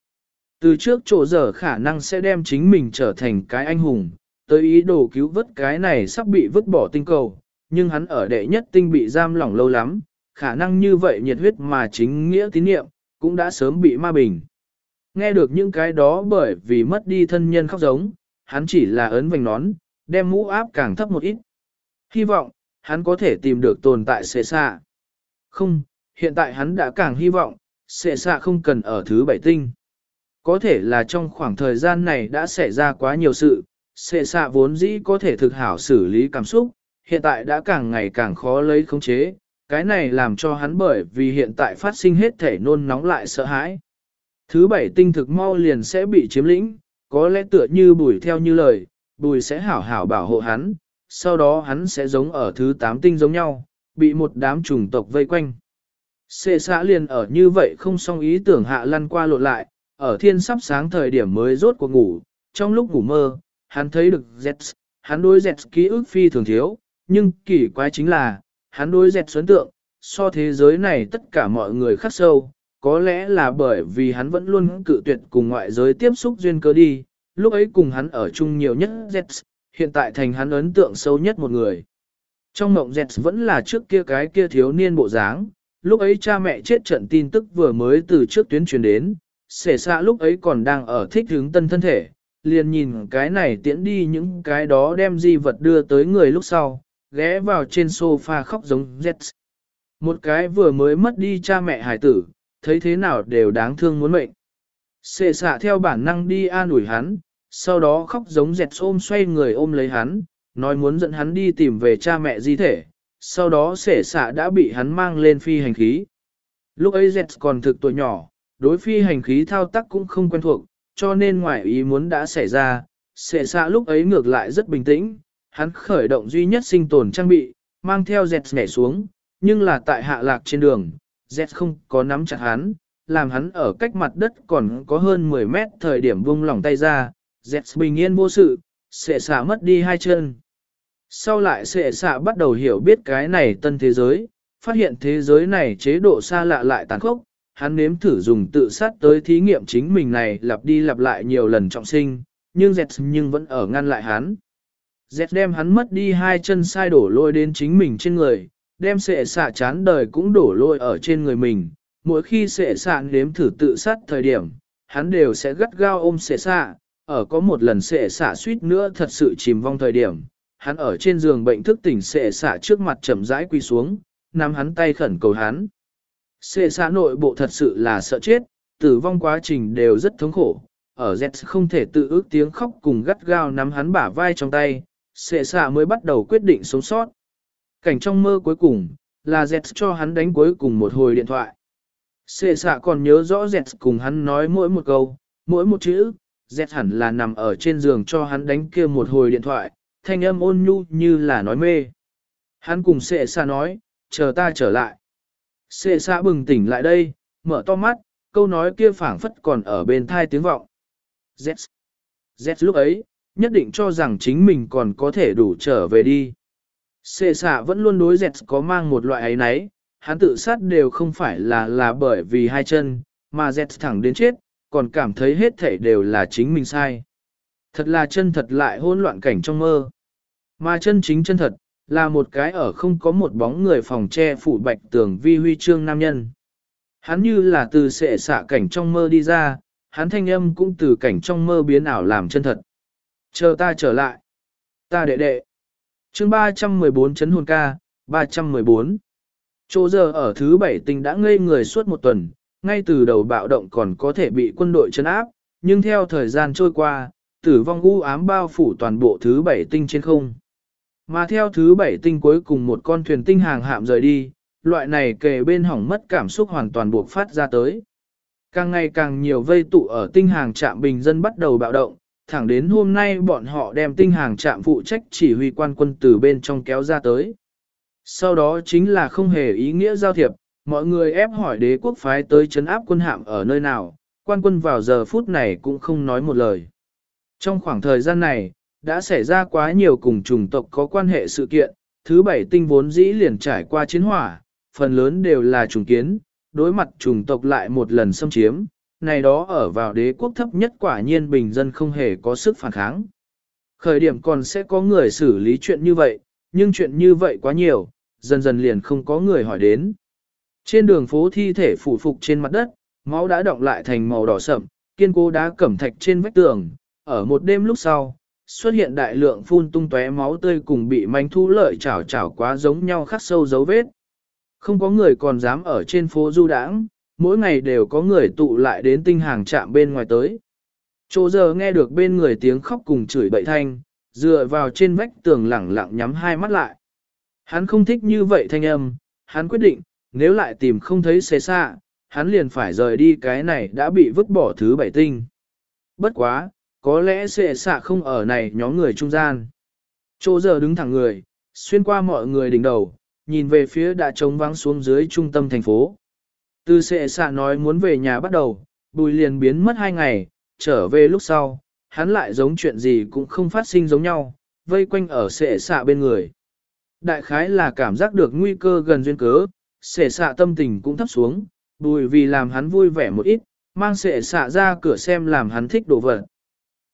Từ trước trô giờ khả năng sẽ đem chính mình trở thành cái anh hùng, tới ý đồ cứu vớt cái này sắp bị vứt bỏ tinh cầu, nhưng hắn ở đệ nhất tinh bị giam lỏng lâu lắm, khả năng như vậy nhiệt huyết mà chính nghĩa tín niệm, cũng đã sớm bị ma bình. Nghe được những cái đó bởi vì mất đi thân nhân khóc giống, hắn chỉ là ấn vành nón, đem mũ áp càng thấp một ít. Hy vọng, hắn có thể tìm được tồn tại xệ xạ. Không, hiện tại hắn đã càng hy vọng, xệ xạ không cần ở thứ bảy tinh. Có thể là trong khoảng thời gian này đã xảy ra quá nhiều sự, xệ xạ vốn dĩ có thể thực hảo xử lý cảm xúc, hiện tại đã càng ngày càng khó lấy khống chế, cái này làm cho hắn bởi vì hiện tại phát sinh hết thể nôn nóng lại sợ hãi. Thứ bảy tinh thực mau liền sẽ bị chiếm lĩnh, có lẽ tựa như bùi theo như lời, bùi sẽ hảo hảo bảo hộ hắn, sau đó hắn sẽ giống ở thứ tám tinh giống nhau, bị một đám trùng tộc vây quanh. Sệ xã liền ở như vậy không song ý tưởng hạ lăn qua lộn lại, ở thiên sắp sáng thời điểm mới rốt cuộc ngủ, trong lúc ngủ mơ, hắn thấy được Zets. hắn đối Zets ký ức phi thường thiếu, nhưng kỳ quái chính là, hắn đối Zets ấn tượng, so thế giới này tất cả mọi người khắc sâu, có lẽ là bởi vì hắn vẫn luôn cự tuyệt cùng ngoại giới tiếp xúc duyên cơ đi, lúc ấy cùng hắn ở chung nhiều nhất Zets, hiện tại thành hắn ấn tượng sâu nhất một người. Trong mộng Zets vẫn là trước kia cái kia thiếu niên bộ dáng, lúc ấy cha mẹ chết trận tin tức vừa mới từ trước tuyến truyền đến, xể xa lúc ấy còn đang ở thích hướng tân thân thể, liền nhìn cái này tiễn đi những cái đó đem di vật đưa tới người lúc sau, ghé vào trên sofa khóc giống Jets Một cái vừa mới mất đi cha mẹ hải tử, thấy thế nào đều đáng thương muốn mệnh. Xệ xạ theo bản năng đi an ủi hắn, sau đó khóc giống dẹt ôm xoay người ôm lấy hắn, nói muốn dẫn hắn đi tìm về cha mẹ di thể, sau đó xệ xạ đã bị hắn mang lên phi hành khí. Lúc ấy dẹt còn thực tuổi nhỏ, đối phi hành khí thao tác cũng không quen thuộc, cho nên ngoài ý muốn đã xảy ra, xệ xạ lúc ấy ngược lại rất bình tĩnh, hắn khởi động duy nhất sinh tồn trang bị, mang theo dẹt nhảy xuống, nhưng là tại hạ lạc trên đường, dẹt không có nắm chặt hắn, làm hắn ở cách mặt đất còn có hơn 10 mét thời điểm vung lỏng tay ra, dẹt bình yên vô sự, xệ xạ mất đi hai chân. Sau lại xệ xạ bắt đầu hiểu biết cái này tân thế giới, phát hiện thế giới này chế độ xa lạ lại tàn khốc, hắn nếm thử dùng tự sát tới thí nghiệm chính mình này lặp đi lặp lại nhiều lần trọng sinh, nhưng Z nhưng vẫn ở ngăn lại hắn. Z đem hắn mất đi hai chân sai đổ lôi đến chính mình trên người, đem sệ xạ chán đời cũng đổ lôi ở trên người mình. Mỗi khi sệ xạ nếm thử tự sát thời điểm, hắn đều sẽ gắt gao ôm sệ xạ. Ở có một lần sệ xạ suýt nữa thật sự chìm vong thời điểm, hắn ở trên giường bệnh thức tỉnh sệ xạ trước mặt chậm rãi quỳ xuống, nắm hắn tay khẩn cầu hắn. Xê xã nội bộ thật sự là sợ chết, tử vong quá trình đều rất thống khổ. Ở Z không thể tự ước tiếng khóc cùng gắt gao nắm hắn bả vai trong tay, xệ xạ mới bắt đầu quyết định sống sót. Cảnh trong mơ cuối cùng, là Z cho hắn đánh cuối cùng một hồi điện thoại. Xệ xạ còn nhớ rõ Z cùng hắn nói mỗi một câu, mỗi một chữ, Z hẳn là nằm ở trên giường cho hắn đánh kia một hồi điện thoại, thanh âm ôn nhu như là nói mê. Hắn cùng xệ xạ nói, chờ ta trở lại. Xê xã bừng tỉnh lại đây, mở to mắt, câu nói kia phảng phất còn ở bên thai tiếng vọng. Z. Z lúc ấy, nhất định cho rằng chính mình còn có thể đủ trở về đi. Xê xã vẫn luôn đối Z có mang một loại ấy nấy, hắn tự sát đều không phải là là bởi vì hai chân, mà Z thẳng đến chết, còn cảm thấy hết thể đều là chính mình sai. Thật là chân thật lại hỗn loạn cảnh trong mơ. Mà chân chính chân thật, là một cái ở không có một bóng người phòng che phủ bạch tường vi huy chương nam nhân. Hắn như là từ sệ xạ cảnh trong mơ đi ra, hắn thanh âm cũng từ cảnh trong mơ biến ảo làm chân thật. Chờ ta trở lại. Ta đệ đệ chương 314 chấn hồn ca, 314. Chỗ giờ ở thứ bảy tinh đã ngây người suốt một tuần, ngay từ đầu bạo động còn có thể bị quân đội chấn áp, nhưng theo thời gian trôi qua, tử vong u ám bao phủ toàn bộ thứ bảy tinh trên không. Mà theo thứ bảy tinh cuối cùng một con thuyền tinh hàng hạm rời đi, loại này kề bên hỏng mất cảm xúc hoàn toàn buộc phát ra tới. Càng ngày càng nhiều vây tụ ở tinh hàng trạm bình dân bắt đầu bạo động, thẳng đến hôm nay bọn họ đem tinh hàng trạm phụ trách chỉ huy quan quân từ bên trong kéo ra tới. Sau đó chính là không hề ý nghĩa giao thiệp, mọi người ép hỏi đế quốc phái tới chấn áp quân hạm ở nơi nào, quan quân vào giờ phút này cũng không nói một lời. Trong khoảng thời gian này, đã xảy ra quá nhiều cùng chủng tộc có quan hệ sự kiện, thứ bảy tinh vốn dĩ liền trải qua chiến hỏa, phần lớn đều là trùng kiến, đối mặt chủng tộc lại một lần xâm chiếm, này đó ở vào đế quốc thấp nhất quả nhiên bình dân không hề có sức phản kháng. Khởi điểm còn sẽ có người xử lý chuyện như vậy, nhưng chuyện như vậy quá nhiều, dần dần liền không có người hỏi đến. Trên đường phố thi thể phủ phục trên mặt đất, máu đã động lại thành màu đỏ sậm, kiên cố đá cẩm thạch trên vách tường, ở một đêm lúc sau, xuất hiện đại lượng phun tung tóe máu tươi cùng bị manh thu lợi chảo chảo quá giống nhau khắc sâu dấu vết. Không có người còn dám ở trên phố du đãng, mỗi ngày đều có người tụ lại đến tinh hàng trạm bên ngoài tới. Chỗ giờ nghe được bên người tiếng khóc cùng chửi bậy thanh, dựa vào trên vách tường lẳng lặng nhắm hai mắt lại. Hắn không thích như vậy thanh âm, hắn quyết định, nếu lại tìm không thấy xế xa, hắn liền phải rời đi cái này đã bị vứt bỏ thứ bảy tinh. Bất quá, có lẽ sẽ xạ không ở này nhóm người trung gian. Chỗ giờ đứng thẳng người, xuyên qua mọi người đỉnh đầu, nhìn về phía đã trống vắng xuống dưới trung tâm thành phố. Từ sẽ xạ nói muốn về nhà bắt đầu, bùi liền biến mất hai ngày, trở về lúc sau, hắn lại giống chuyện gì cũng không phát sinh giống nhau, vây quanh ở sẽ xạ bên người. Đại khái là cảm giác được nguy cơ gần duyên cớ, sẽ xạ tâm tình cũng thấp xuống, bùi vì làm hắn vui vẻ một ít, mang sẽ xạ ra cửa xem làm hắn thích đồ vật.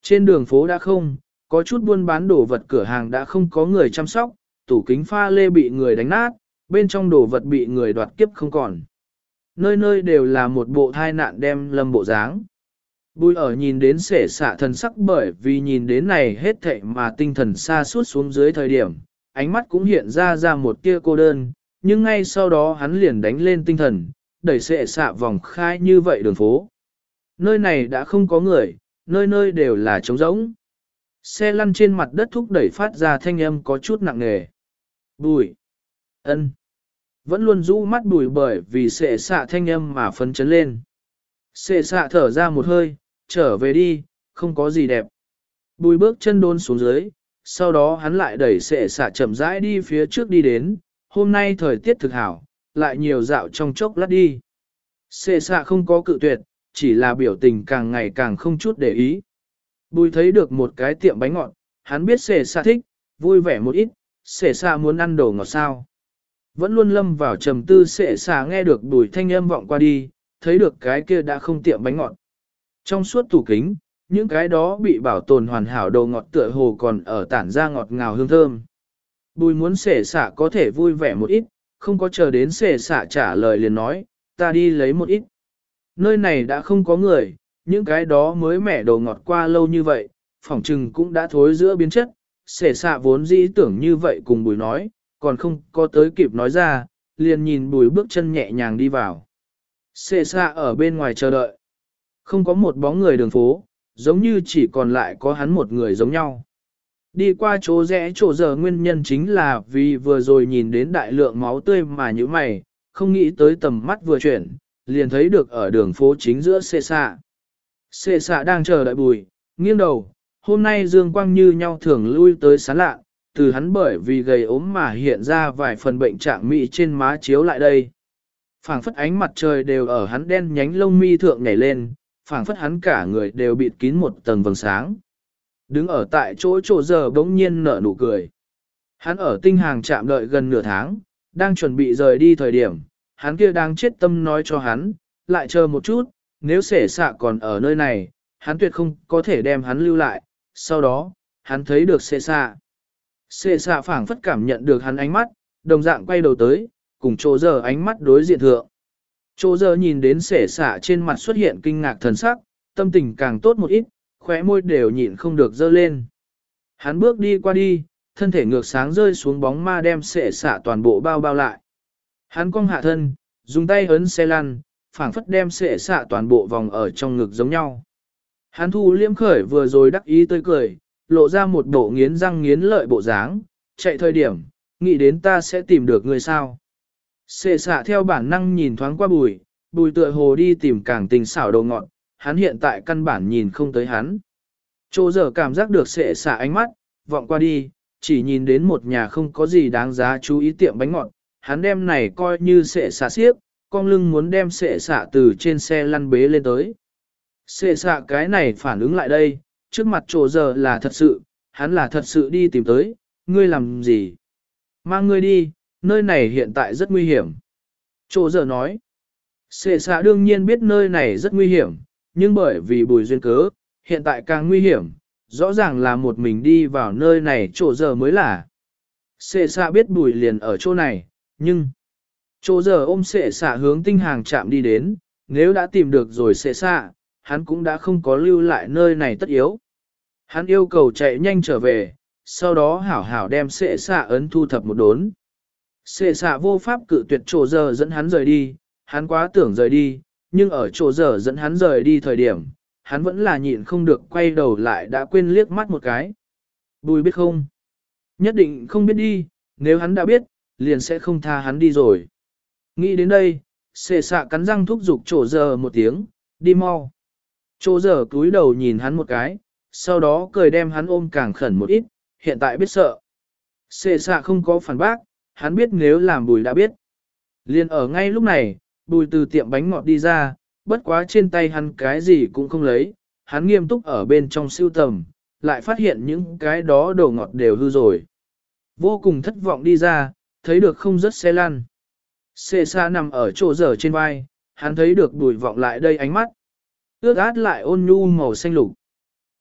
Trên đường phố đã không, có chút buôn bán đồ vật cửa hàng đã không có người chăm sóc, tủ kính pha lê bị người đánh nát, bên trong đồ vật bị người đoạt kiếp không còn. Nơi nơi đều là một bộ thai nạn đem lâm bộ dáng. Bùi ở nhìn đến sể xạ thần sắc bởi vì nhìn đến này hết thệ mà tinh thần xa suốt xuống dưới thời điểm, ánh mắt cũng hiện ra ra một tia cô đơn, nhưng ngay sau đó hắn liền đánh lên tinh thần, đẩy sệ xạ vòng khai như vậy đường phố. Nơi này đã không có người, nơi nơi đều là trống rỗng. Xe lăn trên mặt đất thúc đẩy phát ra thanh âm có chút nặng nề. Bùi. ân, Vẫn luôn rũ mắt bùi bởi vì sệ xạ thanh âm mà phấn chấn lên. Sệ xạ thở ra một hơi, trở về đi, không có gì đẹp. Bùi bước chân đôn xuống dưới, sau đó hắn lại đẩy sệ xạ chậm rãi đi phía trước đi đến, hôm nay thời tiết thực hảo, lại nhiều dạo trong chốc lát đi. Sệ xạ không có cự tuyệt, chỉ là biểu tình càng ngày càng không chút để ý. Bùi thấy được một cái tiệm bánh ngọt, hắn biết xề xạ thích, vui vẻ một ít, xề xạ muốn ăn đồ ngọt sao. Vẫn luôn lâm vào trầm tư xệ xạ nghe được bùi thanh âm vọng qua đi, thấy được cái kia đã không tiệm bánh ngọt. Trong suốt tủ kính, những cái đó bị bảo tồn hoàn hảo đồ ngọt tựa hồ còn ở tản ra ngọt ngào hương thơm. Bùi muốn xệ xạ có thể vui vẻ một ít, không có chờ đến xệ xạ trả lời liền nói, ta đi lấy một ít. Nơi này đã không có người, những cái đó mới mẻ đồ ngọt qua lâu như vậy, phỏng trừng cũng đã thối giữa biến chất, sể xạ vốn dĩ tưởng như vậy cùng bùi nói, còn không có tới kịp nói ra, liền nhìn bùi bước chân nhẹ nhàng đi vào. Sể xạ ở bên ngoài chờ đợi. Không có một bóng người đường phố, giống như chỉ còn lại có hắn một người giống nhau. Đi qua chỗ rẽ chỗ giờ nguyên nhân chính là vì vừa rồi nhìn đến đại lượng máu tươi mà như mày, không nghĩ tới tầm mắt vừa chuyển, liền thấy được ở đường phố chính giữa xê xạ. Xê xạ đang chờ đợi bùi, nghiêng đầu, hôm nay dương quang như nhau thường lui tới sán lạ, từ hắn bởi vì gầy ốm mà hiện ra vài phần bệnh trạng mị trên má chiếu lại đây. phảng phất ánh mặt trời đều ở hắn đen nhánh lông mi thượng nhảy lên, phảng phất hắn cả người đều bịt kín một tầng vầng sáng. Đứng ở tại chỗ chỗ giờ bỗng nhiên nở nụ cười. Hắn ở tinh hàng chạm đợi gần nửa tháng, đang chuẩn bị rời đi thời điểm, hắn kia đang chết tâm nói cho hắn, lại chờ một chút, nếu sể xạ còn ở nơi này, hắn tuyệt không có thể đem hắn lưu lại, sau đó, hắn thấy được Sẻ xạ. Sẻ xạ phảng phất cảm nhận được hắn ánh mắt, đồng dạng quay đầu tới, cùng chỗ giờ ánh mắt đối diện thượng. Chỗ giờ nhìn đến Sẻ xạ trên mặt xuất hiện kinh ngạc thần sắc, tâm tình càng tốt một ít, khóe môi đều nhịn không được dơ lên. Hắn bước đi qua đi, thân thể ngược sáng rơi xuống bóng ma đem sệ xạ toàn bộ bao bao lại. Hắn cong hạ thân, dùng tay ấn xe lăn, phảng phất đem sệ xạ toàn bộ vòng ở trong ngực giống nhau. Hắn thu liêm khởi vừa rồi đắc ý tươi cười, lộ ra một bộ nghiến răng nghiến lợi bộ dáng, chạy thời điểm, nghĩ đến ta sẽ tìm được người sao. Sệ xạ theo bản năng nhìn thoáng qua bùi, bùi tựa hồ đi tìm càng tình xảo đồ ngọn, hắn hiện tại căn bản nhìn không tới hắn. Chô giờ cảm giác được sệ xạ ánh mắt, vọng qua đi, chỉ nhìn đến một nhà không có gì đáng giá chú ý tiệm bánh ngọt, hắn đem này coi như sệ xạ xiếc, con lưng muốn đem sệ xạ từ trên xe lăn bế lên tới. Sệ xạ cái này phản ứng lại đây, trước mặt trổ giờ là thật sự, hắn là thật sự đi tìm tới, ngươi làm gì? Mang ngươi đi, nơi này hiện tại rất nguy hiểm. Trổ giờ nói, sệ xạ đương nhiên biết nơi này rất nguy hiểm, nhưng bởi vì bùi duyên cớ, hiện tại càng nguy hiểm, rõ ràng là một mình đi vào nơi này chỗ giờ mới là. Sệ xạ biết bùi liền ở chỗ này, nhưng chỗ giờ ôm sệ xạ hướng tinh hàng chạm đi đến, nếu đã tìm được rồi sệ xạ, hắn cũng đã không có lưu lại nơi này tất yếu. Hắn yêu cầu chạy nhanh trở về, sau đó hảo hảo đem sệ xạ ấn thu thập một đốn. Sệ xạ vô pháp cự tuyệt chỗ giờ dẫn hắn rời đi, hắn quá tưởng rời đi, nhưng ở chỗ giờ dẫn hắn rời đi thời điểm, hắn vẫn là nhịn không được quay đầu lại đã quên liếc mắt một cái. Bùi biết không? Nhất định không biết đi, nếu hắn đã biết, liền sẽ không tha hắn đi rồi. Nghĩ đến đây, xệ xạ cắn răng thúc giục chỗ giờ một tiếng, đi mau. Chỗ giờ cúi đầu nhìn hắn một cái, sau đó cười đem hắn ôm càng khẩn một ít, hiện tại biết sợ. Xệ xạ không có phản bác, hắn biết nếu làm bùi đã biết. Liên ở ngay lúc này, bùi từ tiệm bánh ngọt đi ra, bất quá trên tay hắn cái gì cũng không lấy, hắn nghiêm túc ở bên trong siêu tầm, lại phát hiện những cái đó đồ ngọt đều hư rồi. Vô cùng thất vọng đi ra, thấy được không rất xe lăn. Xê xa nằm ở chỗ dở trên vai, hắn thấy được đùi vọng lại đây ánh mắt. Ước át lại ôn nhu màu xanh lục.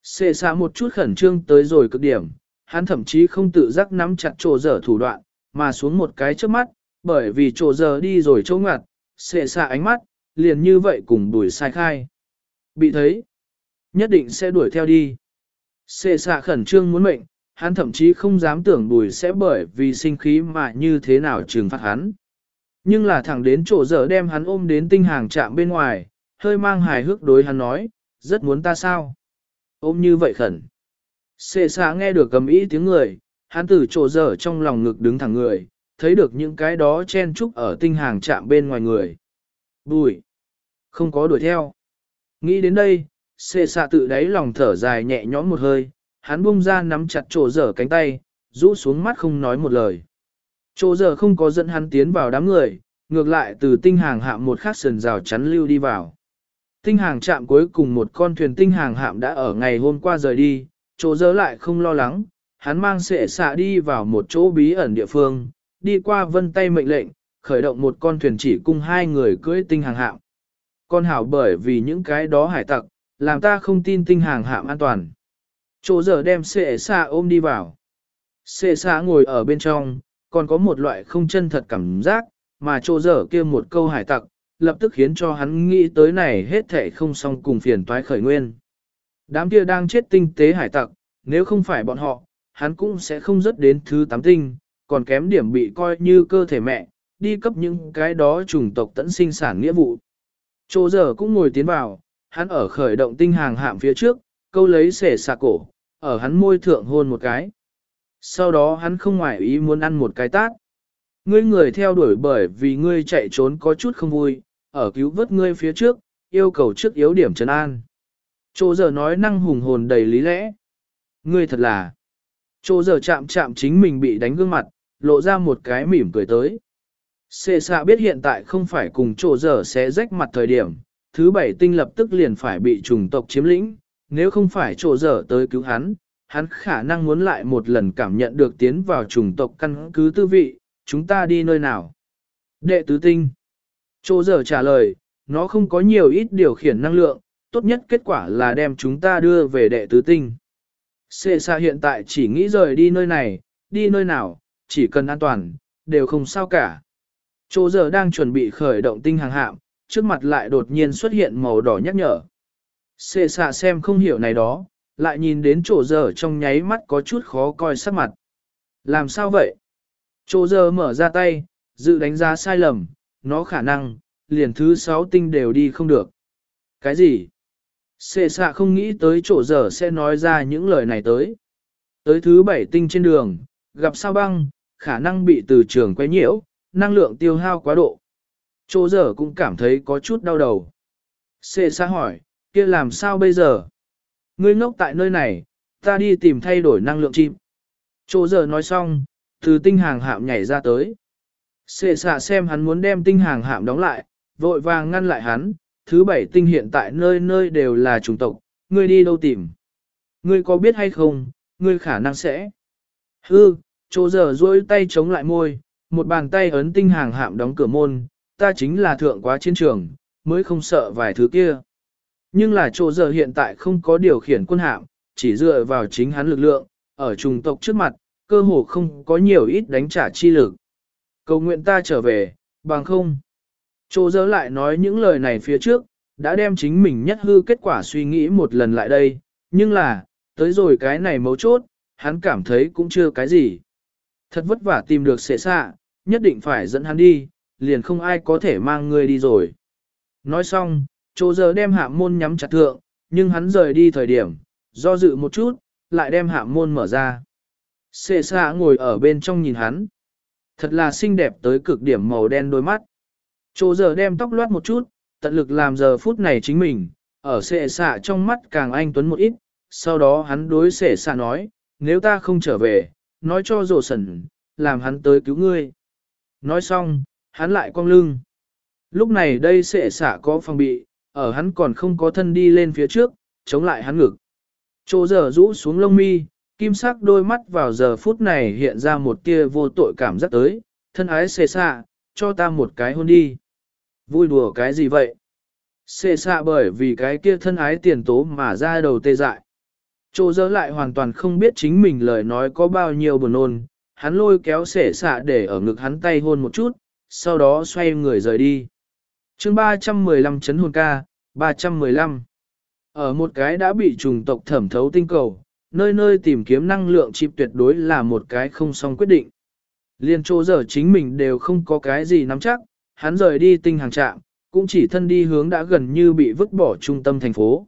Xê xa một chút khẩn trương tới rồi cực điểm, hắn thậm chí không tự giác nắm chặt chỗ dở thủ đoạn, mà xuống một cái trước mắt, bởi vì chỗ dở đi rồi chỗ ngặt, xê xa ánh mắt, liền như vậy cùng đuổi sai khai. Bị thấy, nhất định sẽ đuổi theo đi. Xê xa khẩn trương muốn mệnh, hắn thậm chí không dám tưởng bùi sẽ bởi vì sinh khí mà như thế nào trừng phạt hắn. Nhưng là thẳng đến chỗ dở đem hắn ôm đến tinh hàng chạm bên ngoài, hơi mang hài hước đối hắn nói, rất muốn ta sao. Ôm như vậy khẩn. Xê xạ nghe được cầm ý tiếng người, hắn từ chỗ dở trong lòng ngực đứng thẳng người, thấy được những cái đó chen trúc ở tinh hàng chạm bên ngoài người. Bùi. Không có đuổi theo. Nghĩ đến đây, xê xạ tự đáy lòng thở dài nhẹ nhõm một hơi, hắn bung ra nắm chặt chỗ dở cánh tay, rũ xuống mắt không nói một lời. Chỗ dở không có dẫn hắn tiến vào đám người, ngược lại từ tinh hàng hạm một khắc sườn rào chắn lưu đi vào. Tinh hàng chạm cuối cùng một con thuyền tinh hàng hạm đã ở ngày hôm qua rời đi, chỗ dở lại không lo lắng, hắn mang sệ xạ đi vào một chỗ bí ẩn địa phương, đi qua vân tay mệnh lệnh, khởi động một con thuyền chỉ cung hai người cưỡi tinh hàng hạm. Con hảo bởi vì những cái đó hải tặc, làm ta không tin tinh hàng hạm an toàn. Chỗ giờ đem xệ xạ ôm đi vào. Xệ xạ ngồi ở bên trong, còn có một loại không chân thật cảm giác, mà chỗ giờ kia một câu hải tặc, lập tức khiến cho hắn nghĩ tới này hết thể không xong cùng phiền toái khởi nguyên. Đám kia đang chết tinh tế hải tặc, nếu không phải bọn họ, hắn cũng sẽ không rớt đến thứ tám tinh, còn kém điểm bị coi như cơ thể mẹ, đi cấp những cái đó chủng tộc tẫn sinh sản nghĩa vụ. Chỗ giờ cũng ngồi tiến vào, hắn ở khởi động tinh hàng hạm phía trước, câu lấy xẻ xà cổ, ở hắn môi thượng hôn một cái. Sau đó hắn không ngoại ý muốn ăn một cái tát. Ngươi người theo đuổi bởi vì ngươi chạy trốn có chút không vui, ở cứu vớt ngươi phía trước, yêu cầu trước yếu điểm trấn an. Chỗ giờ nói năng hùng hồn đầy lý lẽ. Ngươi thật là. Chỗ giờ chạm chạm chính mình bị đánh gương mặt, lộ ra một cái mỉm cười tới. Xê xạ biết hiện tại không phải cùng chỗ giờ sẽ rách mặt thời điểm, thứ bảy tinh lập tức liền phải bị trùng tộc chiếm lĩnh, nếu không phải chỗ dở tới cứu hắn, hắn khả năng muốn lại một lần cảm nhận được tiến vào trùng tộc căn cứ tư vị, chúng ta đi nơi nào. Đệ tứ tinh. Chỗ dở trả lời, nó không có nhiều ít điều khiển năng lượng, tốt nhất kết quả là đem chúng ta đưa về đệ tứ tinh. Xê xa hiện tại chỉ nghĩ rời đi nơi này, đi nơi nào, chỉ cần an toàn, đều không sao cả. Chỗ giờ đang chuẩn bị khởi động tinh hàng hạm, trước mặt lại đột nhiên xuất hiện màu đỏ nhắc nhở. Xê xạ xem không hiểu này đó, lại nhìn đến chỗ giờ trong nháy mắt có chút khó coi sắc mặt. Làm sao vậy? Chỗ giờ mở ra tay, dự đánh giá sai lầm, nó khả năng, liền thứ sáu tinh đều đi không được. Cái gì? Xê xạ không nghĩ tới chỗ giờ sẽ nói ra những lời này tới. Tới thứ bảy tinh trên đường, gặp sao băng, khả năng bị từ trường quay nhiễu, năng lượng tiêu hao quá độ. Chỗ giờ cũng cảm thấy có chút đau đầu. Xê xạ hỏi, kia làm sao bây giờ? Ngươi ngốc tại nơi này, ta đi tìm thay đổi năng lượng chim. Chỗ giờ nói xong, từ tinh hàng hạm nhảy ra tới. xệ xạ xem hắn muốn đem tinh hàng hạm đóng lại, vội vàng ngăn lại hắn, thứ bảy tinh hiện tại nơi nơi đều là chủng tộc, ngươi đi đâu tìm? Ngươi có biết hay không, ngươi khả năng sẽ. Hư, chỗ giờ duỗi tay chống lại môi, một bàn tay ấn tinh hàng hạm đóng cửa môn, ta chính là thượng quá chiến trường, mới không sợ vài thứ kia. Nhưng là chỗ giờ hiện tại không có điều khiển quân hạm, chỉ dựa vào chính hắn lực lượng, ở trùng tộc trước mặt, cơ hồ không có nhiều ít đánh trả chi lực. Cầu nguyện ta trở về, bằng không. Chỗ giờ lại nói những lời này phía trước, đã đem chính mình nhất hư kết quả suy nghĩ một lần lại đây, nhưng là, tới rồi cái này mấu chốt, hắn cảm thấy cũng chưa cái gì. Thật vất vả tìm được xệ xạ, nhất định phải dẫn hắn đi, liền không ai có thể mang ngươi đi rồi. Nói xong, chỗ giờ đem hạ môn nhắm chặt thượng, nhưng hắn rời đi thời điểm, do dự một chút, lại đem hạ môn mở ra. Xê xa ngồi ở bên trong nhìn hắn. Thật là xinh đẹp tới cực điểm màu đen đôi mắt. Chỗ giờ đem tóc loát một chút, tận lực làm giờ phút này chính mình, ở xệ xạ trong mắt càng anh tuấn một ít, sau đó hắn đối xệ xạ nói, nếu ta không trở về, nói cho rổ sẩn, làm hắn tới cứu ngươi. Nói xong, hắn lại cong lưng. Lúc này đây xệ xạ có phòng bị, ở hắn còn không có thân đi lên phía trước, chống lại hắn ngực. Chỗ giờ rũ xuống lông mi, kim sắc đôi mắt vào giờ phút này hiện ra một tia vô tội cảm giác tới, thân ái xê xạ, cho ta một cái hôn đi. Vui đùa cái gì vậy? Xê xạ bởi vì cái kia thân ái tiền tố mà ra đầu tê dại. Chỗ giờ lại hoàn toàn không biết chính mình lời nói có bao nhiêu buồn nôn, hắn lôi kéo xệ xạ để ở ngực hắn tay hôn một chút, sau đó xoay người rời đi chương 315 chấn hồn ca, 315. Ở một cái đã bị trùng tộc thẩm thấu tinh cầu, nơi nơi tìm kiếm năng lượng chip tuyệt đối là một cái không song quyết định. Liên chỗ giờ chính mình đều không có cái gì nắm chắc, hắn rời đi tinh hàng trạm, cũng chỉ thân đi hướng đã gần như bị vứt bỏ trung tâm thành phố.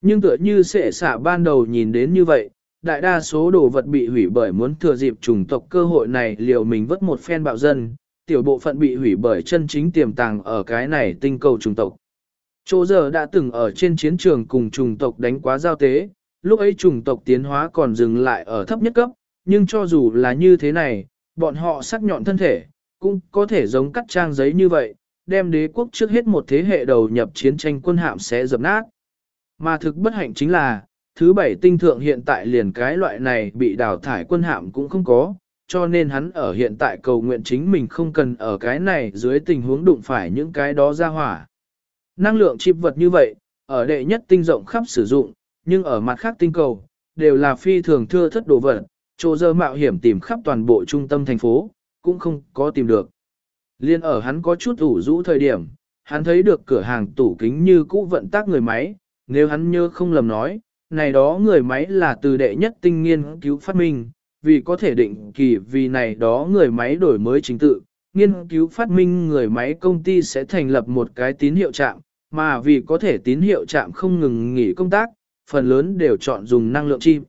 Nhưng tựa như sẽ xả ban đầu nhìn đến như vậy, đại đa số đồ vật bị hủy bởi muốn thừa dịp chủng tộc cơ hội này liệu mình vứt một phen bạo dân, tiểu bộ phận bị hủy bởi chân chính tiềm tàng ở cái này tinh cầu trùng tộc. Chỗ giờ đã từng ở trên chiến trường cùng trùng tộc đánh quá giao tế, lúc ấy trùng tộc tiến hóa còn dừng lại ở thấp nhất cấp, nhưng cho dù là như thế này, bọn họ sắc nhọn thân thể, cũng có thể giống cắt trang giấy như vậy, đem đế quốc trước hết một thế hệ đầu nhập chiến tranh quân hạm sẽ dập nát. Mà thực bất hạnh chính là, thứ bảy tinh thượng hiện tại liền cái loại này bị đào thải quân hạm cũng không có, cho nên hắn ở hiện tại cầu nguyện chính mình không cần ở cái này dưới tình huống đụng phải những cái đó ra hỏa. Năng lượng chip vật như vậy, ở đệ nhất tinh rộng khắp sử dụng, nhưng ở mặt khác tinh cầu, đều là phi thường thưa thất đồ vật, chỗ dơ mạo hiểm tìm khắp toàn bộ trung tâm thành phố, cũng không có tìm được. Liên ở hắn có chút ủ rũ thời điểm, hắn thấy được cửa hàng tủ kính như cũ vận tác người máy, nếu hắn nhớ không lầm nói, này đó người máy là từ đệ nhất tinh nghiên cứu phát minh, vì có thể định kỳ vì này đó người máy đổi mới chính tự, nghiên cứu phát minh người máy công ty sẽ thành lập một cái tín hiệu trạm, mà vì có thể tín hiệu trạm không ngừng nghỉ công tác, phần lớn đều chọn dùng năng lượng chim.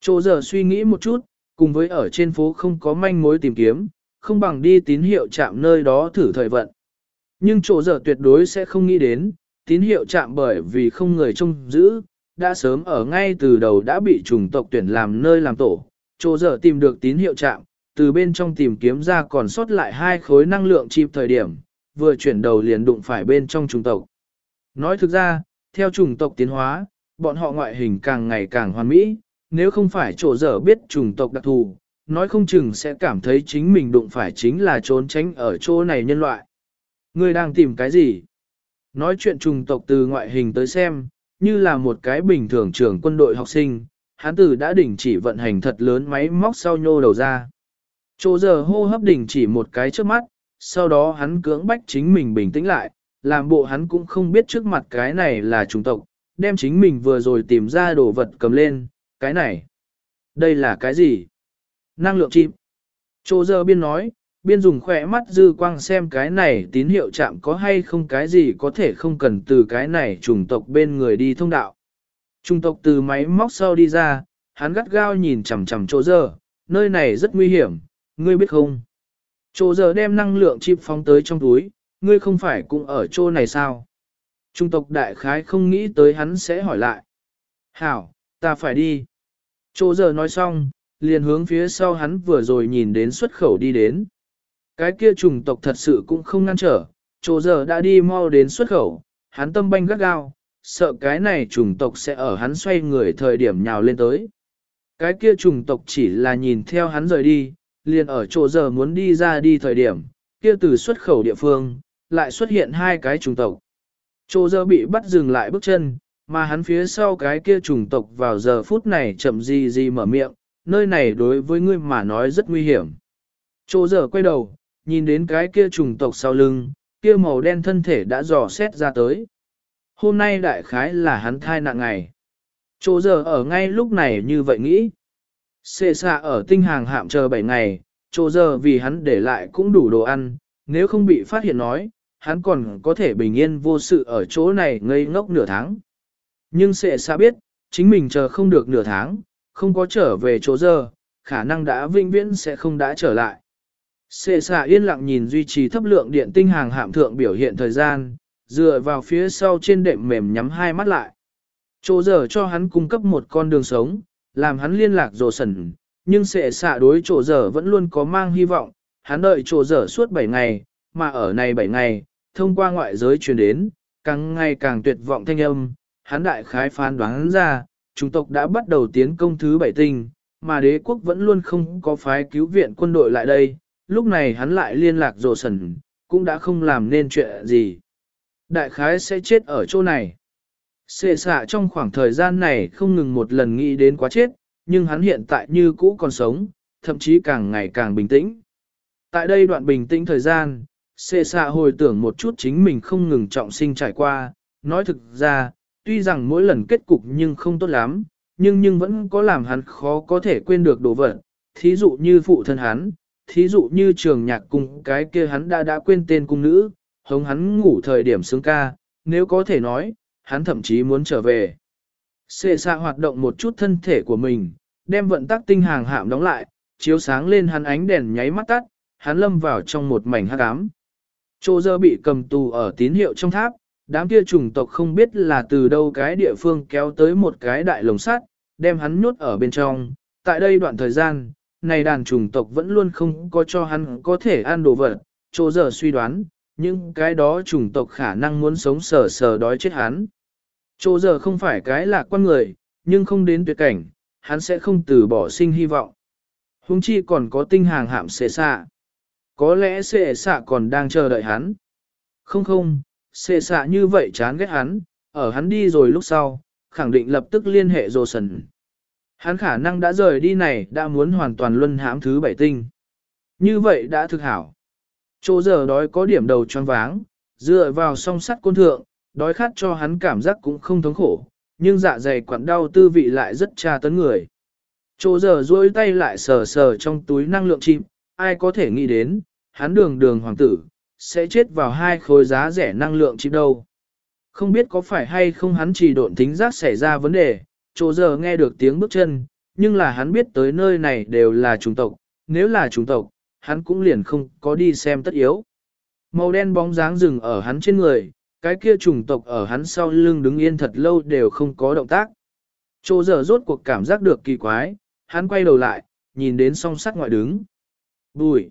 Chỗ giờ suy nghĩ một chút, cùng với ở trên phố không có manh mối tìm kiếm, không bằng đi tín hiệu chạm nơi đó thử thời vận. Nhưng chỗ giờ tuyệt đối sẽ không nghĩ đến, tín hiệu chạm bởi vì không người trông giữ, đã sớm ở ngay từ đầu đã bị chủng tộc tuyển làm nơi làm tổ. Chỗ giờ tìm được tín hiệu chạm, từ bên trong tìm kiếm ra còn sót lại hai khối năng lượng chìm thời điểm, vừa chuyển đầu liền đụng phải bên trong chủng tộc. Nói thực ra, theo chủng tộc tiến hóa, bọn họ ngoại hình càng ngày càng hoàn mỹ, nếu không phải chỗ giờ biết chủng tộc đặc thù, nói không chừng sẽ cảm thấy chính mình đụng phải chính là trốn tránh ở chỗ này nhân loại. Ngươi đang tìm cái gì? Nói chuyện trùng tộc từ ngoại hình tới xem, như là một cái bình thường trưởng quân đội học sinh, hắn tử đã đình chỉ vận hành thật lớn máy móc sau nhô đầu ra. Chỗ giờ hô hấp đình chỉ một cái trước mắt, sau đó hắn cưỡng bách chính mình bình tĩnh lại, làm bộ hắn cũng không biết trước mặt cái này là trùng tộc, đem chính mình vừa rồi tìm ra đồ vật cầm lên, cái này. Đây là cái gì? Năng lượng chim. Chỗ giờ biên nói, biên dùng khỏe mắt dư quang xem cái này tín hiệu chạm có hay không cái gì có thể không cần từ cái này chủng tộc bên người đi thông đạo. Trung tộc từ máy móc sau đi ra, hắn gắt gao nhìn chằm chằm chỗ giờ, nơi này rất nguy hiểm, ngươi biết không? Chỗ giờ đem năng lượng chip phóng tới trong túi, ngươi không phải cũng ở chỗ này sao? Trung tộc đại khái không nghĩ tới hắn sẽ hỏi lại. Hảo, ta phải đi. Chỗ giờ nói xong, liền hướng phía sau hắn vừa rồi nhìn đến xuất khẩu đi đến. Cái kia trùng tộc thật sự cũng không ngăn trở, chỗ giờ đã đi mau đến xuất khẩu, hắn tâm banh gắt gao, sợ cái này trùng tộc sẽ ở hắn xoay người thời điểm nhào lên tới. Cái kia trùng tộc chỉ là nhìn theo hắn rời đi, liền ở chỗ giờ muốn đi ra đi thời điểm, kia từ xuất khẩu địa phương, lại xuất hiện hai cái trùng tộc. Chỗ giờ bị bắt dừng lại bước chân, mà hắn phía sau cái kia trùng tộc vào giờ phút này chậm gì gì mở miệng, nơi này đối với ngươi mà nói rất nguy hiểm. Chỗ giờ quay đầu, nhìn đến cái kia trùng tộc sau lưng, kia màu đen thân thể đã dò xét ra tới. Hôm nay đại khái là hắn thai nặng ngày. Chỗ giờ ở ngay lúc này như vậy nghĩ. Xê xạ ở tinh hàng hạm chờ 7 ngày, chỗ giờ vì hắn để lại cũng đủ đồ ăn, nếu không bị phát hiện nói, hắn còn có thể bình yên vô sự ở chỗ này ngây ngốc nửa tháng. Nhưng sẽ xa biết, chính mình chờ không được nửa tháng, không có trở về chỗ giờ, khả năng đã vinh viễn sẽ không đã trở lại. Sệ xạ yên lặng nhìn duy trì thấp lượng điện tinh hàng hạm thượng biểu hiện thời gian, dựa vào phía sau trên đệm mềm nhắm hai mắt lại. Chỗ giờ cho hắn cung cấp một con đường sống, làm hắn liên lạc rồ sẩn, nhưng sẽ xạ đối chỗ giờ vẫn luôn có mang hy vọng, hắn đợi chỗ giờ suốt 7 ngày, mà ở này 7 ngày, thông qua ngoại giới truyền đến, càng ngày càng tuyệt vọng thanh âm, hắn đại khái phán đoán ra, chúng tộc đã bắt đầu tiến công thứ bảy tinh, mà đế quốc vẫn luôn không có phái cứu viện quân đội lại đây, lúc này hắn lại liên lạc rồ sẩn, cũng đã không làm nên chuyện gì. Đại khái sẽ chết ở chỗ này. Xệ xạ trong khoảng thời gian này không ngừng một lần nghĩ đến quá chết, nhưng hắn hiện tại như cũ còn sống, thậm chí càng ngày càng bình tĩnh. Tại đây đoạn bình tĩnh thời gian, xệ xạ hồi tưởng một chút chính mình không ngừng trọng sinh trải qua, nói thực ra, tuy rằng mỗi lần kết cục nhưng không tốt lắm, nhưng nhưng vẫn có làm hắn khó có thể quên được đồ vật, thí dụ như phụ thân hắn, thí dụ như trường nhạc cung cái kia hắn đã đã quên tên cung nữ, hống hắn ngủ thời điểm sướng ca, nếu có thể nói, hắn thậm chí muốn trở về. Xê xa hoạt động một chút thân thể của mình, đem vận tắc tinh hàng hạm đóng lại, chiếu sáng lên hắn ánh đèn nháy mắt tắt, hắn lâm vào trong một mảnh hắc ám. Chô dơ bị cầm tù ở tín hiệu trong tháp, đám kia chủng tộc không biết là từ đâu cái địa phương kéo tới một cái đại lồng sắt, đem hắn nhốt ở bên trong. Tại đây đoạn thời gian, này đàn chủng tộc vẫn luôn không có cho hắn có thể ăn đồ vật, chỗ giờ suy đoán, những cái đó chủng tộc khả năng muốn sống sờ sờ đói chết hắn. Chỗ giờ không phải cái lạc quan người, nhưng không đến tuyệt cảnh, hắn sẽ không từ bỏ sinh hy vọng. Hùng chi còn có tinh hàng hạm xệ xạ. Có lẽ xệ xạ còn đang chờ đợi hắn. Không không, xệ xạ như vậy chán ghét hắn, ở hắn đi rồi lúc sau, khẳng định lập tức liên hệ rồ sần. Hắn khả năng đã rời đi này đã muốn hoàn toàn luân hãm thứ bảy tinh. Như vậy đã thực hảo. Chỗ giờ đói có điểm đầu choáng váng, dựa vào song sắt côn thượng, đói khát cho hắn cảm giác cũng không thống khổ, nhưng dạ dày quặn đau tư vị lại rất tra tấn người. Chỗ giờ duỗi tay lại sờ sờ trong túi năng lượng chim, ai có thể nghĩ đến, hắn đường đường hoàng tử, sẽ chết vào hai khối giá rẻ năng lượng chim đâu. Không biết có phải hay không hắn chỉ độn tính giác xảy ra vấn đề, chỗ giờ nghe được tiếng bước chân, nhưng là hắn biết tới nơi này đều là chủng tộc, nếu là chủng tộc, hắn cũng liền không có đi xem tất yếu. Màu đen bóng dáng rừng ở hắn trên người, cái kia trùng tộc ở hắn sau lưng đứng yên thật lâu đều không có động tác. Chỗ giờ rốt cuộc cảm giác được kỳ quái, hắn quay đầu lại, nhìn đến song sắt ngoại đứng. Bùi.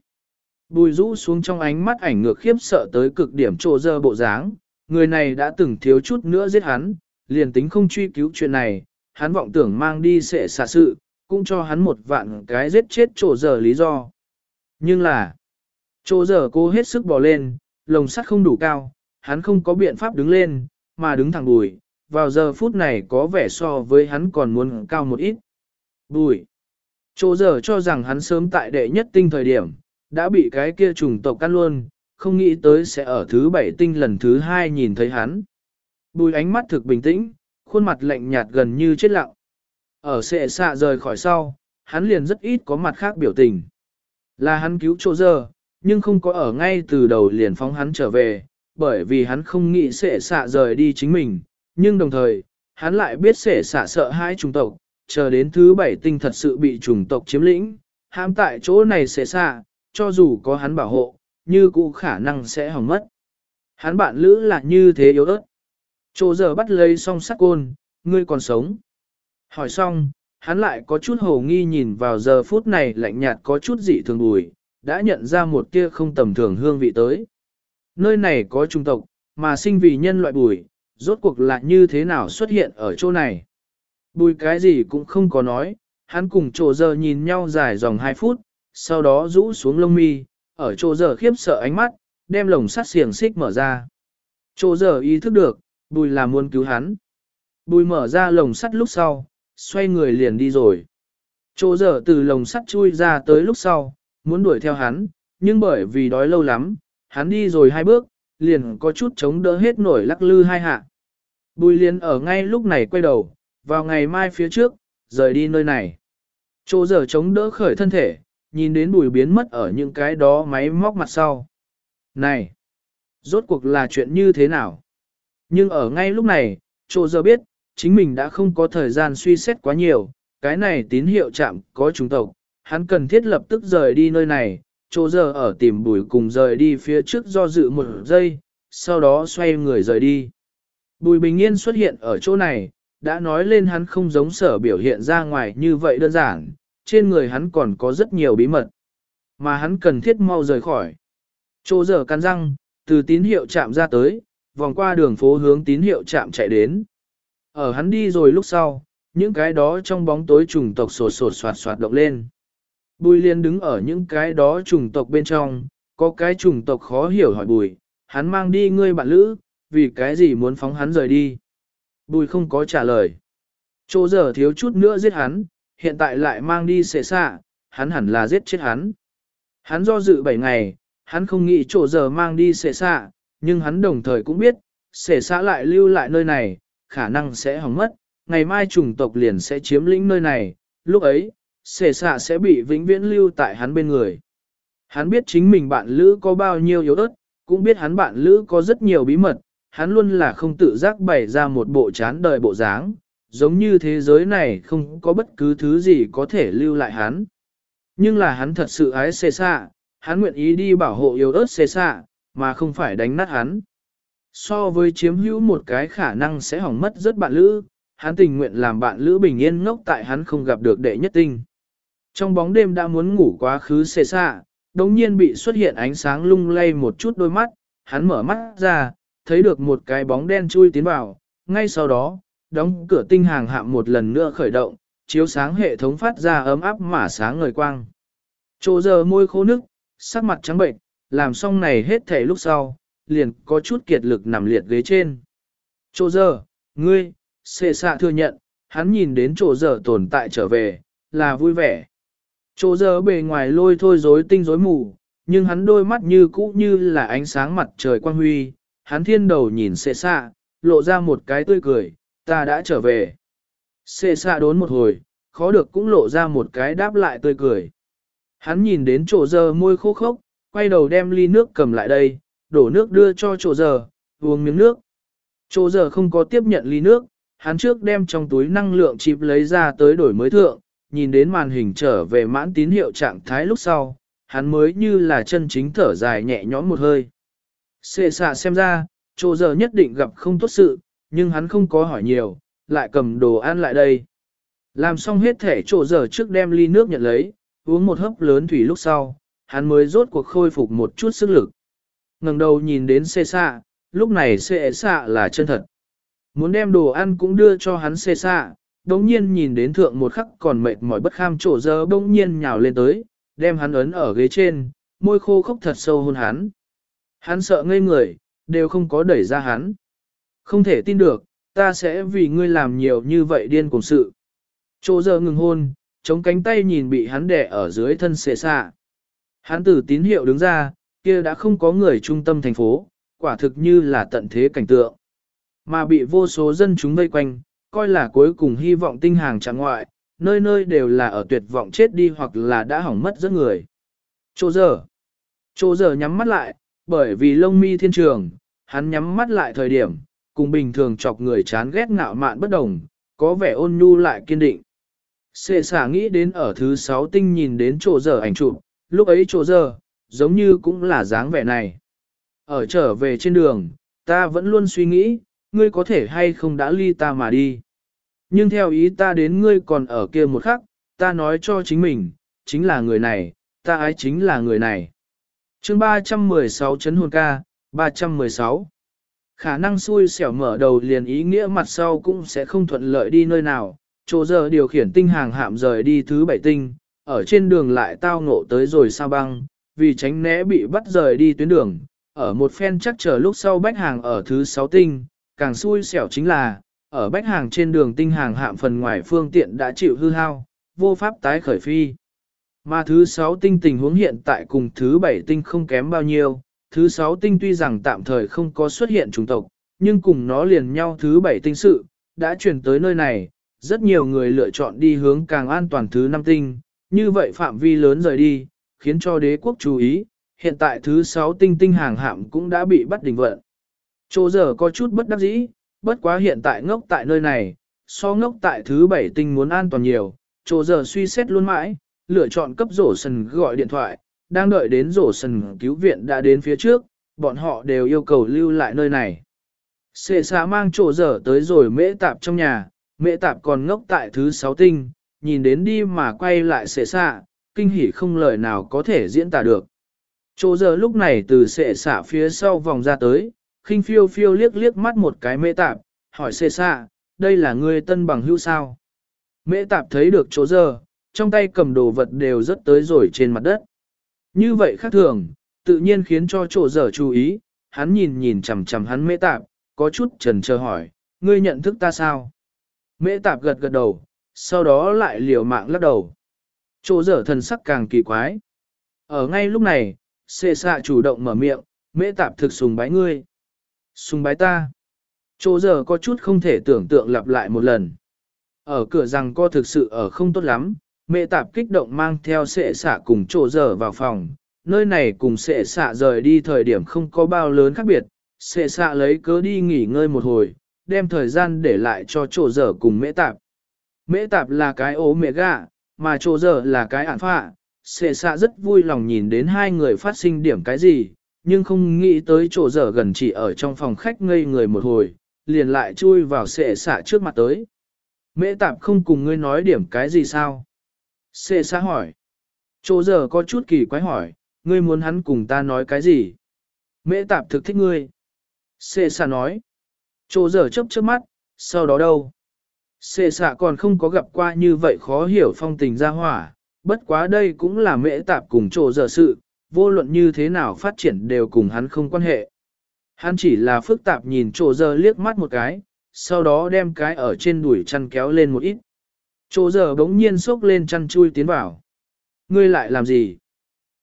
Bùi rũ xuống trong ánh mắt ảnh ngược khiếp sợ tới cực điểm chỗ giờ bộ dáng, người này đã từng thiếu chút nữa giết hắn, liền tính không truy cứu chuyện này, hắn vọng tưởng mang đi sẽ xả sự, cũng cho hắn một vạn cái giết chết chỗ giờ lý do. Nhưng là, chỗ giờ cô hết sức bò lên, lồng sắt không đủ cao, hắn không có biện pháp đứng lên, mà đứng thẳng bùi, vào giờ phút này có vẻ so với hắn còn muốn cao một ít. Bùi, chỗ giờ cho rằng hắn sớm tại đệ nhất tinh thời điểm, đã bị cái kia trùng tộc căn luôn, không nghĩ tới sẽ ở thứ bảy tinh lần thứ hai nhìn thấy hắn. Bùi ánh mắt thực bình tĩnh, khuôn mặt lạnh nhạt gần như chết lặng. Ở sệ xạ rời khỏi sau, hắn liền rất ít có mặt khác biểu tình. Là hắn cứu chỗ giờ, nhưng không có ở ngay từ đầu liền phóng hắn trở về, bởi vì hắn không nghĩ sẽ xạ rời đi chính mình, nhưng đồng thời, hắn lại biết sẽ xạ sợ hai trùng tộc, chờ đến thứ bảy tinh thật sự bị trùng tộc chiếm lĩnh, hãm tại chỗ này sẽ xạ, cho dù có hắn bảo hộ, như cũ khả năng sẽ hỏng mất. Hắn bạn lữ là như thế yếu ớt. Chỗ giờ bắt lấy song sắt côn, ngươi còn sống. Hỏi xong, hắn lại có chút hồ nghi nhìn vào giờ phút này lạnh nhạt có chút dị thường bùi, đã nhận ra một tia không tầm thường hương vị tới. Nơi này có trung tộc, mà sinh vì nhân loại bùi, rốt cuộc là như thế nào xuất hiện ở chỗ này. Bùi cái gì cũng không có nói, hắn cùng chỗ giờ nhìn nhau dài dòng 2 phút, sau đó rũ xuống lông mi, ở chỗ giờ khiếp sợ ánh mắt, đem lồng sắt xiềng xích mở ra. Chỗ giờ ý thức được, bùi là muốn cứu hắn. Bùi mở ra lồng sắt lúc sau, xoay người liền đi rồi. Chỗ dở từ lồng sắt chui ra tới lúc sau, muốn đuổi theo hắn, nhưng bởi vì đói lâu lắm, hắn đi rồi hai bước, liền có chút chống đỡ hết nổi lắc lư hai hạ. Bùi liền ở ngay lúc này quay đầu, vào ngày mai phía trước, rời đi nơi này. Chỗ dở chống đỡ khởi thân thể, nhìn đến bùi biến mất ở những cái đó máy móc mặt sau. Này! Rốt cuộc là chuyện như thế nào? Nhưng ở ngay lúc này, chỗ giờ biết, chính mình đã không có thời gian suy xét quá nhiều, cái này tín hiệu chạm có trùng tộc, hắn cần thiết lập tức rời đi nơi này, chỗ giờ ở tìm bùi cùng rời đi phía trước do dự một giây, sau đó xoay người rời đi. Bùi bình yên xuất hiện ở chỗ này, đã nói lên hắn không giống sở biểu hiện ra ngoài như vậy đơn giản, trên người hắn còn có rất nhiều bí mật, mà hắn cần thiết mau rời khỏi. Chỗ giờ cắn răng, từ tín hiệu chạm ra tới, vòng qua đường phố hướng tín hiệu chạm chạy đến. Ở hắn đi rồi lúc sau, những cái đó trong bóng tối trùng tộc sột sột soạt soạt động lên. Bùi liên đứng ở những cái đó trùng tộc bên trong, có cái trùng tộc khó hiểu hỏi bùi, hắn mang đi ngươi bạn lữ, vì cái gì muốn phóng hắn rời đi. Bùi không có trả lời. Chỗ giờ thiếu chút nữa giết hắn, hiện tại lại mang đi xệ xạ, hắn hẳn là giết chết hắn. Hắn do dự 7 ngày, hắn không nghĩ chỗ giờ mang đi xệ xạ, nhưng hắn đồng thời cũng biết, xệ xạ lại lưu lại nơi này, khả năng sẽ hỏng mất, ngày mai chủng tộc liền sẽ chiếm lĩnh nơi này, lúc ấy, xề xạ sẽ bị vĩnh viễn lưu tại hắn bên người. Hắn biết chính mình bạn lữ có bao nhiêu yếu ớt, cũng biết hắn bạn lữ có rất nhiều bí mật, hắn luôn là không tự giác bày ra một bộ chán đời bộ dáng, giống như thế giới này không có bất cứ thứ gì có thể lưu lại hắn. Nhưng là hắn thật sự ái xê xạ, hắn nguyện ý đi bảo hộ yếu ớt xê xạ, mà không phải đánh nát hắn. So với chiếm hữu một cái khả năng sẽ hỏng mất rất bạn lữ, hắn tình nguyện làm bạn lữ bình yên ngốc tại hắn không gặp được đệ nhất tinh. Trong bóng đêm đã muốn ngủ quá khứ xê xạ, đồng nhiên bị xuất hiện ánh sáng lung lay một chút đôi mắt, hắn mở mắt ra, thấy được một cái bóng đen chui tiến vào, ngay sau đó, đóng cửa tinh hàng hạm một lần nữa khởi động, chiếu sáng hệ thống phát ra ấm áp mà sáng ngời quang. Chỗ giờ môi khô nước, sắc mặt trắng bệnh, làm xong này hết thể lúc sau, liền có chút kiệt lực nằm liệt ghế trên. Chỗ giờ, ngươi, xệ xạ thừa nhận, hắn nhìn đến chỗ giờ tồn tại trở về, là vui vẻ. Chỗ giờ bề ngoài lôi thôi rối tinh rối mù, nhưng hắn đôi mắt như cũ như là ánh sáng mặt trời quang huy, hắn thiên đầu nhìn xệ xạ, lộ ra một cái tươi cười, ta đã trở về. Xệ xạ đốn một hồi, khó được cũng lộ ra một cái đáp lại tươi cười. Hắn nhìn đến chỗ giờ môi khô khốc, quay đầu đem ly nước cầm lại đây, đổ nước đưa cho chỗ giờ, uống miếng nước. Chỗ giờ không có tiếp nhận ly nước, hắn trước đem trong túi năng lượng chip lấy ra tới đổi mới thượng, nhìn đến màn hình trở về mãn tín hiệu trạng thái lúc sau, hắn mới như là chân chính thở dài nhẹ nhõm một hơi. Xệ xạ xem ra, chỗ giờ nhất định gặp không tốt sự, nhưng hắn không có hỏi nhiều, lại cầm đồ ăn lại đây. Làm xong hết thể chỗ giờ trước đem ly nước nhận lấy, uống một hớp lớn thủy lúc sau, hắn mới rốt cuộc khôi phục một chút sức lực ngẩng đầu nhìn đến xê xạ, lúc này xê xạ là chân thật. Muốn đem đồ ăn cũng đưa cho hắn xê xạ, đống nhiên nhìn đến thượng một khắc còn mệt mỏi bất kham trổ dơ, đống nhiên nhào lên tới, đem hắn ấn ở ghế trên, môi khô khốc thật sâu hôn hắn. Hắn sợ ngây người, đều không có đẩy ra hắn. Không thể tin được, ta sẽ vì ngươi làm nhiều như vậy điên cùng sự. Chỗ giờ ngừng hôn, chống cánh tay nhìn bị hắn đè ở dưới thân xệ xạ. Hắn từ tín hiệu đứng ra, kia đã không có người trung tâm thành phố, quả thực như là tận thế cảnh tượng. Mà bị vô số dân chúng vây quanh, coi là cuối cùng hy vọng tinh hàng chẳng ngoại, nơi nơi đều là ở tuyệt vọng chết đi hoặc là đã hỏng mất rất người. Chỗ giờ, chỗ giờ nhắm mắt lại, bởi vì lông mi thiên trường, hắn nhắm mắt lại thời điểm, cùng bình thường chọc người chán ghét ngạo mạn bất đồng, có vẻ ôn nhu lại kiên định. Sệ xả nghĩ đến ở thứ sáu tinh nhìn đến chỗ giờ ảnh chụp, lúc ấy chỗ giờ, giống như cũng là dáng vẻ này. Ở trở về trên đường, ta vẫn luôn suy nghĩ, ngươi có thể hay không đã ly ta mà đi. Nhưng theo ý ta đến ngươi còn ở kia một khắc, ta nói cho chính mình, chính là người này, ta ái chính là người này. chương 316 chấn hồn ca, 316. Khả năng xui xẻo mở đầu liền ý nghĩa mặt sau cũng sẽ không thuận lợi đi nơi nào, chỗ giờ điều khiển tinh hàng hạm rời đi thứ bảy tinh, ở trên đường lại tao ngộ tới rồi sao băng, vì tránh né bị bắt rời đi tuyến đường, ở một phen chắc chờ lúc sau bách hàng ở thứ sáu tinh, càng xui xẻo chính là, ở bách hàng trên đường tinh hàng hạm phần ngoài phương tiện đã chịu hư hao, vô pháp tái khởi phi. Mà thứ sáu tinh tình huống hiện tại cùng thứ bảy tinh không kém bao nhiêu, thứ sáu tinh tuy rằng tạm thời không có xuất hiện chủng tộc, nhưng cùng nó liền nhau thứ bảy tinh sự, đã chuyển tới nơi này, rất nhiều người lựa chọn đi hướng càng an toàn thứ năm tinh, như vậy phạm vi lớn rời đi, khiến cho đế quốc chú ý, hiện tại thứ sáu tinh tinh hàng hạm cũng đã bị bắt đình vận. Chỗ giờ có chút bất đắc dĩ, bất quá hiện tại ngốc tại nơi này, so ngốc tại thứ bảy tinh muốn an toàn nhiều, chỗ giờ suy xét luôn mãi, lựa chọn cấp rổ sần gọi điện thoại, đang đợi đến rổ sần cứu viện đã đến phía trước, bọn họ đều yêu cầu lưu lại nơi này. Sệ xá mang chỗ giờ tới rồi mễ tạp trong nhà, mễ tạp còn ngốc tại thứ sáu tinh, nhìn đến đi mà quay lại sệ xạ, kinh hỉ không lời nào có thể diễn tả được. Chỗ giờ lúc này từ sệ xạ phía sau vòng ra tới, khinh phiêu phiêu liếc liếc mắt một cái mễ tạp, hỏi sệ xạ, đây là người tân bằng hữu sao? Mễ tạp thấy được chỗ giờ, trong tay cầm đồ vật đều rất tới rồi trên mặt đất. Như vậy khác thường, tự nhiên khiến cho chỗ giờ chú ý, hắn nhìn nhìn chằm chằm hắn mễ tạp, có chút trần chờ hỏi, ngươi nhận thức ta sao? Mễ tạp gật gật đầu, sau đó lại liều mạng lắc đầu. Chỗ dở thần sắc càng kỳ quái. Ở ngay lúc này, xệ xạ chủ động mở miệng, mễ tạp thực sùng bái ngươi. Sùng bái ta. Chỗ dở có chút không thể tưởng tượng lặp lại một lần. Ở cửa rằng co thực sự ở không tốt lắm, mẹ tạp kích động mang theo sệ xạ cùng chỗ dở vào phòng. Nơi này cùng sệ xạ rời đi thời điểm không có bao lớn khác biệt, sệ xạ lấy cớ đi nghỉ ngơi một hồi, đem thời gian để lại cho chỗ dở cùng mễ tạp. Mễ tạp là cái ố mẹ gạ mà chỗ giờ là cái ản phạ. Sệ xạ rất vui lòng nhìn đến hai người phát sinh điểm cái gì, nhưng không nghĩ tới chỗ giờ gần chỉ ở trong phòng khách ngây người một hồi, liền lại chui vào sệ xạ trước mặt tới. Mễ tạp không cùng ngươi nói điểm cái gì sao? Sệ xạ hỏi. Chỗ giờ có chút kỳ quái hỏi, ngươi muốn hắn cùng ta nói cái gì? Mễ tạp thực thích ngươi. Sệ xạ nói. Chỗ giờ chớp chớp mắt, sau đó đâu? Sệ xạ còn không có gặp qua như vậy khó hiểu phong tình ra hỏa, bất quá đây cũng là mễ tạp cùng chỗ giờ sự, vô luận như thế nào phát triển đều cùng hắn không quan hệ. Hắn chỉ là phức tạp nhìn chỗ giờ liếc mắt một cái, sau đó đem cái ở trên đuổi chăn kéo lên một ít. Chỗ giờ bỗng nhiên sốc lên chăn chui tiến vào. Ngươi lại làm gì?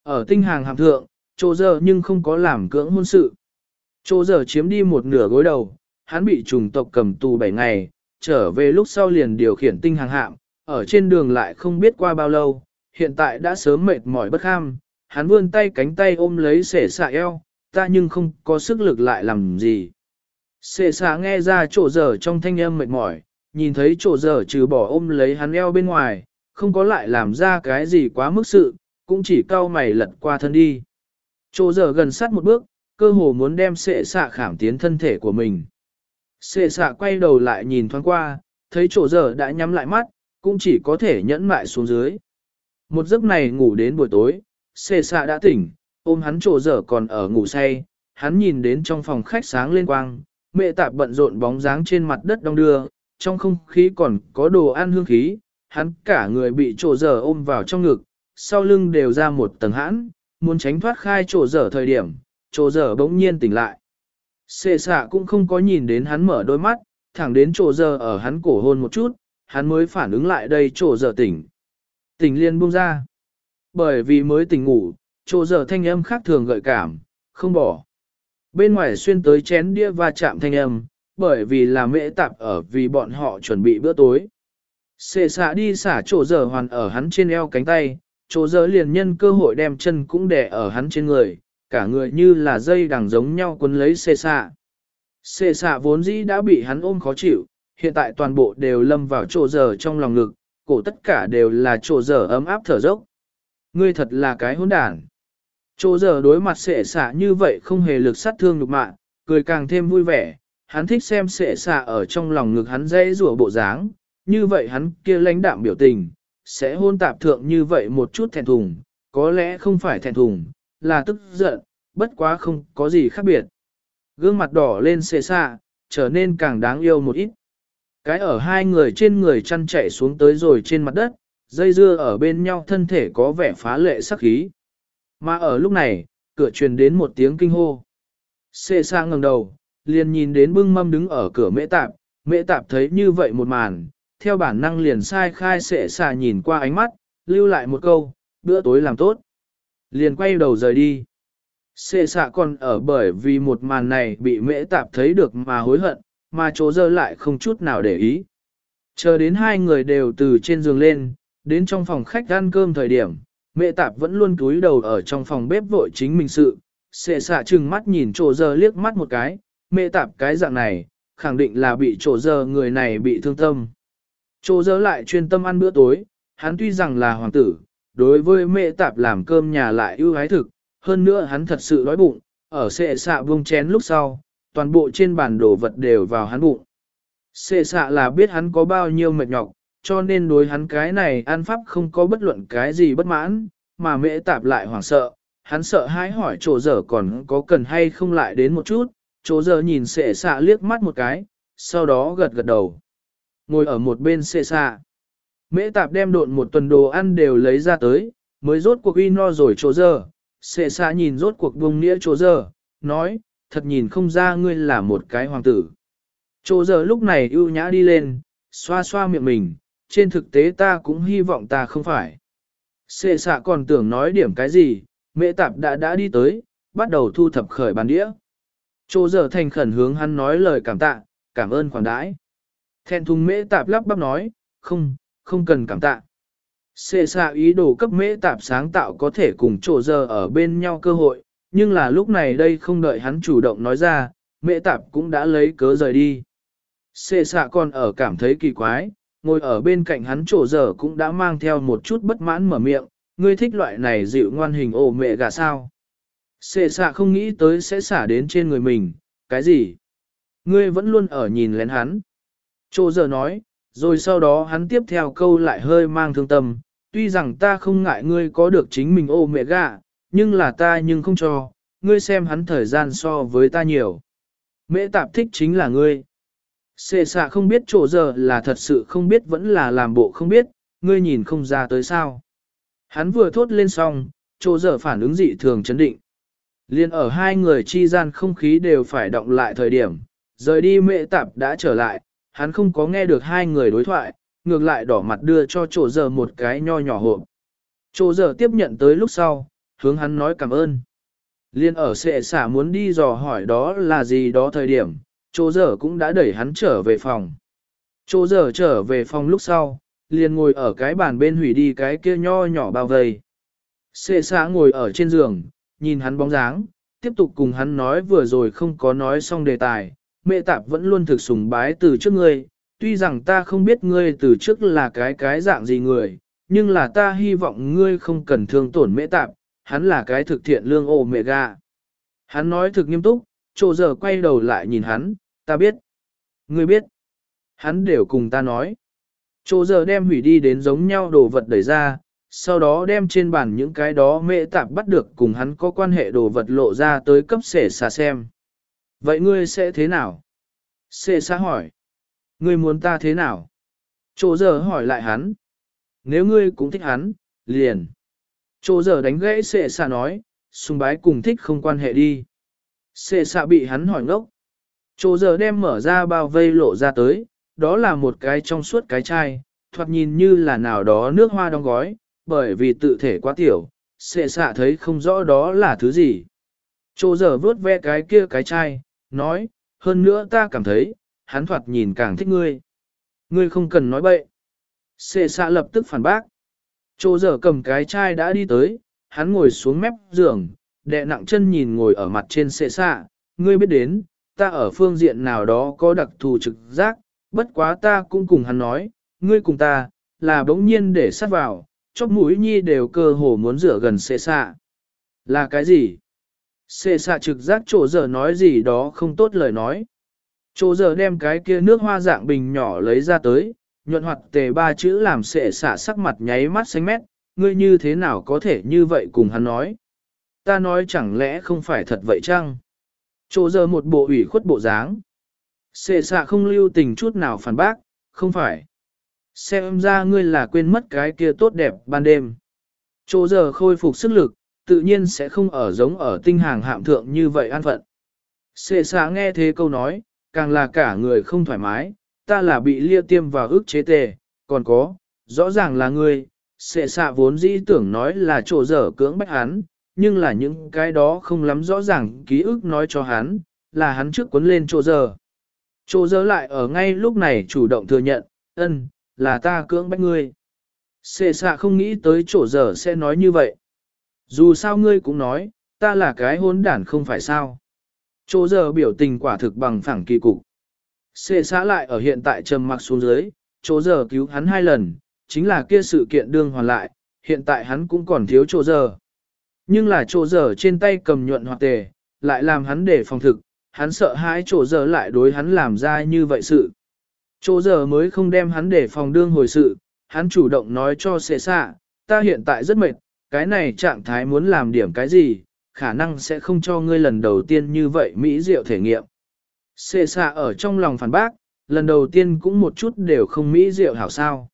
Ở tinh hàng hàm thượng, chỗ giờ nhưng không có làm cưỡng hôn sự. Chỗ giờ chiếm đi một nửa gối đầu, hắn bị trùng tộc cầm tù 7 ngày, trở về lúc sau liền điều khiển tinh hàng hạm, ở trên đường lại không biết qua bao lâu, hiện tại đã sớm mệt mỏi bất ham, hắn vươn tay cánh tay ôm lấy sể xạ eo, ta nhưng không có sức lực lại làm gì. Sệ xạ nghe ra chỗ giờ trong thanh âm mệt mỏi, nhìn thấy chỗ giờ trừ bỏ ôm lấy hắn eo bên ngoài, không có lại làm ra cái gì quá mức sự, cũng chỉ cau mày lật qua thân đi. Chỗ giờ gần sát một bước, cơ hồ muốn đem sệ xạ khảm tiến thân thể của mình. Xê xạ quay đầu lại nhìn thoáng qua, thấy chỗ giờ đã nhắm lại mắt, cũng chỉ có thể nhẫn mại xuống dưới. Một giấc này ngủ đến buổi tối, xê xạ đã tỉnh, ôm hắn chỗ giờ còn ở ngủ say, hắn nhìn đến trong phòng khách sáng lên quang, mẹ tạp bận rộn bóng dáng trên mặt đất đông đưa, trong không khí còn có đồ ăn hương khí, hắn cả người bị chỗ dở ôm vào trong ngực, sau lưng đều ra một tầng hãn, muốn tránh thoát khai chỗ dở thời điểm, chỗ dở bỗng nhiên tỉnh lại. Xê xạ cũng không có nhìn đến hắn mở đôi mắt, thẳng đến trổ giờ ở hắn cổ hôn một chút, hắn mới phản ứng lại đây trổ giờ tỉnh. Tỉnh liên buông ra. Bởi vì mới tỉnh ngủ, trổ giờ thanh âm khác thường gợi cảm, không bỏ bên ngoài xuyên tới chén đĩa và chạm thanh âm, bởi vì là mễ tạp ở vì bọn họ chuẩn bị bữa tối. Xê xạ đi xả chỗ giờ hoàn ở hắn trên eo cánh tay, chỗ giờ liền nhân cơ hội đem chân cũng đè ở hắn trên người, cả người như là dây đằng giống nhau quấn lấy xê xạ. xê xạ vốn dĩ đã bị hắn ôm khó chịu, hiện tại toàn bộ đều lâm vào chỗ giờ trong lòng ngực, cổ tất cả đều là chỗ giờ ấm áp thở dốc. Ngươi thật là cái hỗn đản. Chỗ giờ đối mặt xệ xạ như vậy không hề lực sát thương nhục mạ, cười càng thêm vui vẻ, hắn thích xem xệ xạ ở trong lòng ngực hắn dễ rủa bộ dáng, như vậy hắn kia lãnh đạm biểu tình, sẽ hôn tạp thượng như vậy một chút thẹn thùng, có lẽ không phải thẹn thùng, là tức giận, bất quá không có gì khác biệt. Gương mặt đỏ lên xệ xạ, trở nên càng đáng yêu một ít. Cái ở hai người trên người chăn chạy xuống tới rồi trên mặt đất, dây dưa ở bên nhau thân thể có vẻ phá lệ sắc khí. Mà ở lúc này, cửa truyền đến một tiếng kinh hô. Xệ xạ ngẩng đầu, liền nhìn đến bưng mâm đứng ở cửa mễ tạp, mễ tạp thấy như vậy một màn, theo bản năng liền sai khai xệ xà nhìn qua ánh mắt, lưu lại một câu, bữa tối làm tốt. Liền quay đầu rời đi. Xê xạ còn ở bởi vì một màn này bị mễ tạp thấy được mà hối hận, mà chỗ dơ lại không chút nào để ý. Chờ đến hai người đều từ trên giường lên, đến trong phòng khách ăn cơm thời điểm, mẹ tạp vẫn luôn cúi đầu ở trong phòng bếp vội chính mình sự, xệ xạ chừng mắt nhìn chỗ giờ liếc mắt một cái, mẹ tạp cái dạng này, khẳng định là bị chỗ giờ người này bị thương tâm. Chỗ giờ lại chuyên tâm ăn bữa tối, hắn tuy rằng là hoàng tử, đối với mẹ tạp làm cơm nhà lại ưu ái thực, hơn nữa hắn thật sự đói bụng, ở xệ xạ vương chén lúc sau, toàn bộ trên bàn đồ vật đều vào hắn bụng. Xệ xạ là biết hắn có bao nhiêu mệt nhọc, cho nên đối hắn cái này ăn pháp không có bất luận cái gì bất mãn, mà mẹ tạp lại hoảng sợ, hắn sợ hãi hỏi chỗ dở còn có cần hay không lại đến một chút, chỗ dở nhìn xệ xạ liếc mắt một cái, sau đó gật gật đầu. Ngồi ở một bên xệ xạ. Mễ tạp đem độn một tuần đồ ăn đều lấy ra tới, mới rốt cuộc uy no rồi chỗ dở. Xệ xạ nhìn rốt cuộc bông nghĩa chỗ dở, nói, thật nhìn không ra ngươi là một cái hoàng tử. Chỗ dở lúc này ưu nhã đi lên, xoa xoa miệng mình, trên thực tế ta cũng hy vọng ta không phải. Xệ xạ còn tưởng nói điểm cái gì, mẹ tạp đã đã đi tới, bắt đầu thu thập khởi bàn đĩa. Chỗ giờ thành khẩn hướng hắn nói lời cảm tạ, cảm ơn khoản đãi. Thẹn thùng mễ tạp lắp bắp nói, không, không cần cảm tạ. Xê xạ ý đồ cấp mễ tạp sáng tạo có thể cùng chỗ giờ ở bên nhau cơ hội, nhưng là lúc này đây không đợi hắn chủ động nói ra, mễ tạp cũng đã lấy cớ rời đi. Xê xạ còn ở cảm thấy kỳ quái, ngồi ở bên cạnh hắn chỗ giờ cũng đã mang theo một chút bất mãn mở miệng, ngươi thích loại này dịu ngoan hình ổ mẹ gà sao. Xê xạ không nghĩ tới sẽ xả đến trên người mình, cái gì? Ngươi vẫn luôn ở nhìn lén hắn. Chỗ giờ nói, rồi sau đó hắn tiếp theo câu lại hơi mang thương tâm, tuy rằng ta không ngại ngươi có được chính mình ô mẹ gạ, nhưng là ta nhưng không cho, ngươi xem hắn thời gian so với ta nhiều. Mẹ tạp thích chính là ngươi. Xê xạ không biết chỗ giờ là thật sự không biết vẫn là làm bộ không biết, ngươi nhìn không ra tới sao. Hắn vừa thốt lên xong, chỗ giờ phản ứng dị thường chấn định. Liên ở hai người chi gian không khí đều phải động lại thời điểm, rời đi mệ tạp đã trở lại, hắn không có nghe được hai người đối thoại, ngược lại đỏ mặt đưa cho chỗ giờ một cái nho nhỏ hộp. Chỗ giờ tiếp nhận tới lúc sau, hướng hắn nói cảm ơn. Liên ở sệ xả muốn đi dò hỏi đó là gì đó thời điểm, chỗ giờ cũng đã đẩy hắn trở về phòng. Chỗ giờ trở về phòng lúc sau, liền ngồi ở cái bàn bên hủy đi cái kia nho nhỏ bao vây. Sệ xả ngồi ở trên giường, nhìn hắn bóng dáng, tiếp tục cùng hắn nói vừa rồi không có nói xong đề tài. Mẹ tạp vẫn luôn thực sùng bái từ trước ngươi, tuy rằng ta không biết ngươi từ trước là cái cái dạng gì người, nhưng là ta hy vọng ngươi không cần thương tổn mẹ tạp, hắn là cái thực thiện lương ồ mẹ gà. Hắn nói thực nghiêm túc, trộ giờ quay đầu lại nhìn hắn, ta biết. Ngươi biết. Hắn đều cùng ta nói. Chỗ giờ đem hủy đi đến giống nhau đồ vật đẩy ra, sau đó đem trên bàn những cái đó mẹ tạp bắt được cùng hắn có quan hệ đồ vật lộ ra tới cấp sể xà xem. Vậy ngươi sẽ thế nào? Xê xa hỏi. Ngươi muốn ta thế nào? Chỗ giờ hỏi lại hắn. Nếu ngươi cũng thích hắn, liền. Chỗ giờ đánh gãy xệ xà nói, sùng bái cùng thích không quan hệ đi. Xệ xà bị hắn hỏi ngốc. Chỗ giờ đem mở ra bao vây lộ ra tới, đó là một cái trong suốt cái chai, thoạt nhìn như là nào đó nước hoa đóng gói, bởi vì tự thể quá tiểu, xệ xạ thấy không rõ đó là thứ gì. Chỗ giờ vớt ve cái kia cái chai, nói, hơn nữa ta cảm thấy, hắn thoạt nhìn càng thích ngươi. Ngươi không cần nói bậy. Sệ xạ lập tức phản bác. Chỗ giờ cầm cái chai đã đi tới, hắn ngồi xuống mép giường, đè nặng chân nhìn ngồi ở mặt trên sệ xạ. Ngươi biết đến, ta ở phương diện nào đó có đặc thù trực giác, bất quá ta cũng cùng hắn nói, ngươi cùng ta, là bỗng nhiên để sát vào, chóp mũi nhi đều cơ hồ muốn rửa gần xệ xạ. Là cái gì? Xê xạ trực giác chỗ giờ nói gì đó không tốt lời nói. Chỗ giờ đem cái kia nước hoa dạng bình nhỏ lấy ra tới, nhuận hoạt tề ba chữ làm xệ xạ sắc mặt nháy mắt xanh mét, ngươi như thế nào có thể như vậy cùng hắn nói. Ta nói chẳng lẽ không phải thật vậy chăng? Chỗ giờ một bộ ủy khuất bộ dáng. Xệ xạ không lưu tình chút nào phản bác, không phải. Xem ra ngươi là quên mất cái kia tốt đẹp ban đêm. Chỗ giờ khôi phục sức lực, tự nhiên sẽ không ở giống ở tinh hàng hạm thượng như vậy an phận. Xệ xạ nghe thế câu nói, càng là cả người không thoải mái, ta là bị lia tiêm vào ức chế tề, còn có, rõ ràng là ngươi, xệ xạ vốn dĩ tưởng nói là chỗ dở cưỡng bách hắn, nhưng là những cái đó không lắm rõ ràng ký ức nói cho hắn, là hắn trước cuốn lên chỗ dở. Chỗ dở lại ở ngay lúc này chủ động thừa nhận, ân, là ta cưỡng bách ngươi. Xê xạ không nghĩ tới chỗ dở sẽ nói như vậy. Dù sao ngươi cũng nói, ta là cái hôn đản không phải sao. Chỗ giờ biểu tình quả thực bằng phẳng kỳ cục. Xê xã lại ở hiện tại trầm mặc xuống dưới, chỗ giờ cứu hắn hai lần, chính là kia sự kiện đương hoàn lại, hiện tại hắn cũng còn thiếu chỗ giờ. Nhưng là chỗ giờ trên tay cầm nhuận hoặc tề, lại làm hắn để phòng thực, hắn sợ hãi chỗ giờ lại đối hắn làm ra như vậy sự. Chỗ giờ mới không đem hắn để phòng đương hồi sự, hắn chủ động nói cho xê xã, ta hiện tại rất mệt, cái này trạng thái muốn làm điểm cái gì, khả năng sẽ không cho ngươi lần đầu tiên như vậy mỹ diệu thể nghiệm. Xê xạ ở trong lòng phản bác, lần đầu tiên cũng một chút đều không mỹ diệu hảo sao.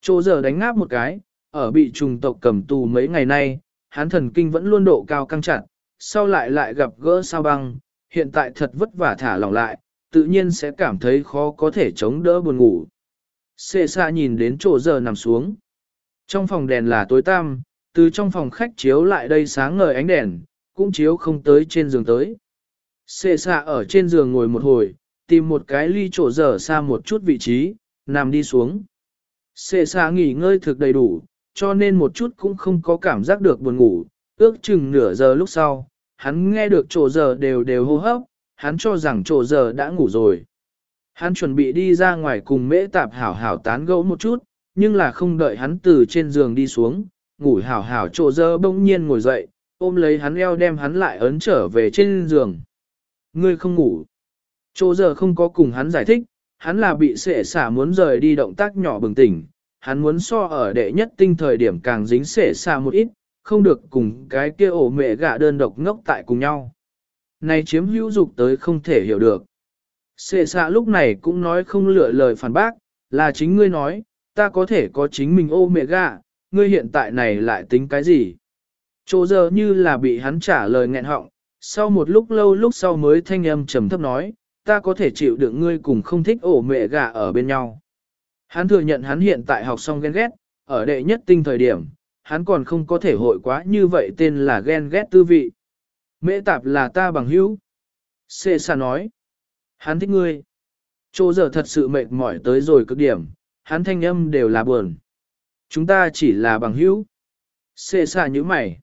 Chỗ giờ đánh ngáp một cái, ở bị trùng tộc cầm tù mấy ngày nay, hắn thần kinh vẫn luôn độ cao căng chặt, sau lại lại gặp gỡ sao băng, hiện tại thật vất vả thả lỏng lại, tự nhiên sẽ cảm thấy khó có thể chống đỡ buồn ngủ. Xê xa nhìn đến chỗ giờ nằm xuống. Trong phòng đèn là tối tăm, từ trong phòng khách chiếu lại đây sáng ngời ánh đèn, cũng chiếu không tới trên giường tới. Xê xạ ở trên giường ngồi một hồi, tìm một cái ly chỗ giờ xa một chút vị trí, nằm đi xuống. Xê xạ nghỉ ngơi thực đầy đủ, cho nên một chút cũng không có cảm giác được buồn ngủ, ước chừng nửa giờ lúc sau, hắn nghe được chỗ giờ đều đều hô hấp, hắn cho rằng chỗ giờ đã ngủ rồi. Hắn chuẩn bị đi ra ngoài cùng mễ tạp hảo hảo tán gẫu một chút, nhưng là không đợi hắn từ trên giường đi xuống, ngủ hảo hảo trộ dơ bỗng nhiên ngồi dậy, ôm lấy hắn eo đem hắn lại ấn trở về trên giường. Ngươi không ngủ. Trộ dơ không có cùng hắn giải thích, hắn là bị sệ xả muốn rời đi động tác nhỏ bừng tỉnh, hắn muốn so ở đệ nhất tinh thời điểm càng dính sệ xả một ít, không được cùng cái kia ổ mẹ gạ đơn độc ngốc tại cùng nhau. Này chiếm hữu dục tới không thể hiểu được. Sệ xạ lúc này cũng nói không lựa lời phản bác, là chính ngươi nói, ta có thể có chính mình ô mẹ gạ, ngươi hiện tại này lại tính cái gì? Chỗ giờ như là bị hắn trả lời nghẹn họng, sau một lúc lâu lúc sau mới thanh âm trầm thấp nói, ta có thể chịu đựng ngươi cùng không thích ổ mẹ gà ở bên nhau. Hắn thừa nhận hắn hiện tại học xong ghen ghét, ở đệ nhất tinh thời điểm, hắn còn không có thể hội quá như vậy tên là ghen ghét tư vị. Mễ tạp là ta bằng hữu. Xê xa nói. Hắn thích ngươi. Chỗ giờ thật sự mệt mỏi tới rồi cực điểm, hắn thanh âm đều là buồn. Chúng ta chỉ là bằng hữu. Xê xa như mày.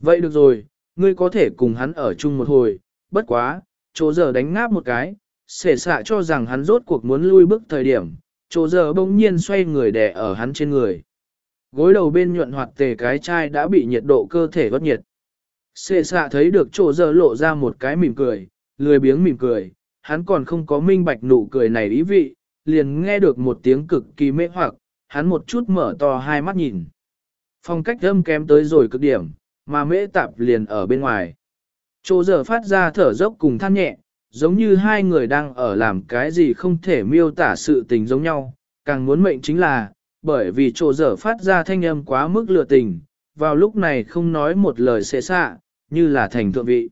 Vậy được rồi, ngươi có thể cùng hắn ở chung một hồi, bất quá, chỗ giờ đánh ngáp một cái, xê xạ cho rằng hắn rốt cuộc muốn lui bước thời điểm, chỗ giờ bỗng nhiên xoay người đè ở hắn trên người. Gối đầu bên nhuận hoạt tề cái chai đã bị nhiệt độ cơ thể bất nhiệt. Xê xạ thấy được chỗ giờ lộ ra một cái mỉm cười, lười biếng mỉm cười, hắn còn không có minh bạch nụ cười này ý vị, liền nghe được một tiếng cực kỳ mê hoặc, hắn một chút mở to hai mắt nhìn. Phong cách âm kém tới rồi cực điểm, mà mễ tạp liền ở bên ngoài. Chỗ giờ phát ra thở dốc cùng than nhẹ, giống như hai người đang ở làm cái gì không thể miêu tả sự tình giống nhau, càng muốn mệnh chính là, bởi vì chỗ giờ phát ra thanh âm quá mức lừa tình, vào lúc này không nói một lời xệ xạ, như là thành thượng vị.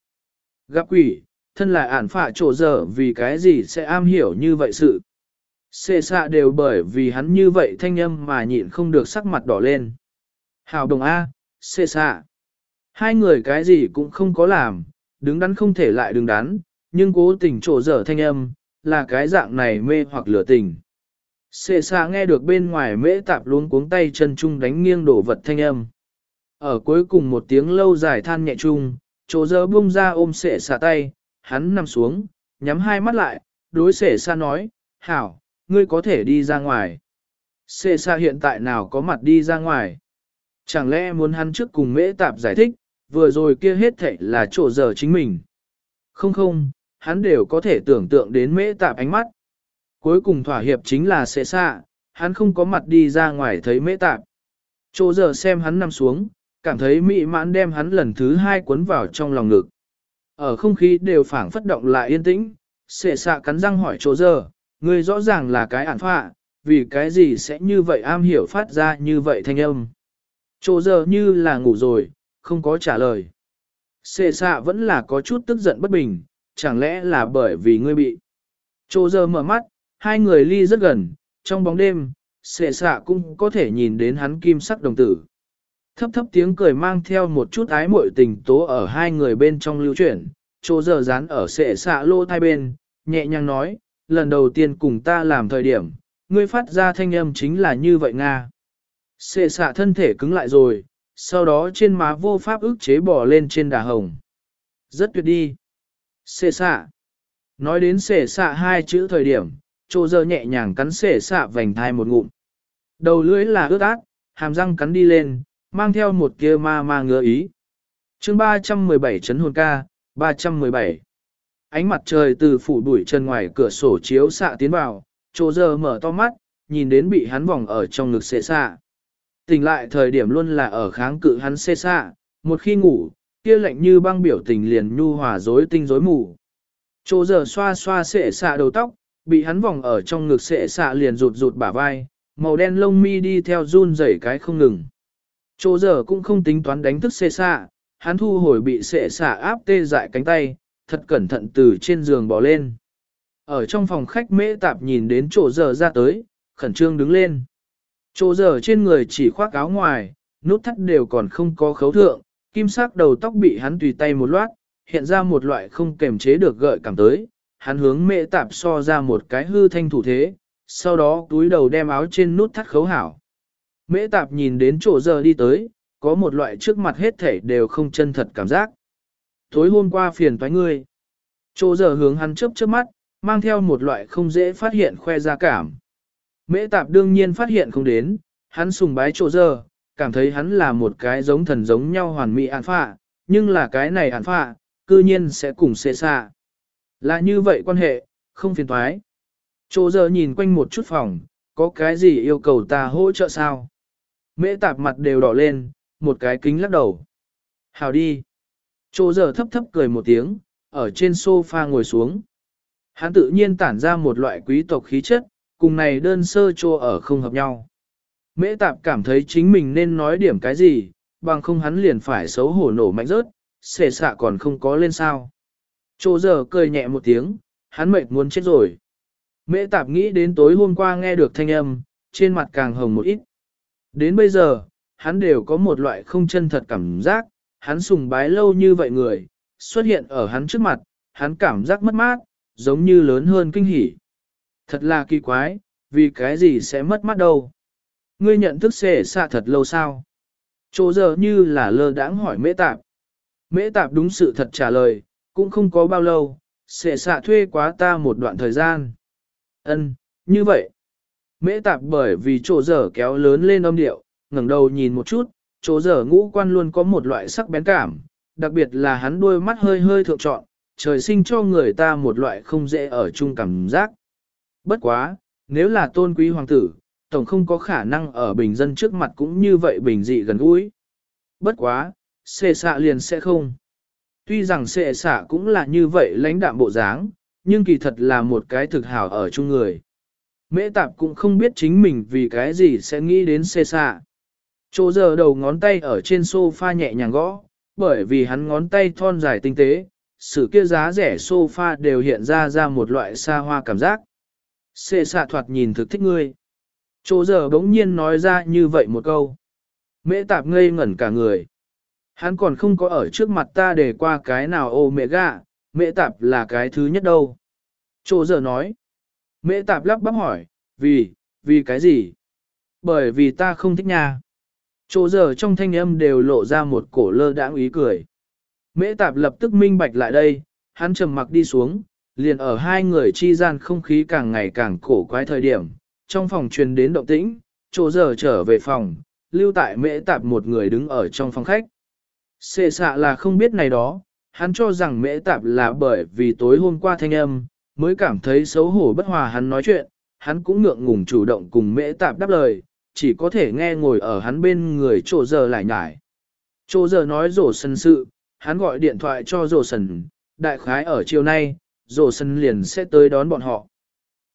Gặp quỷ, thân là ản phạ chỗ giờ vì cái gì sẽ am hiểu như vậy sự. Xê xạ đều bởi vì hắn như vậy thanh âm mà nhịn không được sắc mặt đỏ lên. Hào đồng A, xê xạ. Hai người cái gì cũng không có làm, đứng đắn không thể lại đứng đắn, nhưng cố tình trổ dở thanh âm, là cái dạng này mê hoặc lửa tình. Xê xạ nghe được bên ngoài mễ tạp luôn cuống tay chân chung đánh nghiêng đổ vật thanh âm. Ở cuối cùng một tiếng lâu dài than nhẹ chung, trổ dở bung ra ôm xệ xạ tay, hắn nằm xuống, nhắm hai mắt lại, đối xệ xa nói, hảo, ngươi có thể đi ra ngoài. Xê xa hiện tại nào có mặt đi ra ngoài. Chẳng lẽ muốn hắn trước cùng mễ tạp giải thích, vừa rồi kia hết thảy là chỗ giờ chính mình. Không không, hắn đều có thể tưởng tượng đến mễ tạp ánh mắt. Cuối cùng thỏa hiệp chính là xê xa, hắn không có mặt đi ra ngoài thấy mễ tạp. Chỗ giờ xem hắn nằm xuống, cảm thấy mỹ mãn đem hắn lần thứ hai cuốn vào trong lòng ngực. Ở không khí đều phảng phất động lại yên tĩnh, sệ xạ cắn răng hỏi chỗ giờ, Ngươi rõ ràng là cái ản phạ, vì cái gì sẽ như vậy am hiểu phát ra như vậy thanh âm. Chỗ giờ như là ngủ rồi, không có trả lời. Xê xạ vẫn là có chút tức giận bất bình, chẳng lẽ là bởi vì ngươi bị. Chỗ giờ mở mắt, hai người ly rất gần, trong bóng đêm, xệ xạ cũng có thể nhìn đến hắn kim sắc đồng tử. Thấp thấp tiếng cười mang theo một chút ái muội tình tố ở hai người bên trong lưu chuyển, chỗ giờ dán ở xệ xạ lô tai bên, nhẹ nhàng nói, lần đầu tiên cùng ta làm thời điểm, ngươi phát ra thanh âm chính là như vậy Nga. Xệ xạ thân thể cứng lại rồi, sau đó trên má vô pháp ức chế bỏ lên trên đà hồng. Rất tuyệt đi. Xệ xạ. Nói đến xệ xạ hai chữ thời điểm, trô dơ nhẹ nhàng cắn xệ xạ vành thai một ngụm. Đầu lưỡi là ướt át, hàm răng cắn đi lên, mang theo một kia ma ma ngứa ý. chương 317 chấn hồn ca, 317. Ánh mặt trời từ phủ bụi chân ngoài cửa sổ chiếu xạ tiến vào, chỗ dơ mở to mắt, nhìn đến bị hắn vòng ở trong ngực xệ xạ. Tỉnh lại thời điểm luôn là ở kháng cự hắn xê xạ, một khi ngủ, kia lạnh như băng biểu tình liền nhu hòa rối tinh rối mù. Chỗ giờ xoa xoa xệ xạ đầu tóc, bị hắn vòng ở trong ngực xệ xạ liền rụt rụt bả vai, màu đen lông mi đi theo run rẩy cái không ngừng. Chỗ giờ cũng không tính toán đánh thức xệ xạ, hắn thu hồi bị xệ xạ áp tê dại cánh tay, thật cẩn thận từ trên giường bỏ lên. Ở trong phòng khách mễ tạp nhìn đến chỗ giờ ra tới, khẩn trương đứng lên. Chỗ giờ trên người chỉ khoác áo ngoài, nút thắt đều còn không có khấu thượng, kim sắc đầu tóc bị hắn tùy tay một loát, hiện ra một loại không kềm chế được gợi cảm tới. Hắn hướng mẹ tạp so ra một cái hư thanh thủ thế, sau đó túi đầu đem áo trên nút thắt khấu hảo. Mễ tạp nhìn đến chỗ giờ đi tới, có một loại trước mặt hết thể đều không chân thật cảm giác. Tối hôm qua phiền toái ngươi. Chỗ giờ hướng hắn chớp chớp mắt, mang theo một loại không dễ phát hiện khoe ra cảm. Mễ tạp đương nhiên phát hiện không đến, hắn sùng bái chỗ giờ, cảm thấy hắn là một cái giống thần giống nhau hoàn mỹ ản phạ, nhưng là cái này ản phạ, cư nhiên sẽ cùng xê xa. Là như vậy quan hệ, không phiền toái. Chỗ giờ nhìn quanh một chút phòng, có cái gì yêu cầu ta hỗ trợ sao? Mễ tạp mặt đều đỏ lên, một cái kính lắc đầu. Hào đi. Chỗ giờ thấp thấp cười một tiếng, ở trên sofa ngồi xuống. Hắn tự nhiên tản ra một loại quý tộc khí chất, cùng này đơn sơ chô ở không hợp nhau. Mễ tạp cảm thấy chính mình nên nói điểm cái gì, bằng không hắn liền phải xấu hổ nổ mạnh rớt, xệ xạ còn không có lên sao. Chô giờ cười nhẹ một tiếng, hắn mệt muốn chết rồi. Mễ tạp nghĩ đến tối hôm qua nghe được thanh âm, trên mặt càng hồng một ít. Đến bây giờ, hắn đều có một loại không chân thật cảm giác, hắn sùng bái lâu như vậy người, xuất hiện ở hắn trước mặt, hắn cảm giác mất mát, giống như lớn hơn kinh hỉ. Thật là kỳ quái, vì cái gì sẽ mất mát đâu. Ngươi nhận thức xệ xạ thật lâu sao? Chỗ giờ như là lơ đãng hỏi mễ tạp. Mễ tạp đúng sự thật trả lời, cũng không có bao lâu, xệ xạ thuê quá ta một đoạn thời gian. Ân, như vậy. Mễ tạp bởi vì chỗ giờ kéo lớn lên âm điệu, ngẩng đầu nhìn một chút, chỗ giờ ngũ quan luôn có một loại sắc bén cảm, đặc biệt là hắn đuôi mắt hơi hơi thượng trọn, trời sinh cho người ta một loại không dễ ở chung cảm giác. Bất quá, nếu là tôn quý hoàng tử, tổng không có khả năng ở bình dân trước mặt cũng như vậy bình dị gần gũi. Bất quá, xệ xạ liền sẽ không. Tuy rằng xệ xạ cũng là như vậy lãnh đạm bộ dáng, nhưng kỳ thật là một cái thực hảo ở chung người. Mễ tạp cũng không biết chính mình vì cái gì sẽ nghĩ đến xê xạ. Chỗ giờ đầu ngón tay ở trên sofa nhẹ nhàng gõ, bởi vì hắn ngón tay thon dài tinh tế, sự kia giá rẻ sofa đều hiện ra ra một loại xa hoa cảm giác. Xê xạ thoạt nhìn thực thích ngươi. Chỗ giờ bỗng nhiên nói ra như vậy một câu. Mễ tạp ngây ngẩn cả người. Hắn còn không có ở trước mặt ta để qua cái nào ô mẹ gạ, mễ tạp là cái thứ nhất đâu. Chỗ giờ nói. Mễ tạp lắp bắp hỏi, vì, vì cái gì? Bởi vì ta không thích nhà. Chỗ giờ trong thanh âm đều lộ ra một cổ lơ đãng ý cười. Mễ tạp lập tức minh bạch lại đây, hắn trầm mặc đi xuống, liền ở hai người chi gian không khí càng ngày càng cổ quái thời điểm, trong phòng truyền đến động tĩnh, chỗ giờ trở về phòng, lưu tại mễ tạp một người đứng ở trong phòng khách. Xệ xạ là không biết này đó, hắn cho rằng mễ tạp là bởi vì tối hôm qua thanh âm, mới cảm thấy xấu hổ bất hòa hắn nói chuyện, hắn cũng ngượng ngùng chủ động cùng mễ tạp đáp lời, chỉ có thể nghe ngồi ở hắn bên người chỗ giờ lại nhải. Chỗ giờ nói rổ sân sự, hắn gọi điện thoại cho rổ sân, đại khái ở chiều nay, rổ sân liền sẽ tới đón bọn họ.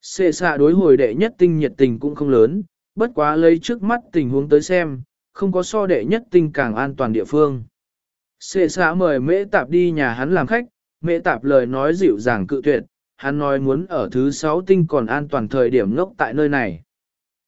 Xê xạ đối hồi đệ nhất tinh nhiệt tình cũng không lớn, bất quá lấy trước mắt tình huống tới xem, không có so đệ nhất tinh càng an toàn địa phương. Xê xạ mời mễ tạp đi nhà hắn làm khách, mễ tạp lời nói dịu dàng cự tuyệt, hắn nói muốn ở thứ sáu tinh còn an toàn thời điểm ngốc tại nơi này.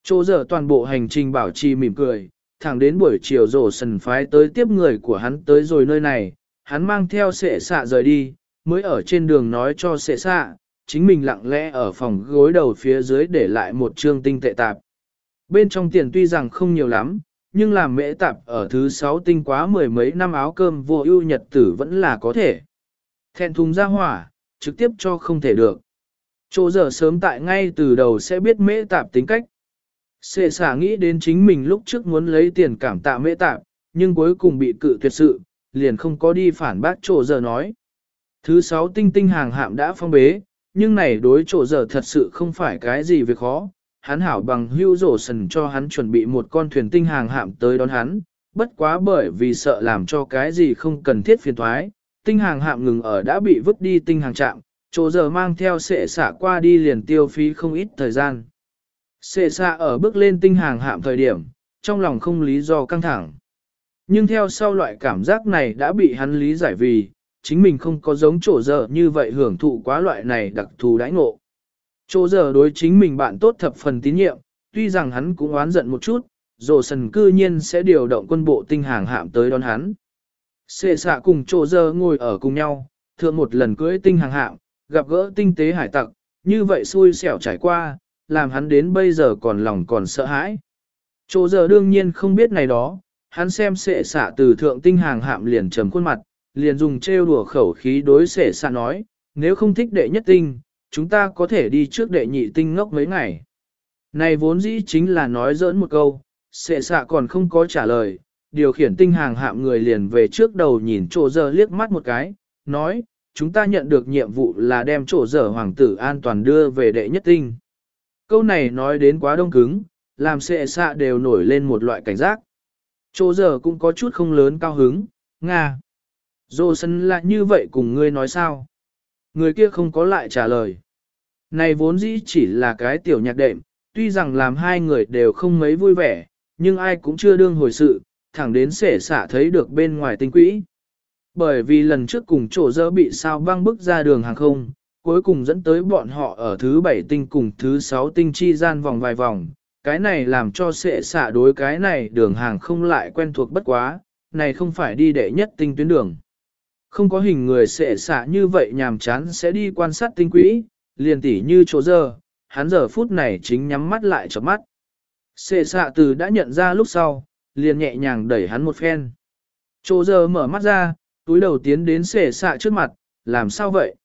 Chỗ giờ toàn bộ hành trình bảo trì mỉm cười, thẳng đến buổi chiều rổ sần phái tới tiếp người của hắn tới rồi nơi này, hắn mang theo sệ xạ rời đi, mới ở trên đường nói cho sệ xạ, chính mình lặng lẽ ở phòng gối đầu phía dưới để lại một trương tinh tệ tạp. bên trong tiền tuy rằng không nhiều lắm, nhưng làm mễ tạp ở thứ sáu tinh quá mười mấy năm áo cơm vô ưu nhật tử vẫn là có thể. Thẹn thùng ra hỏa, trực tiếp cho không thể được. Chỗ giờ sớm tại ngay từ đầu sẽ biết mễ tạp tính cách. Sệ xả nghĩ đến chính mình lúc trước muốn lấy tiền cảm tạ mễ tạp, nhưng cuối cùng bị cự tuyệt sự, liền không có đi phản bác chỗ giờ nói. Thứ sáu tinh tinh hàng hạm đã phong bế, nhưng này đối chỗ giờ thật sự không phải cái gì việc khó. Hắn hảo bằng hưu rổ sần cho hắn chuẩn bị một con thuyền tinh hàng hạm tới đón hắn, bất quá bởi vì sợ làm cho cái gì không cần thiết phiền thoái, tinh hàng hạm ngừng ở đã bị vứt đi tinh hàng trạm, chỗ giờ mang theo sệ xả qua đi liền tiêu phí không ít thời gian. Sệ xạ ở bước lên tinh hàng hạm thời điểm, trong lòng không lý do căng thẳng. Nhưng theo sau loại cảm giác này đã bị hắn lý giải vì, chính mình không có giống chỗ giờ như vậy hưởng thụ quá loại này đặc thù đãi ngộ. Chỗ giờ đối chính mình bạn tốt thập phần tín nhiệm, tuy rằng hắn cũng oán giận một chút, rồ sần cư nhiên sẽ điều động quân bộ tinh hàng hạm tới đón hắn. Xê xạ cùng chỗ giờ ngồi ở cùng nhau, thượng một lần cưới tinh hàng hạm, gặp gỡ tinh tế hải tặc, như vậy xui xẻo trải qua, làm hắn đến bây giờ còn lòng còn sợ hãi. Chỗ giờ đương nhiên không biết này đó, hắn xem sệ xạ từ thượng tinh hàng hạm liền trầm khuôn mặt, liền dùng trêu đùa khẩu khí đối sệ xạ nói, nếu không thích đệ nhất tinh, chúng ta có thể đi trước đệ nhị tinh ngốc mấy ngày. Này vốn dĩ chính là nói giỡn một câu, sệ xạ còn không có trả lời, điều khiển tinh hàng hạm người liền về trước đầu nhìn chỗ giờ liếc mắt một cái, nói, chúng ta nhận được nhiệm vụ là đem chỗ giờ hoàng tử an toàn đưa về đệ nhất tinh. Câu này nói đến quá đông cứng, làm sệ xạ đều nổi lên một loại cảnh giác. Chỗ giờ cũng có chút không lớn cao hứng, Nga. Dô sân lại như vậy cùng ngươi nói sao? Người kia không có lại trả lời. Này vốn dĩ chỉ là cái tiểu nhạc đệm, tuy rằng làm hai người đều không mấy vui vẻ, nhưng ai cũng chưa đương hồi sự, thẳng đến sể xả thấy được bên ngoài tinh quỹ. Bởi vì lần trước cùng chỗ dỡ bị sao băng bức ra đường hàng không, cuối cùng dẫn tới bọn họ ở thứ bảy tinh cùng thứ sáu tinh chi gian vòng vài vòng. Cái này làm cho sệ xạ đối cái này đường hàng không lại quen thuộc bất quá, này không phải đi đệ nhất tinh tuyến đường. Không có hình người sệ xạ như vậy nhàm chán sẽ đi quan sát tinh quỹ, liền tỉ như chỗ giờ, hắn giờ phút này chính nhắm mắt lại cho mắt. Sệ xạ từ đã nhận ra lúc sau, liền nhẹ nhàng đẩy hắn một phen. Chỗ giờ mở mắt ra, túi đầu tiến đến sệ xạ trước mặt, làm sao vậy?